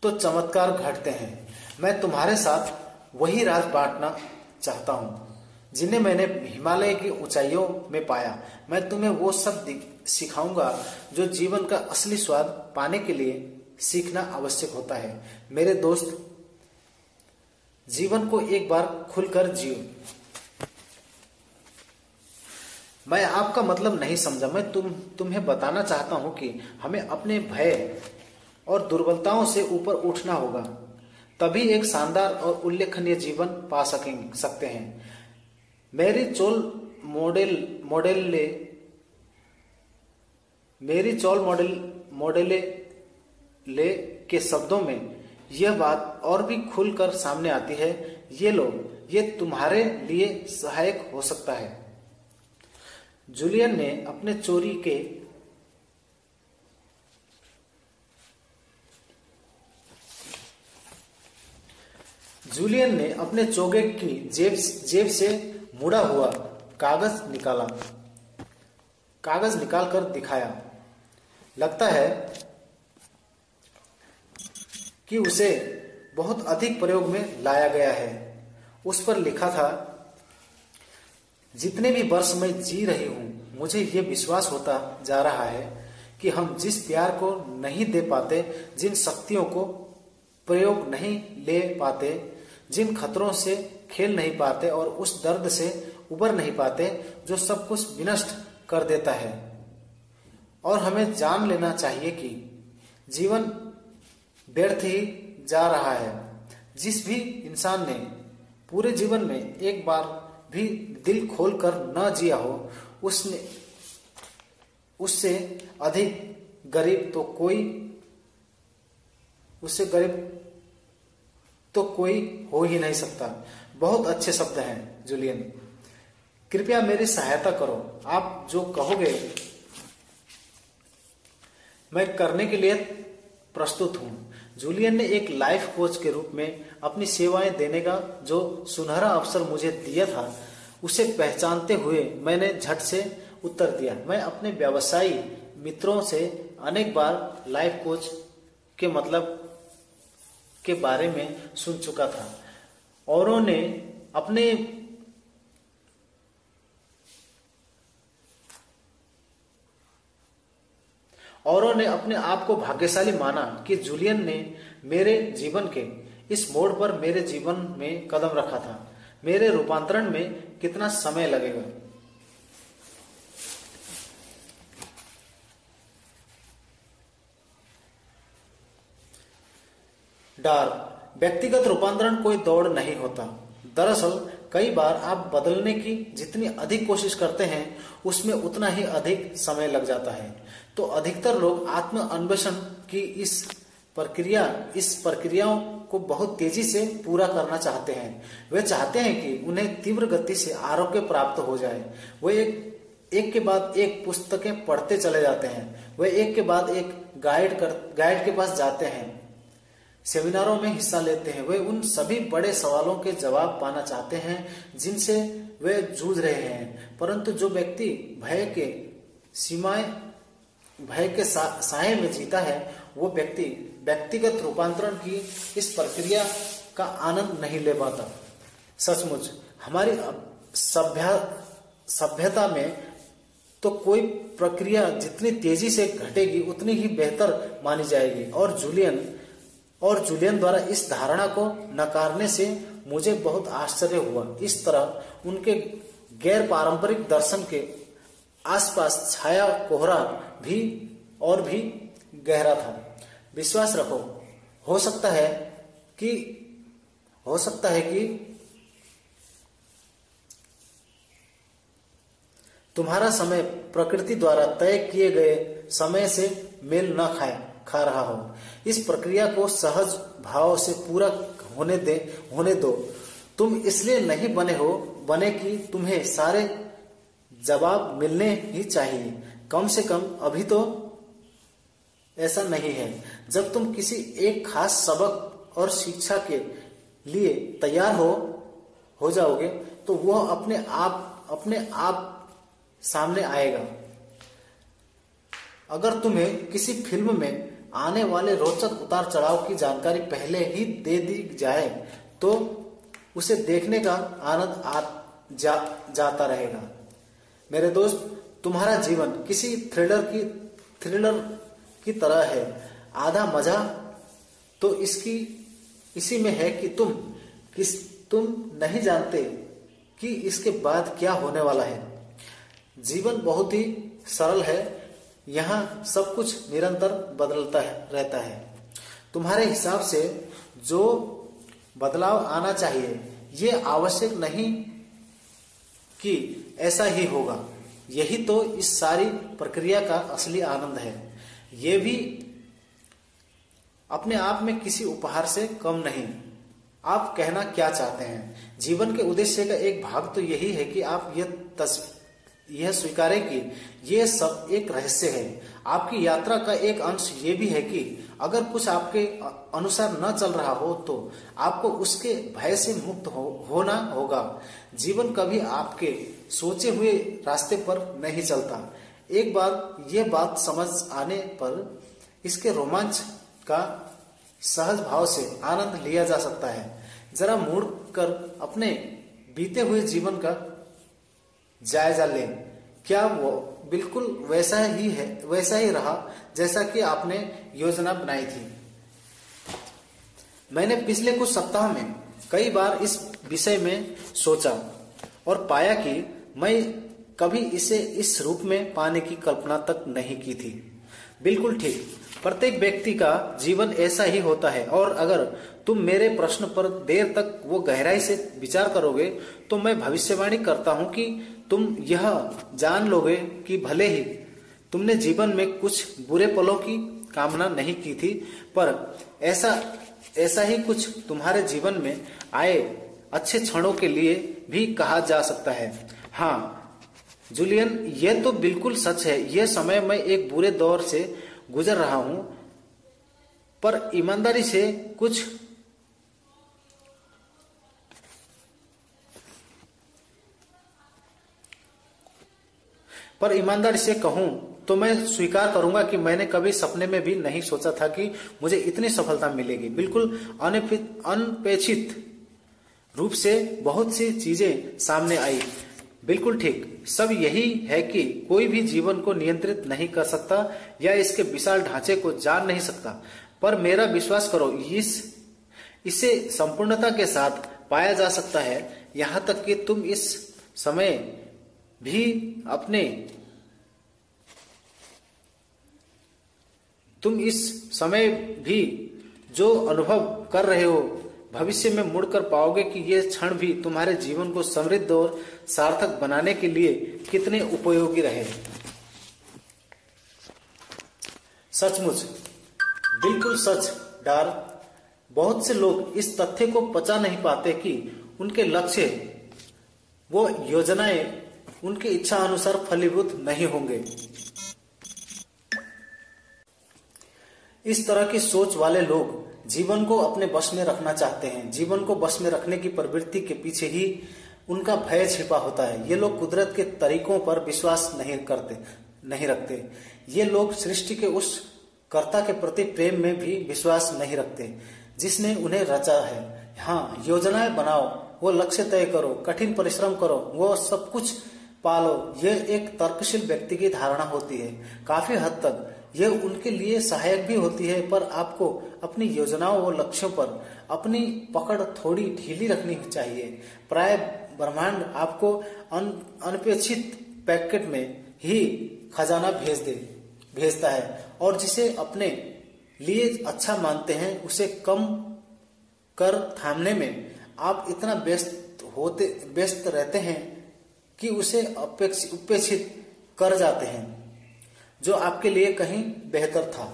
तो चमत्कार घटते हैं। मैं तुम्हारे साथ वही राज बांटना चाहता हूँ, जिन्हें मैंने हिमालय की ऊंचाइयों में पाया। मैं तुम्हें वो सब सिखाऊँगा जो जीवन का असली स्वाद पाने के लिए सीखना आवश्यक होता है। मेरे दोस्त, जीवन को एक बार खुलकर जियो। मैं आपका मतलब नहीं समझा। मैं तुम, तुम्हें बताना चाहता हूँ कि हमें अपने भय और दुर्बलताओं से ऊपर उठना होगा। तभी एक शानदार और उल्लेखनीय जीवन पा सकेंगे सकते हैं। मेरी चोल मॉडल मॉडल ले मेरी चोल मॉडल, मॉडले ले के शब्दों में यह बात और भी खुलकर सामने आती है, ये लो, ये तुम्हारे लिए सहायक हो सकता है। जूलियन ने अपने चोरी के जूलियन ने अपने चोगे की जेब जेब से मुड़ा हुआ कागज़ निकाला। कागज़ निकालकर दिखाया। लगता है कि उसे बहुत अधिक प्रयोग में लाया गया है। उस पर लिखा था, जितने भी वर्ष मैं जी रही हूँ, मुझे यह विश्वास होता जा रहा है कि हम जिस प्यार को नहीं दे पाते, जिन शक्तियों को प्रयोग नहीं ले पाते जिन खतरों से खेल नहीं पाते और उस दर्द से उबर नहीं पाते, जो सब कुछ विनष्ट कर देता है। और हमें जान लेना चाहिए कि जीवन व्यर्थ ही जा रहा है। जिस भी इंसान ने पूरे जीवन में एक बार भी दिल खोलकर न जिया हो, उसने उससे अधिक गरीब तो कोई उससे गरीब तो कोई हो ही नहीं सकता। बहुत अच्छे शब्द हैं जूलियन कृपया मेरी सहायता करो। आप जो कहोगे, मैं करने के लिए प्रस्तुत हूँ। जूलियन ने एक लाइफ कोच के रूप में अपनी सेवाएँ देने का जो सुनहरा अवसर मुझे दिया था, उसे पहचानते हुए मैंने झट से उत्तर दिया। मैं अपने व्यवसायी मित्रों से अनेक बार लाइफ कोच के मतलब के बारे में सुन चुका था। औरों ने अपने औरों ने अपने आप को भाग्यशाली माना कि जूलियन ने मेरे जीवन के इस मोड़ पर मेरे जीवन में कदम रखा था। मेरे रूपांतरण में कितना समय लगेगा? डार, व्यक्तिगत रूपांतरण कोई दौड़ नहीं होता। दरअसल, कई बार आप बदलने की जितनी अधिक कोशिश करते हैं, उसमें उतना ही अधिक समय लग जाता है। तो अधिकतर लोग आत्म अन्वेषण की इस प्रक्रिया, इस प्रक्रियाओं को बहुत तेज़ी से पूरा करना चाहते हैं। वे चाहते हैं कि उन्हें तीव्र गति से आरोग्य प्राप्त हो जाए। वे एक एक के बाद एक पुस्तकें पढ़ते चले जाते हैं। वे एक के बाद एक गाइड कर, गाइड के पास जाते हैं। सेमिनारों में हिस्सा लेते हैं। वे उन सभी बड़े सवालों के जवाब पाना चाहते हैं, जिनसे वे जूझ रहे हैं। परंतु जो व्यक्ति भय के सीमाएँ, भय के साय में जीता है, वो व्यक्ति व्यक्तिगत रूपांतरण की इस प्रक्रिया का आनंद नहीं ले पाता। सचमुच, हमारी सभ्य, सभ्यता में तो कोई प्रक्रिया जितनी तेज़ी से घटेगी, उतनी ही बेहतर मानी जाएगी। और जूलियन और जूलियन द्वारा इस धारणा को नकारने से मुझे बहुत आश्चर्य हुआ। इस तरह उनके गैर पारंपरिक दर्शन के आसपास छाया कोहरा भी और भी गहरा था। विश्वास रखो, हो सकता है कि, हो सकता है कि तुम्हारा समय प्रकृति द्वारा तय किए गए समय से मेल न खाए। खा रहा हो। इस प्रक्रिया को सहज भाव से पूरा होने दे, होने दो। तुम इसलिए नहीं बने हो, बने कि तुम्हें सारे जवाब मिलने ही चाहिए। कम से कम अभी तो ऐसा नहीं है। जब तुम किसी एक खास सबक और शिक्षा के लिए तैयार हो हो जाओगे तो वह अपने आप अपने आप सामने आएगा। अगर तुम्हें किसी फ़िल्म में आने वाले रोचक उतार चढ़ाव की जानकारी पहले ही दे दी जाए तो उसे देखने का आनंद आ जा, जाता रहेगा। मेरे दोस्त तुम्हारा जीवन किसी थ्रिलर की थ्रिलर की तरह है। आधा मज़ा तो इसकी इसी में है कि तुम किस तुम नहीं जानते कि इसके बाद क्या होने वाला है। जीवन बहुत ही सरल है यहाँ सब कुछ निरंतर बदलता है, रहता है। तुम्हारे हिसाब से जो बदलाव आना चाहिए, ये आवश्यक नहीं कि ऐसा ही होगा। यही तो इस सारी प्रक्रिया का असली आनंद है। ये भी अपने आप में किसी उपहार से कम नहीं। आप कहना क्या चाहते हैं? जीवन के उद्देश्य का एक भाग तो यही है कि आप यह तस यह स्वीकारें कि यह सब एक रहस्य है। आपकी यात्रा का एक अंश ये भी है कि अगर कुछ आपके अनुसार न चल रहा हो तो आपको उसके भय से मुक्त हो, होना होगा। जीवन कभी आपके सोचे हुए रास्ते पर नहीं चलता। एक बार यह बात समझ आने पर इसके रोमांच का सहज भाव से आनंद लिया जा सकता है। जरा मुड़ कर अपने बीते हुए जीवन का जायजा लें। क्या वो बिल्कुल वैसा ही है, वैसा ही रहा जैसा कि आपने योजना बनाई थी? मैंने पिछले कुछ सप्ताह में कई बार इस विषय में सोचा और पाया कि मैं कभी इसे इस रूप में पाने की कल्पना तक नहीं की थी। बिल्कुल ठीक। प्रत्येक व्यक्ति का जीवन ऐसा ही होता है। और अगर तुम मेरे प्रश्न पर देर तक वो गहराई से विचार करोगे तो मैं भविष्यवाणी करता हूँ कि तुम यह जान लोगे कि भले ही तुमने जीवन में कुछ बुरे पलों की कामना नहीं की थी, पर ऐसा ऐसा ही कुछ तुम्हारे जीवन में आए अच्छे क्षणों के लिए भी कहा जा सकता है। हाँ जूलियन, ये तो बिल्कुल सच है यह समय मैं एक बुरे दौर से गुजर रहा हूँ, पर ईमानदारी से कुछ पर ईमानदारी से कहूँ तो मैं स्वीकार करूँगा कि मैंने कभी सपने में भी नहीं सोचा था कि मुझे इतनी सफलता मिलेगी। बिल्कुल अनपेक्षित रूप से बहुत सी चीज़ें सामने आई। बिल्कुल ठीक। सब यही है कि कोई भी जीवन को नियंत्रित नहीं कर सकता या इसके विशाल ढांचे को जान नहीं सकता। पर मेरा विश्वास करो, इस, इसे संपूर्णता के साथ पाया जा सकता है। यहाँ तक कि तुम इस समय भी अपने, तुम इस समय भी जो अनुभव कर रहे हो भविष्य में मुड़कर पाओगे कि ये क्षण भी तुम्हारे जीवन को समृद्ध और सार्थक बनाने के लिए कितने उपयोगी रहे सचमुच, बिल्कुल सच डार, बहुत से लोग इस तथ्य को पचा नहीं पाते कि उनके लक्ष्य, वो योजनाएँ उनकी इच्छा अनुसार फलीभूत नहीं होंगे। इस तरह की सोच वाले लोग जीवन को अपने बस में रखना चाहते हैं। जीवन को बस में रखने की प्रवृत्ति के पीछे ही उनका भय छिपा होता है। ये लोग कुदरत के तरीकों पर विश्वास नहीं करते, नहीं रखते। ये लोग सृष्टि के उस कर्ता के प्रति प्रेम में भी विश्वास नहीं रखते, जिसने उन्हें रचा है। हाँ योजनाएँ बनाओ, वो लक्ष्य तय करो, कठिन परिश्रम करो, वो सब कुछ पालो। ये एक तर्कशील व्यक्ति की धारणा होती है। काफ़ी हद तक यह उनके लिए सहायक भी होती है पर आपको अपनी योजनाओं और लक्ष्यों पर अपनी पकड़ थोड़ी ढीली रखनी चाहिए। प्राय ब्रह्मांड आपको अन, अनपेक्षित पैकेट में ही खजाना भेज दे भेजता है और जिसे अपने लिए अच्छा मानते हैं उसे कम कर थामने में आप इतना व्यस्त होते व्यस्त रहते हैं कि उसे उपेक्षित कर जाते हैं। जो आपके लिए कहीं बेहतर था।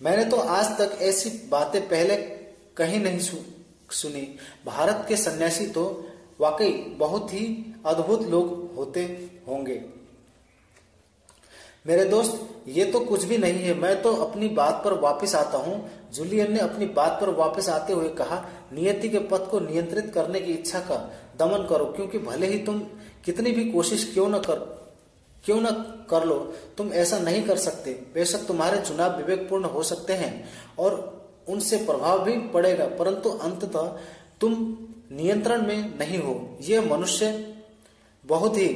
मैंने तो आज तक ऐसी बातें पहले कहीं नहीं सुनी। भारत के सन्यासी तो वाकई बहुत ही अद्भुत लोग होते होंगे। मेरे दोस्त, ये तो कुछ भी नहीं है। मैं तो अपनी बात पर वापस आता हूँ। जूलियन ने अपनी बात पर वापस आते हुए कहा, नियति के पथ को नियंत्रित करने की इच्छा का दमन करो, क्योंकि भले ही तुम कितनी भी कोशिश क्यों न कर क्यों न कर लो? तुम ऐसा नहीं कर सकते। बेशक तुम्हारे चुनाव विवेकपूर्ण हो सकते हैं और उनसे प्रभाव भी पड़ेगा, परंतु अंततः तुम नियंत्रण में नहीं हो। ये मनुष्य बहुत ही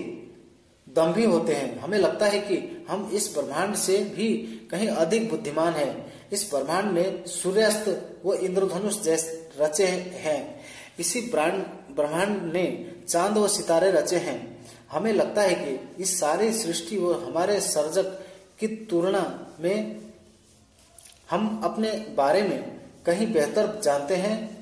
दम्भी होते हैं। हमें लगता है कि हम इस ब्रह्मांड से भी कहीं अधिक बुद्धिमान हैं। इस ब्रह्मांड में सूर्यास्त व इंद्रधनुष जैसे रचे हैं। इसी ब्रह्मांड ने चाँद व सितारे रचे हैं। हमें लगता है कि इस सारी सृष्टि और हमारे सर्जक की तुलना में हम अपने बारे में कहीं बेहतर जानते हैं?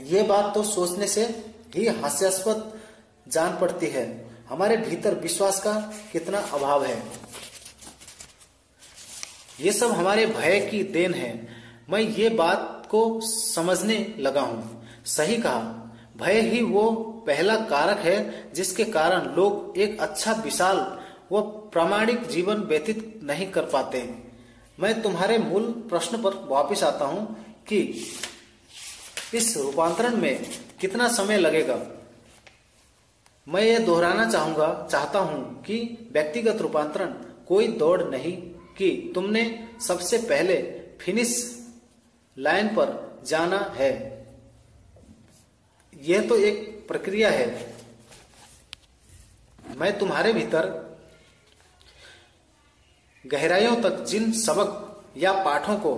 ये बात तो सोचने से ही हास्यास्पद जान पड़ती है। हमारे भीतर विश्वास का कितना अभाव है। ये सब हमारे भय की देन है। मैं ये बात को समझने लगा हूँ। सही कहा। भय ही वो पहला कारक है जिसके कारण लोग एक अच्छा विशाल व प्रामाणिक जीवन व्यतीत नहीं कर पाते मैं तुम्हारे मूल प्रश्न पर वापस आता हूँ कि इस रूपांतरण में कितना समय लगेगा। मैं ये दोहराना चाहूँगा, चाहता हूँ कि व्यक्तिगत रूपांतरण कोई दौड़ नहीं कि तुमने सबसे पहले फिनिश लाइन पर जाना है। यह तो एक प्रक्रिया है। मैं तुम्हारे भीतर गहराइयों तक जिन सबक या पाठों को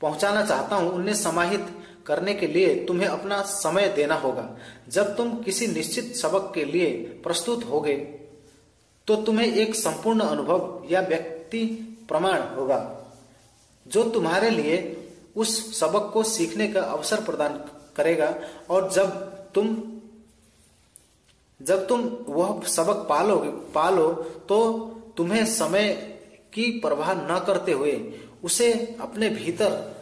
पहुंचाना चाहता हूँ, उन्हें समाहित करने के लिए तुम्हें अपना समय देना होगा। जब तुम किसी निश्चित सबक के लिए प्रस्तुत होगे तो तुम्हें एक संपूर्ण अनुभव या व्यक्ति प्रमाण होगा, जो तुम्हारे लिए उस सबक को सीखने का अवसर प्रदान करेगा और जब तुम जब तुम वह सबक पालोगे पालो तो तुम्हें समय की परवाह न करते हुए उसे अपने भीतर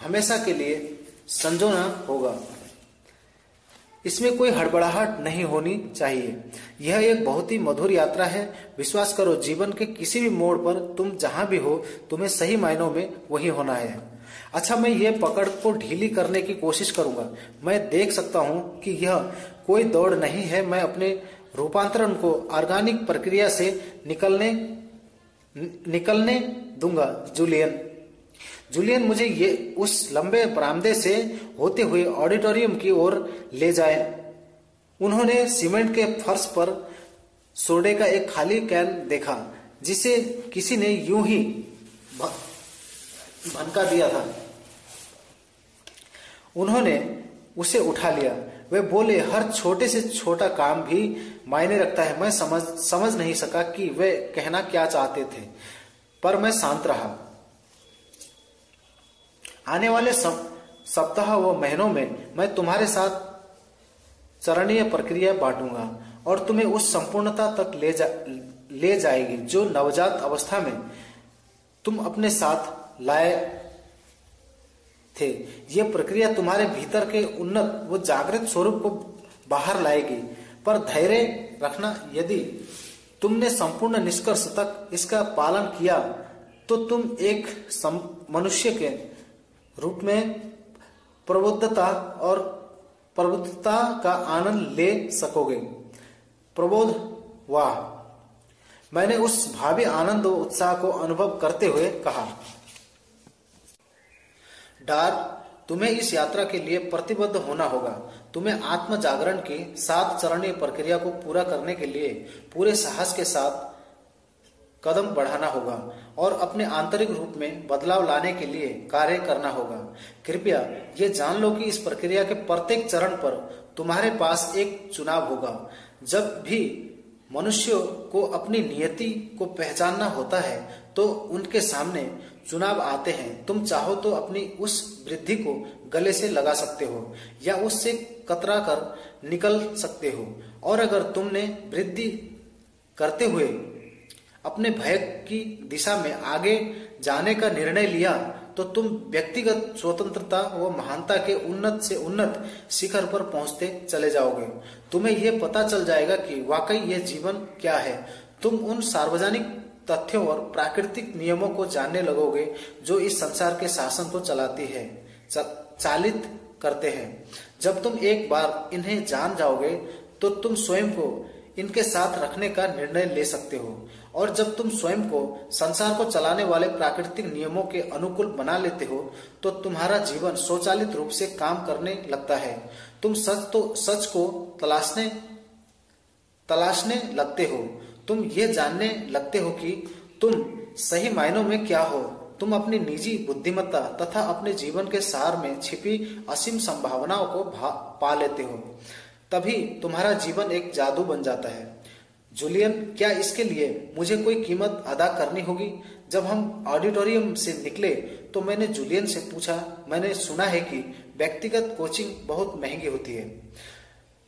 हमेशा के लिए संजोना होगा। इसमें कोई हड़बड़ाहट नहीं होनी चाहिए। यह एक बहुत ही मधुर यात्रा है। विश्वास करो, जीवन के किसी भी मोड़ पर तुम जहाँ भी हो, तुम्हें सही मायनों में वही होना है। अच्छा मैं ये पकड़ को ढीली करने की कोशिश करूँगा। मैं देख सकता हूँ कि यह कोई दौड़ नहीं है। मैं अपने रूपांतरण को ऑर्गेनिक प्रक्रिया से निकलने निकलने दूँगा, जूलियन। जूलियन मुझे ये उस लंबे बरामदे से होते हुए ऑडिटोरियम की ओर ले जाए। उन्होंने सीमेंट के फर्श पर सोडे का एक खाली कैन देखा, जिसे किसी ने यूँ ही भनका दिया था। उन्होंने उसे उठा लिया। वे बोले, हर छोटे से छोटा काम भी मायने रखता है। मैं समझ समझ नहीं सका कि वे कहना क्या चाहते थे, पर मैं शांत रहा। आने वाले सप्ताह व महीनों में मैं तुम्हारे साथ चरणीय प्रक्रिया बांटूँगा और तुम्हें उस संपूर्णता तक ले जा, ले जाएगी जो नवजात अवस्था में तुम अपने साथ लाए थे। यह प्रक्रिया तुम्हारे भीतर के उन्नत व जागृत स्वरूप को बाहर लाएगी। पर धैर्य रखना, यदि तुमने संपूर्ण निष्कर्ष तक इसका पालन किया तो तुम एक मनुष्य के रूप में प्रबुद्धता और प्रबुद्धता का आनंद ले सकोगे। प्रबोध, वाह। मैंने उस भावी आनंद और उत्साह को अनुभव करते हुए कहा। डार, तुम्हें इस यात्रा के लिए प्रतिबद्ध होना होगा। तुम्हें आत्म जागरण की सात चरणीय प्रक्रिया को पूरा करने के लिए पूरे साहस के साथ कदम बढ़ाना होगा और अपने आंतरिक रूप में बदलाव लाने के लिए कार्य करना होगा। कृपया ये जान लो कि इस प्रक्रिया के प्रत्येक चरण पर तुम्हारे पास एक चुनाव होगा। जब भी मनुष्यों को अपनी नियति को पहचानना होता है तो उनके सामने चुनाव आते हैं, तुम चाहो तो अपनी उस वृद्धि को गले से लगा सकते हो या उससे कतरा कर निकल सकते हो। और अगर तुमने वृद्धि करते हुए अपने भय की दिशा में आगे जाने का निर्णय लिया तो तुम व्यक्तिगत स्वतंत्रता व महानता के उन्नत से उन्नत शिखर पर पहुँचते चले जाओगे। तुम्हें यह पता चल जाएगा कि वाकई यह जीवन क्या है। तुम उन सार्वजनिक तथ्यों और प्राकृतिक नियमों को जानने लगोगे, जो इस संसार के शासन को चलाती है चालित करते हैं। जब तुम एक बार इन्हें जान जाओगे तो तुम स्वयं को इनके साथ रखने का निर्णय ले सकते हो। और जब तुम स्वयं को संसार को चलाने वाले प्राकृतिक नियमों के अनुकूल बना लेते हो तो तुम्हारा जीवन स्वचालित रूप से काम करने लगता है। तुम सच तो सच को तलाशने तलाशने लगते हो। तुम ये जानने लगते हो कि तुम सही मायनों में क्या हो? तुम अपनी निजी बुद्धिमत्ता तथा अपने जीवन के सार में छिपी असीम संभावनाओं को पा लेते हो। तभी तुम्हारा जीवन एक जादू बन जाता है। जूलियन, क्या इसके लिए मुझे कोई कीमत अदा करनी होगी? जब हम ऑडिटोरियम से निकले तो मैंने जूलियन से पूछा, मैंने सुना है कि व्यक्तिगत कोचिंग बहुत महँगी होती है।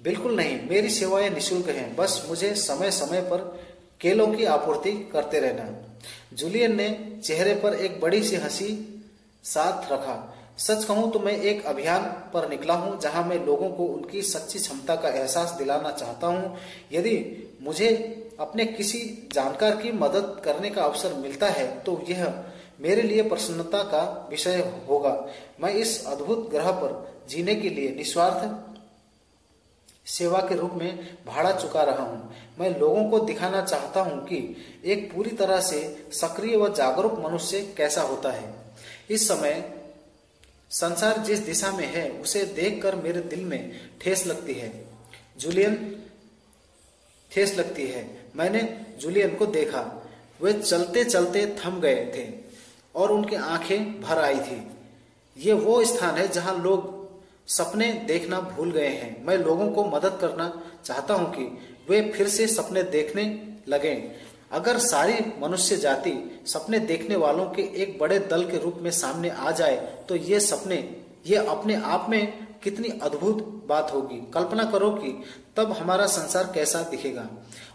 बिल्कुल नहीं, मेरी सेवाएँ निशुल्क हैं, बस मुझे समय समय पर केलों की आपूर्ति करते रहना। जूलियन ने चेहरे पर एक बड़ी सी हँसी साथ रखा। सच कहूँ तो मैं एक अभियान पर निकला हूँ जहाँ मैं लोगों को उनकी सच्ची क्षमता का एहसास दिलाना चाहता हूँ। यदि मुझे अपने किसी जानकार की मदद करने का अवसर मिलता है तो यह मेरे लिए प्रसन्नता का विषय होगा। मैं इस अद्भुत ग्रह पर जीने के लिए निस्वार्थ सेवा के रूप में भाड़ा चुका रहा हूँ। मैं लोगों को दिखाना चाहता हूँ कि एक पूरी तरह से सक्रिय व जागरूक मनुष्य कैसा होता है। इस समय संसार जिस दिशा में है, उसे देखकर मेरे दिल में ठेस लगती है। जूलियन, ठेस लगती है। मैंने जूलियन को देखा। वे चलते चलते थम गए थे और उनकी आँखें भर आई थी। ये वो स्थान है जहाँ लोग सपने देखना भूल गए हैं। मैं लोगों को मदद करना चाहता हूँ कि वे फिर से सपने देखने लगे। अगर सारी मनुष्य जाति सपने देखने वालों के एक बड़े दल के रूप में सामने आ जाए तो ये सपने, ये अपने आप में कितनी अद्भुत बात होगी। कल्पना करो कि तब हमारा संसार कैसा दिखेगा।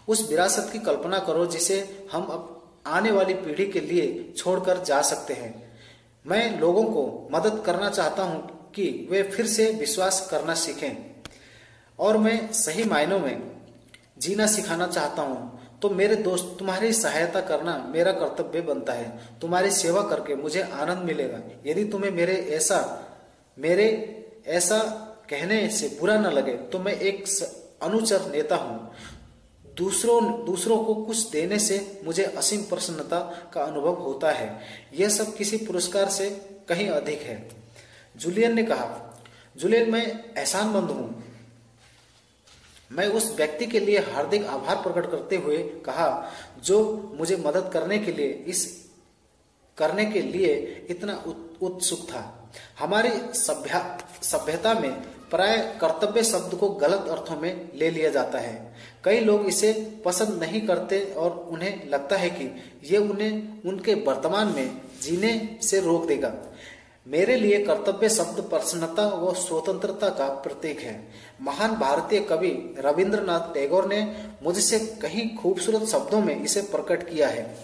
उस विरासत की कल्पना करो जिसे हम अब आने वाली पीढ़ी के लिए छोड़कर जा सकते हैं। मैं लोगों को मदद करना चाहता हूँ कि वे फिर से विश्वास करना सीखें। और मैं सही मायनों में जीना सिखाना चाहता हूँ तो मेरे दोस्त, तुम्हारी सहायता करना मेरा कर्तव्य बनता है। तुम्हारी सेवा करके मुझे आनंद मिलेगा। यदि तुम्हें मेरे ऐसा मेरे ऐसा कहने से बुरा न लगे तो मैं एक अनुचर नेता हूँ। दूसरों दूसरों को कुछ देने से मुझे असीम प्रसन्नता का अनुभव होता है। यह सब किसी पुरस्कार से कहीं अधिक है। जूलियन ने कहा, जूलियन, मैं एहसानमंद हूँ। मैं उस व्यक्ति के लिए हार्दिक आभार प्रकट करते हुए कहा, जो मुझे मदद करने के लिए, इस, करने के लिए इतना उत्सुक था। हमारी सभ्य, सभ्यता में प्राय कर्तव्य शब्द को गलत अर्थों में ले लिया जाता है। कई लोग इसे पसंद नहीं करते और उन्हें लगता है कि ये उन्हें, उनके वर्तमान में जीने से रोक देगा। मेरे लिए कर्तव्य शब्द प्रसन्नता व स्वतंत्रता का प्रतीक है। महान भारतीय कवि रविंद्रनाथ टैगोर ने मुझसे कहीं खूबसूरत शब्दों में इसे प्रकट किया है।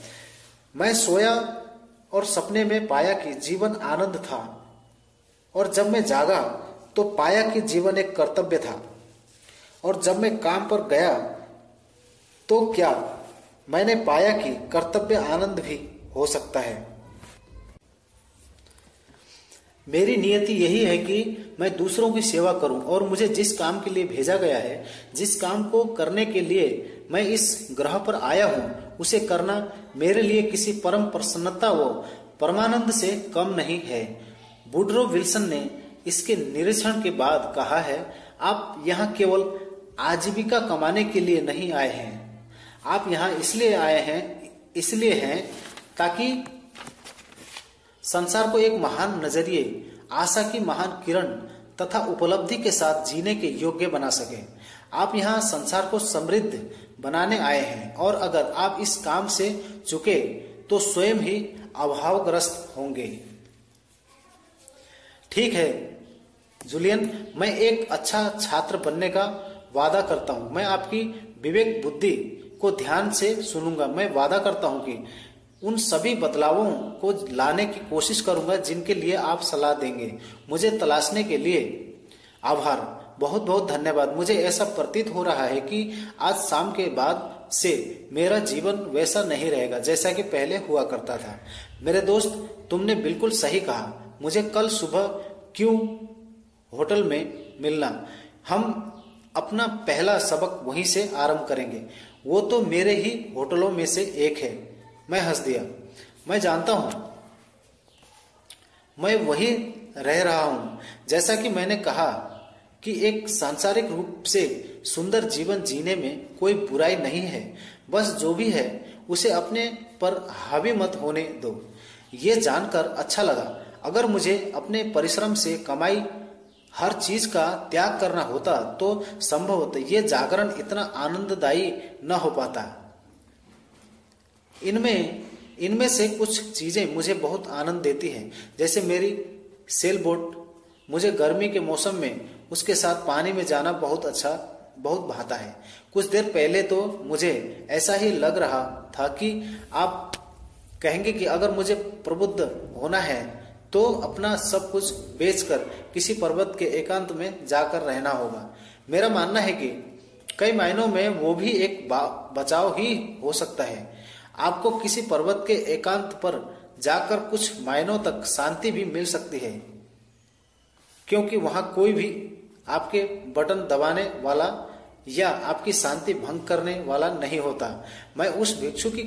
मैं सोया और सपने में पाया कि जीवन आनंद था और जब मैं जागा तो पाया कि जीवन एक कर्तव्य था और जब मैं काम पर गया तो क्या मैंने पाया कि कर्तव्य आनंद भी हो सकता है। मेरी नियति यही है कि मैं दूसरों की सेवा करूँ और मुझे जिस काम के लिए भेजा गया है, जिस काम को करने के लिए मैं इस ग्रह पर आया हूँ, उसे करना मेरे लिए किसी परम प्रसन्नता व परमानंद से कम नहीं है। बुड्रो विल्सन ने इसके निरीक्षण के बाद कहा है, आप यहाँ केवल आजीविका कमाने के लिए नहीं आए हैं। आप यहाँ इसलिए आए हैं, इसलिए हैं ताकि संसार को एक महान नज़रिए, आशा की महान किरण तथा उपलब्धि के साथ जीने के योग्य बना सके। आप यहाँ संसार को समृद्ध बनाने आए हैं और अगर आप इस काम से चुके तो स्वयं ही अभावग्रस्त होंगे। ठीक है, जुलियन, मैं एक अच्छा छात्र बनने का वादा करता हूँ। मैं आपकी विवेक बुद्धि को ध्यान से सुनूँगा। मैं वादा करता हूँ कि उन सभी बदलावों को लाने की कोशिश करूँगा, जिनके लिए आप सलाह देंगे। मुझे तलाशने के लिए आभार। बहुत बहुत धन्यवाद। मुझे ऐसा प्रतीत हो रहा है कि आज शाम के बाद से मेरा जीवन वैसा नहीं रहेगा, जैसा कि पहले हुआ करता था। मेरे दोस्त, तुमने बिल्कुल सही कहा। मुझे कल सुबह क्यों होटल में मिलना? हम अपना पहला सबक वहीं से आरंभ करेंगे। वो तो मेरे ही होटलों में से एक है। मैं हंस दिया। मैं जानता हूँ। मैं वही रह रहा हूँ। जैसा कि मैंने कहा कि एक सांसारिक रूप से सुंदर जीवन जीने में कोई बुराई नहीं है। बस जो भी है, उसे अपने पर हावी मत होने दो। ये जानकर अच्छा लगा। अगर मुझे अपने परिश्रम से कमाई, हर चीज़ का त्याग करना होता तो संभव होता ये जागरण इतना आनंददायी न हो पाता। इनमें इनमें से कुछ चीज़ें मुझे बहुत आनंद देती हैं। जैसे मेरी सेल बोट मुझे गर्मी के मौसम में उसके साथ पानी में जाना बहुत अच्छा बहुत भाता है। कुछ देर पहले तो मुझे ऐसा ही लग रहा था कि आप कहेंगे कि अगर मुझे प्रबुद्ध होना है तो अपना सब कुछ बेचकर किसी पर्वत के एकांत में जाकर रहना होगा। मेरा मानना है कि कई मायनों में वो भी एक बचाव ही हो सकता है। आपको किसी पर्वत के एकांत पर जाकर कुछ मायनों तक शांति भी मिल सकती है। क्योंकि वहाँ कोई भी आपके बटन दबाने वाला या आपकी शांति भंग करने वाला नहीं होता। मैं उस भिक्षु की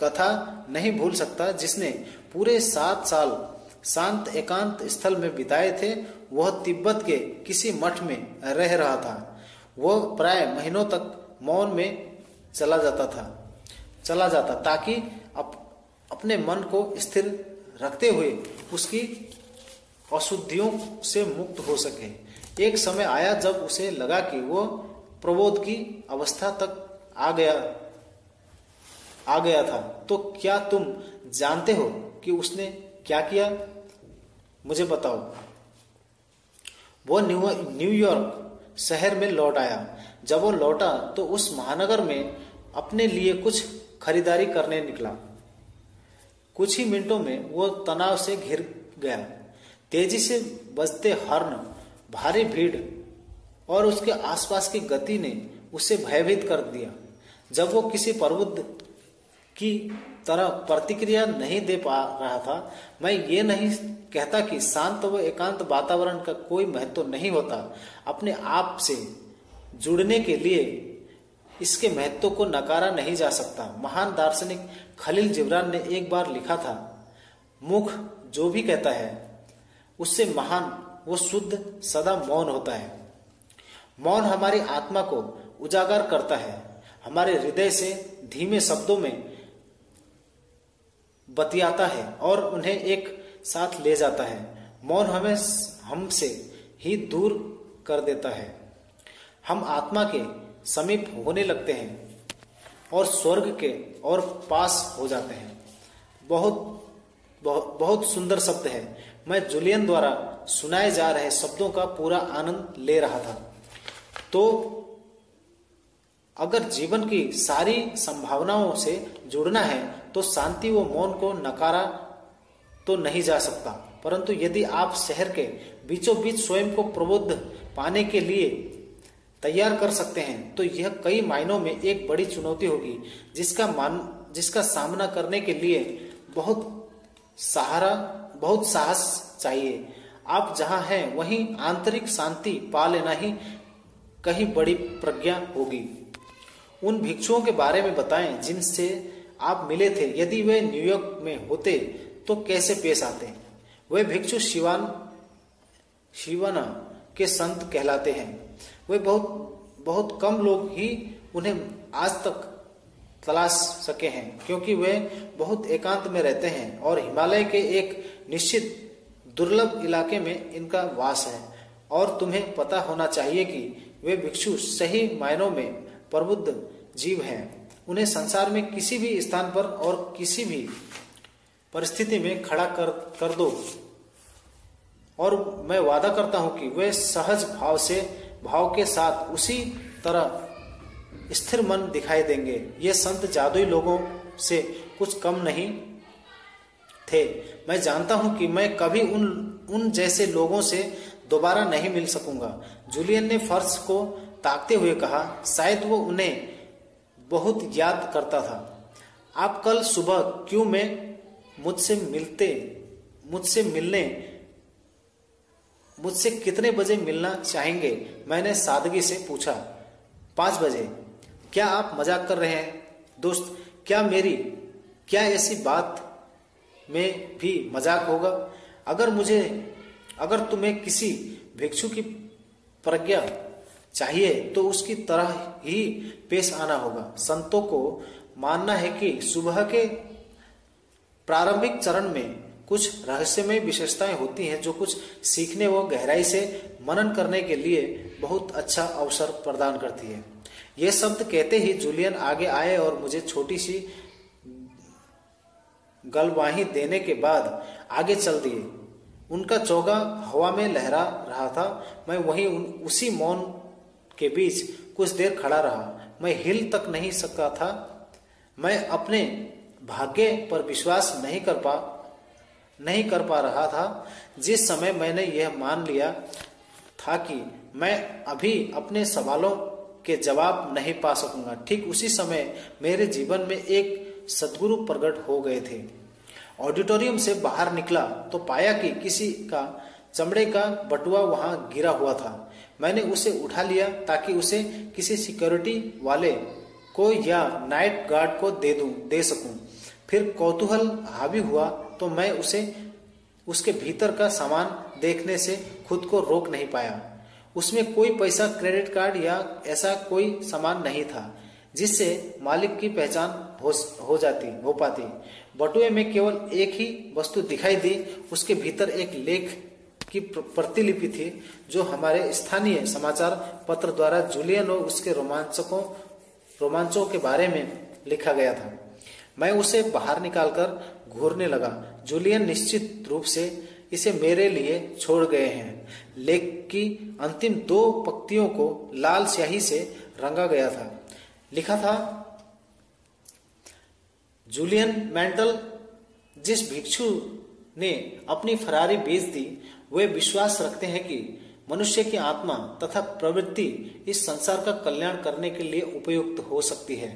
कथा नहीं भूल सकता जिसने पूरे सात साल शांत एकांत स्थल में बिताए थे। वह तिब्बत के किसी मठ में रह रहा था। वह प्राय महीनों तक मौन में चला जाता था। चला जाता ताकि अप, अपने मन को स्थिर रखते हुए उसकी अशुद्धियों से मुक्त हो सके। एक समय आया जब उसे लगा कि वो प्रबोध की अवस्था तक आ गया आ गया था। तो क्या तुम जानते हो कि उसने क्या किया? मुझे बताओ। वो न्यूयॉर्क शहर में लौट आया। जब वो लौटा तो उस महानगर में अपने लिए कुछ खरीदारी करने निकला। कुछ ही मिनटों में वो तनाव से घिर गया। तेज़ी से बजते हर्न, भारी भीड़ और उसके आसपास की गति ने उसे भयभीत कर दिया। जब वो किसी प्रबुद्ध की तरह प्रतिक्रिया नहीं दे पा रहा था, मैं ये नहीं कहता कि शांत व एकांत वातावरण का कोई महत्व नहीं होता। अपने आप से जुड़ने के लिए इसके महत्व को नकारा नहीं जा सकता। महान दार्शनिक खलील जिब्रान ने एक बार लिखा था, मुख जो भी कहता है, उससे महान, वो शुद्ध, सदा मौन होता है। मौन हमारी आत्मा को उजागर करता है। हमारे हृदय से धीमे शब्दों में बतियाता है और उन्हें एक साथ ले जाता है। मौन हमें हमसे ही दूर कर देता है। हम आत्मा के समीप होने लगते हैं और स्वर्ग के और पास हो जाते हैं। बहुत बहुत, बहुत सुंदर शब्द है। मैं जुलियन द्वारा सुनाए जा रहे शब्दों का पूरा आनंद ले रहा था। तो अगर जीवन की सारी संभावनाओं से जुड़ना है तो शांति व मौन को नकारा तो नहीं जा सकता। परंतु यदि आप शहर के बीचों बीच स्वयं को प्रबुद्ध पाने के लिए तैयार कर सकते हैं तो यह कई मायनों में एक बड़ी चुनौती होगी, जिसका मान, जिसका सामना करने के लिए बहुत सहारा, बहुत साहस चाहिए। आप जहाँ हैं, वहीं आंतरिक शांति पा लेना ही कहीं बड़ी प्रज्ञा होगी। उन भिक्षुओं के बारे में बताएँ, जिनसे आप मिले थे। यदि वे न्यूयॉर्क में होते तो कैसे पेश आते? वे भिक्षु शिवान, शिवाना के संत कहलाते हैं। वे बहुत बहुत कम लोग ही उन्हें आज तक तलाश सके हैं, क्योंकि वे बहुत एकांत में रहते हैं और हिमालय के एक निश्चित दुर्लभ इलाके में इनका वास है। और तुम्हें पता होना चाहिए कि वे भिक्षु सही मायनों में प्रबुद्ध जीव हैं। उन्हें संसार में किसी भी स्थान पर और किसी भी परिस्थिति में खड़ा कर कर दो। और मैं वादा करता हूँ कि वे सहज भाव से भाव के साथ उसी तरह स्थिर मन दिखाई देंगे। ये संत जादुई लोगों से कुछ कम नहीं थे। मैं जानता हूँ कि मैं कभी उन उन जैसे लोगों से दोबारा नहीं मिल सकूँगा। जूलियन ने फर्श को ताकते हुए कहा, शायद वो उन्हें बहुत याद करता था। आप कल सुबह क्यों मैं मुझसे मिलते, मुझसे मिलने मुझसे कितने बजे मिलना चाहेंगे? मैंने सादगी से पूछा। पाँच बजे। क्या आप मज़ाक कर रहे हैं? दोस्त, क्या मेरी, क्या ऐसी बात में भी मज़ाक होगा? अगर मुझे, अगर तुम्हें किसी भिक्षु की प्रज्ञा चाहिए तो उसकी तरह ही पेश आना होगा। संतों को मानना है कि सुबह के प्रारंभिक चरण में कुछ रहस्यमय विशेषताएँ होती हैं जो कुछ सीखने व गहराई से मनन करने के लिए बहुत अच्छा अवसर प्रदान करती है। ये शब्द कहते ही जूलियन आगे आए और मुझे छोटी सी गलवाही देने के बाद आगे चल दिए। उनका चौगा हवा में लहरा रहा था। मैं वहीं उसी मौन के बीच कुछ देर खड़ा रहा। मैं हिल तक नहीं सका था। मैं अपने भाग्य पर विश्वास नहीं कर पा नहीं कर पा रहा था। जिस समय मैंने यह मान लिया था कि मैं अभी अपने सवालों के जवाब नहीं पा सकूँगा, ठीक उसी समय मेरे जीवन में एक सदगुरु प्रकट हो गए थे। ऑडिटोरियम से बाहर निकला तो पाया कि किसी का चमड़े का बटुआ वहाँ गिरा हुआ था। मैंने उसे उठा लिया ताकि उसे किसी सिक्योरिटी वाले को या नाइट गार्ड को दे दूँ, दे सकूँ। फिर कौतूहल हावी हुआ तो मैं उसे उसके भीतर का सामान देखने से खुद को रोक नहीं पाया। उसमें कोई पैसा क्रेडिट कार्ड या ऐसा कोई सामान नहीं था जिससे मालिक की पहचान हो, हो जाती हो पाती। बटुए में केवल एक ही वस्तु दिखाई दी उसके भीतर एक लेख की प्रतिलिपि थी जो हमारे स्थानीय समाचार पत्र द्वारा जूलियन और उसके रोमांचकों रोमांचों के बारे में लिखा गया था। मैं उसे बाहर निकालकर घूरने लगा। जूलियन निश्चित रूप से इसे मेरे लिए छोड़ गए हैं। लेख की अंतिम दो पक्तियों को लाल स्याही से रंगा गया था। लिखा था, जूलियन मेंटल, जिस भिक्षु ने अपनी फरारी बेच दी, वे विश्वास रखते हैं कि मनुष्य की आत्मा तथा प्रवृत्ति इस संसार का कल्याण करने के लिए उपयुक्त हो सकती है।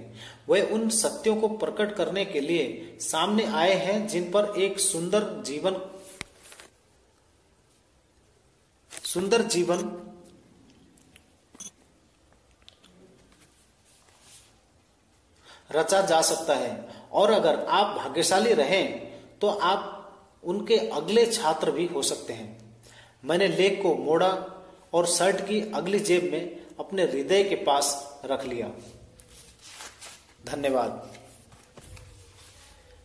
वे उन सत्यों को प्रकट करने के लिए सामने आए हैं जिन पर एक सुंदर जीवन सुंदर जीवन, रचा जा सकता है। और अगर आप भाग्यशाली रहें तो आप उनके अगले छात्र भी हो सकते हैं। मैंने लेख को मोड़ा और शर्ट की अगली जेब में अपने हृदय के पास रख लिया। धन्यवाद।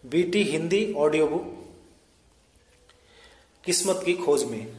बीटी हिंदी ऑडियो बुक किस्मत की खोज में।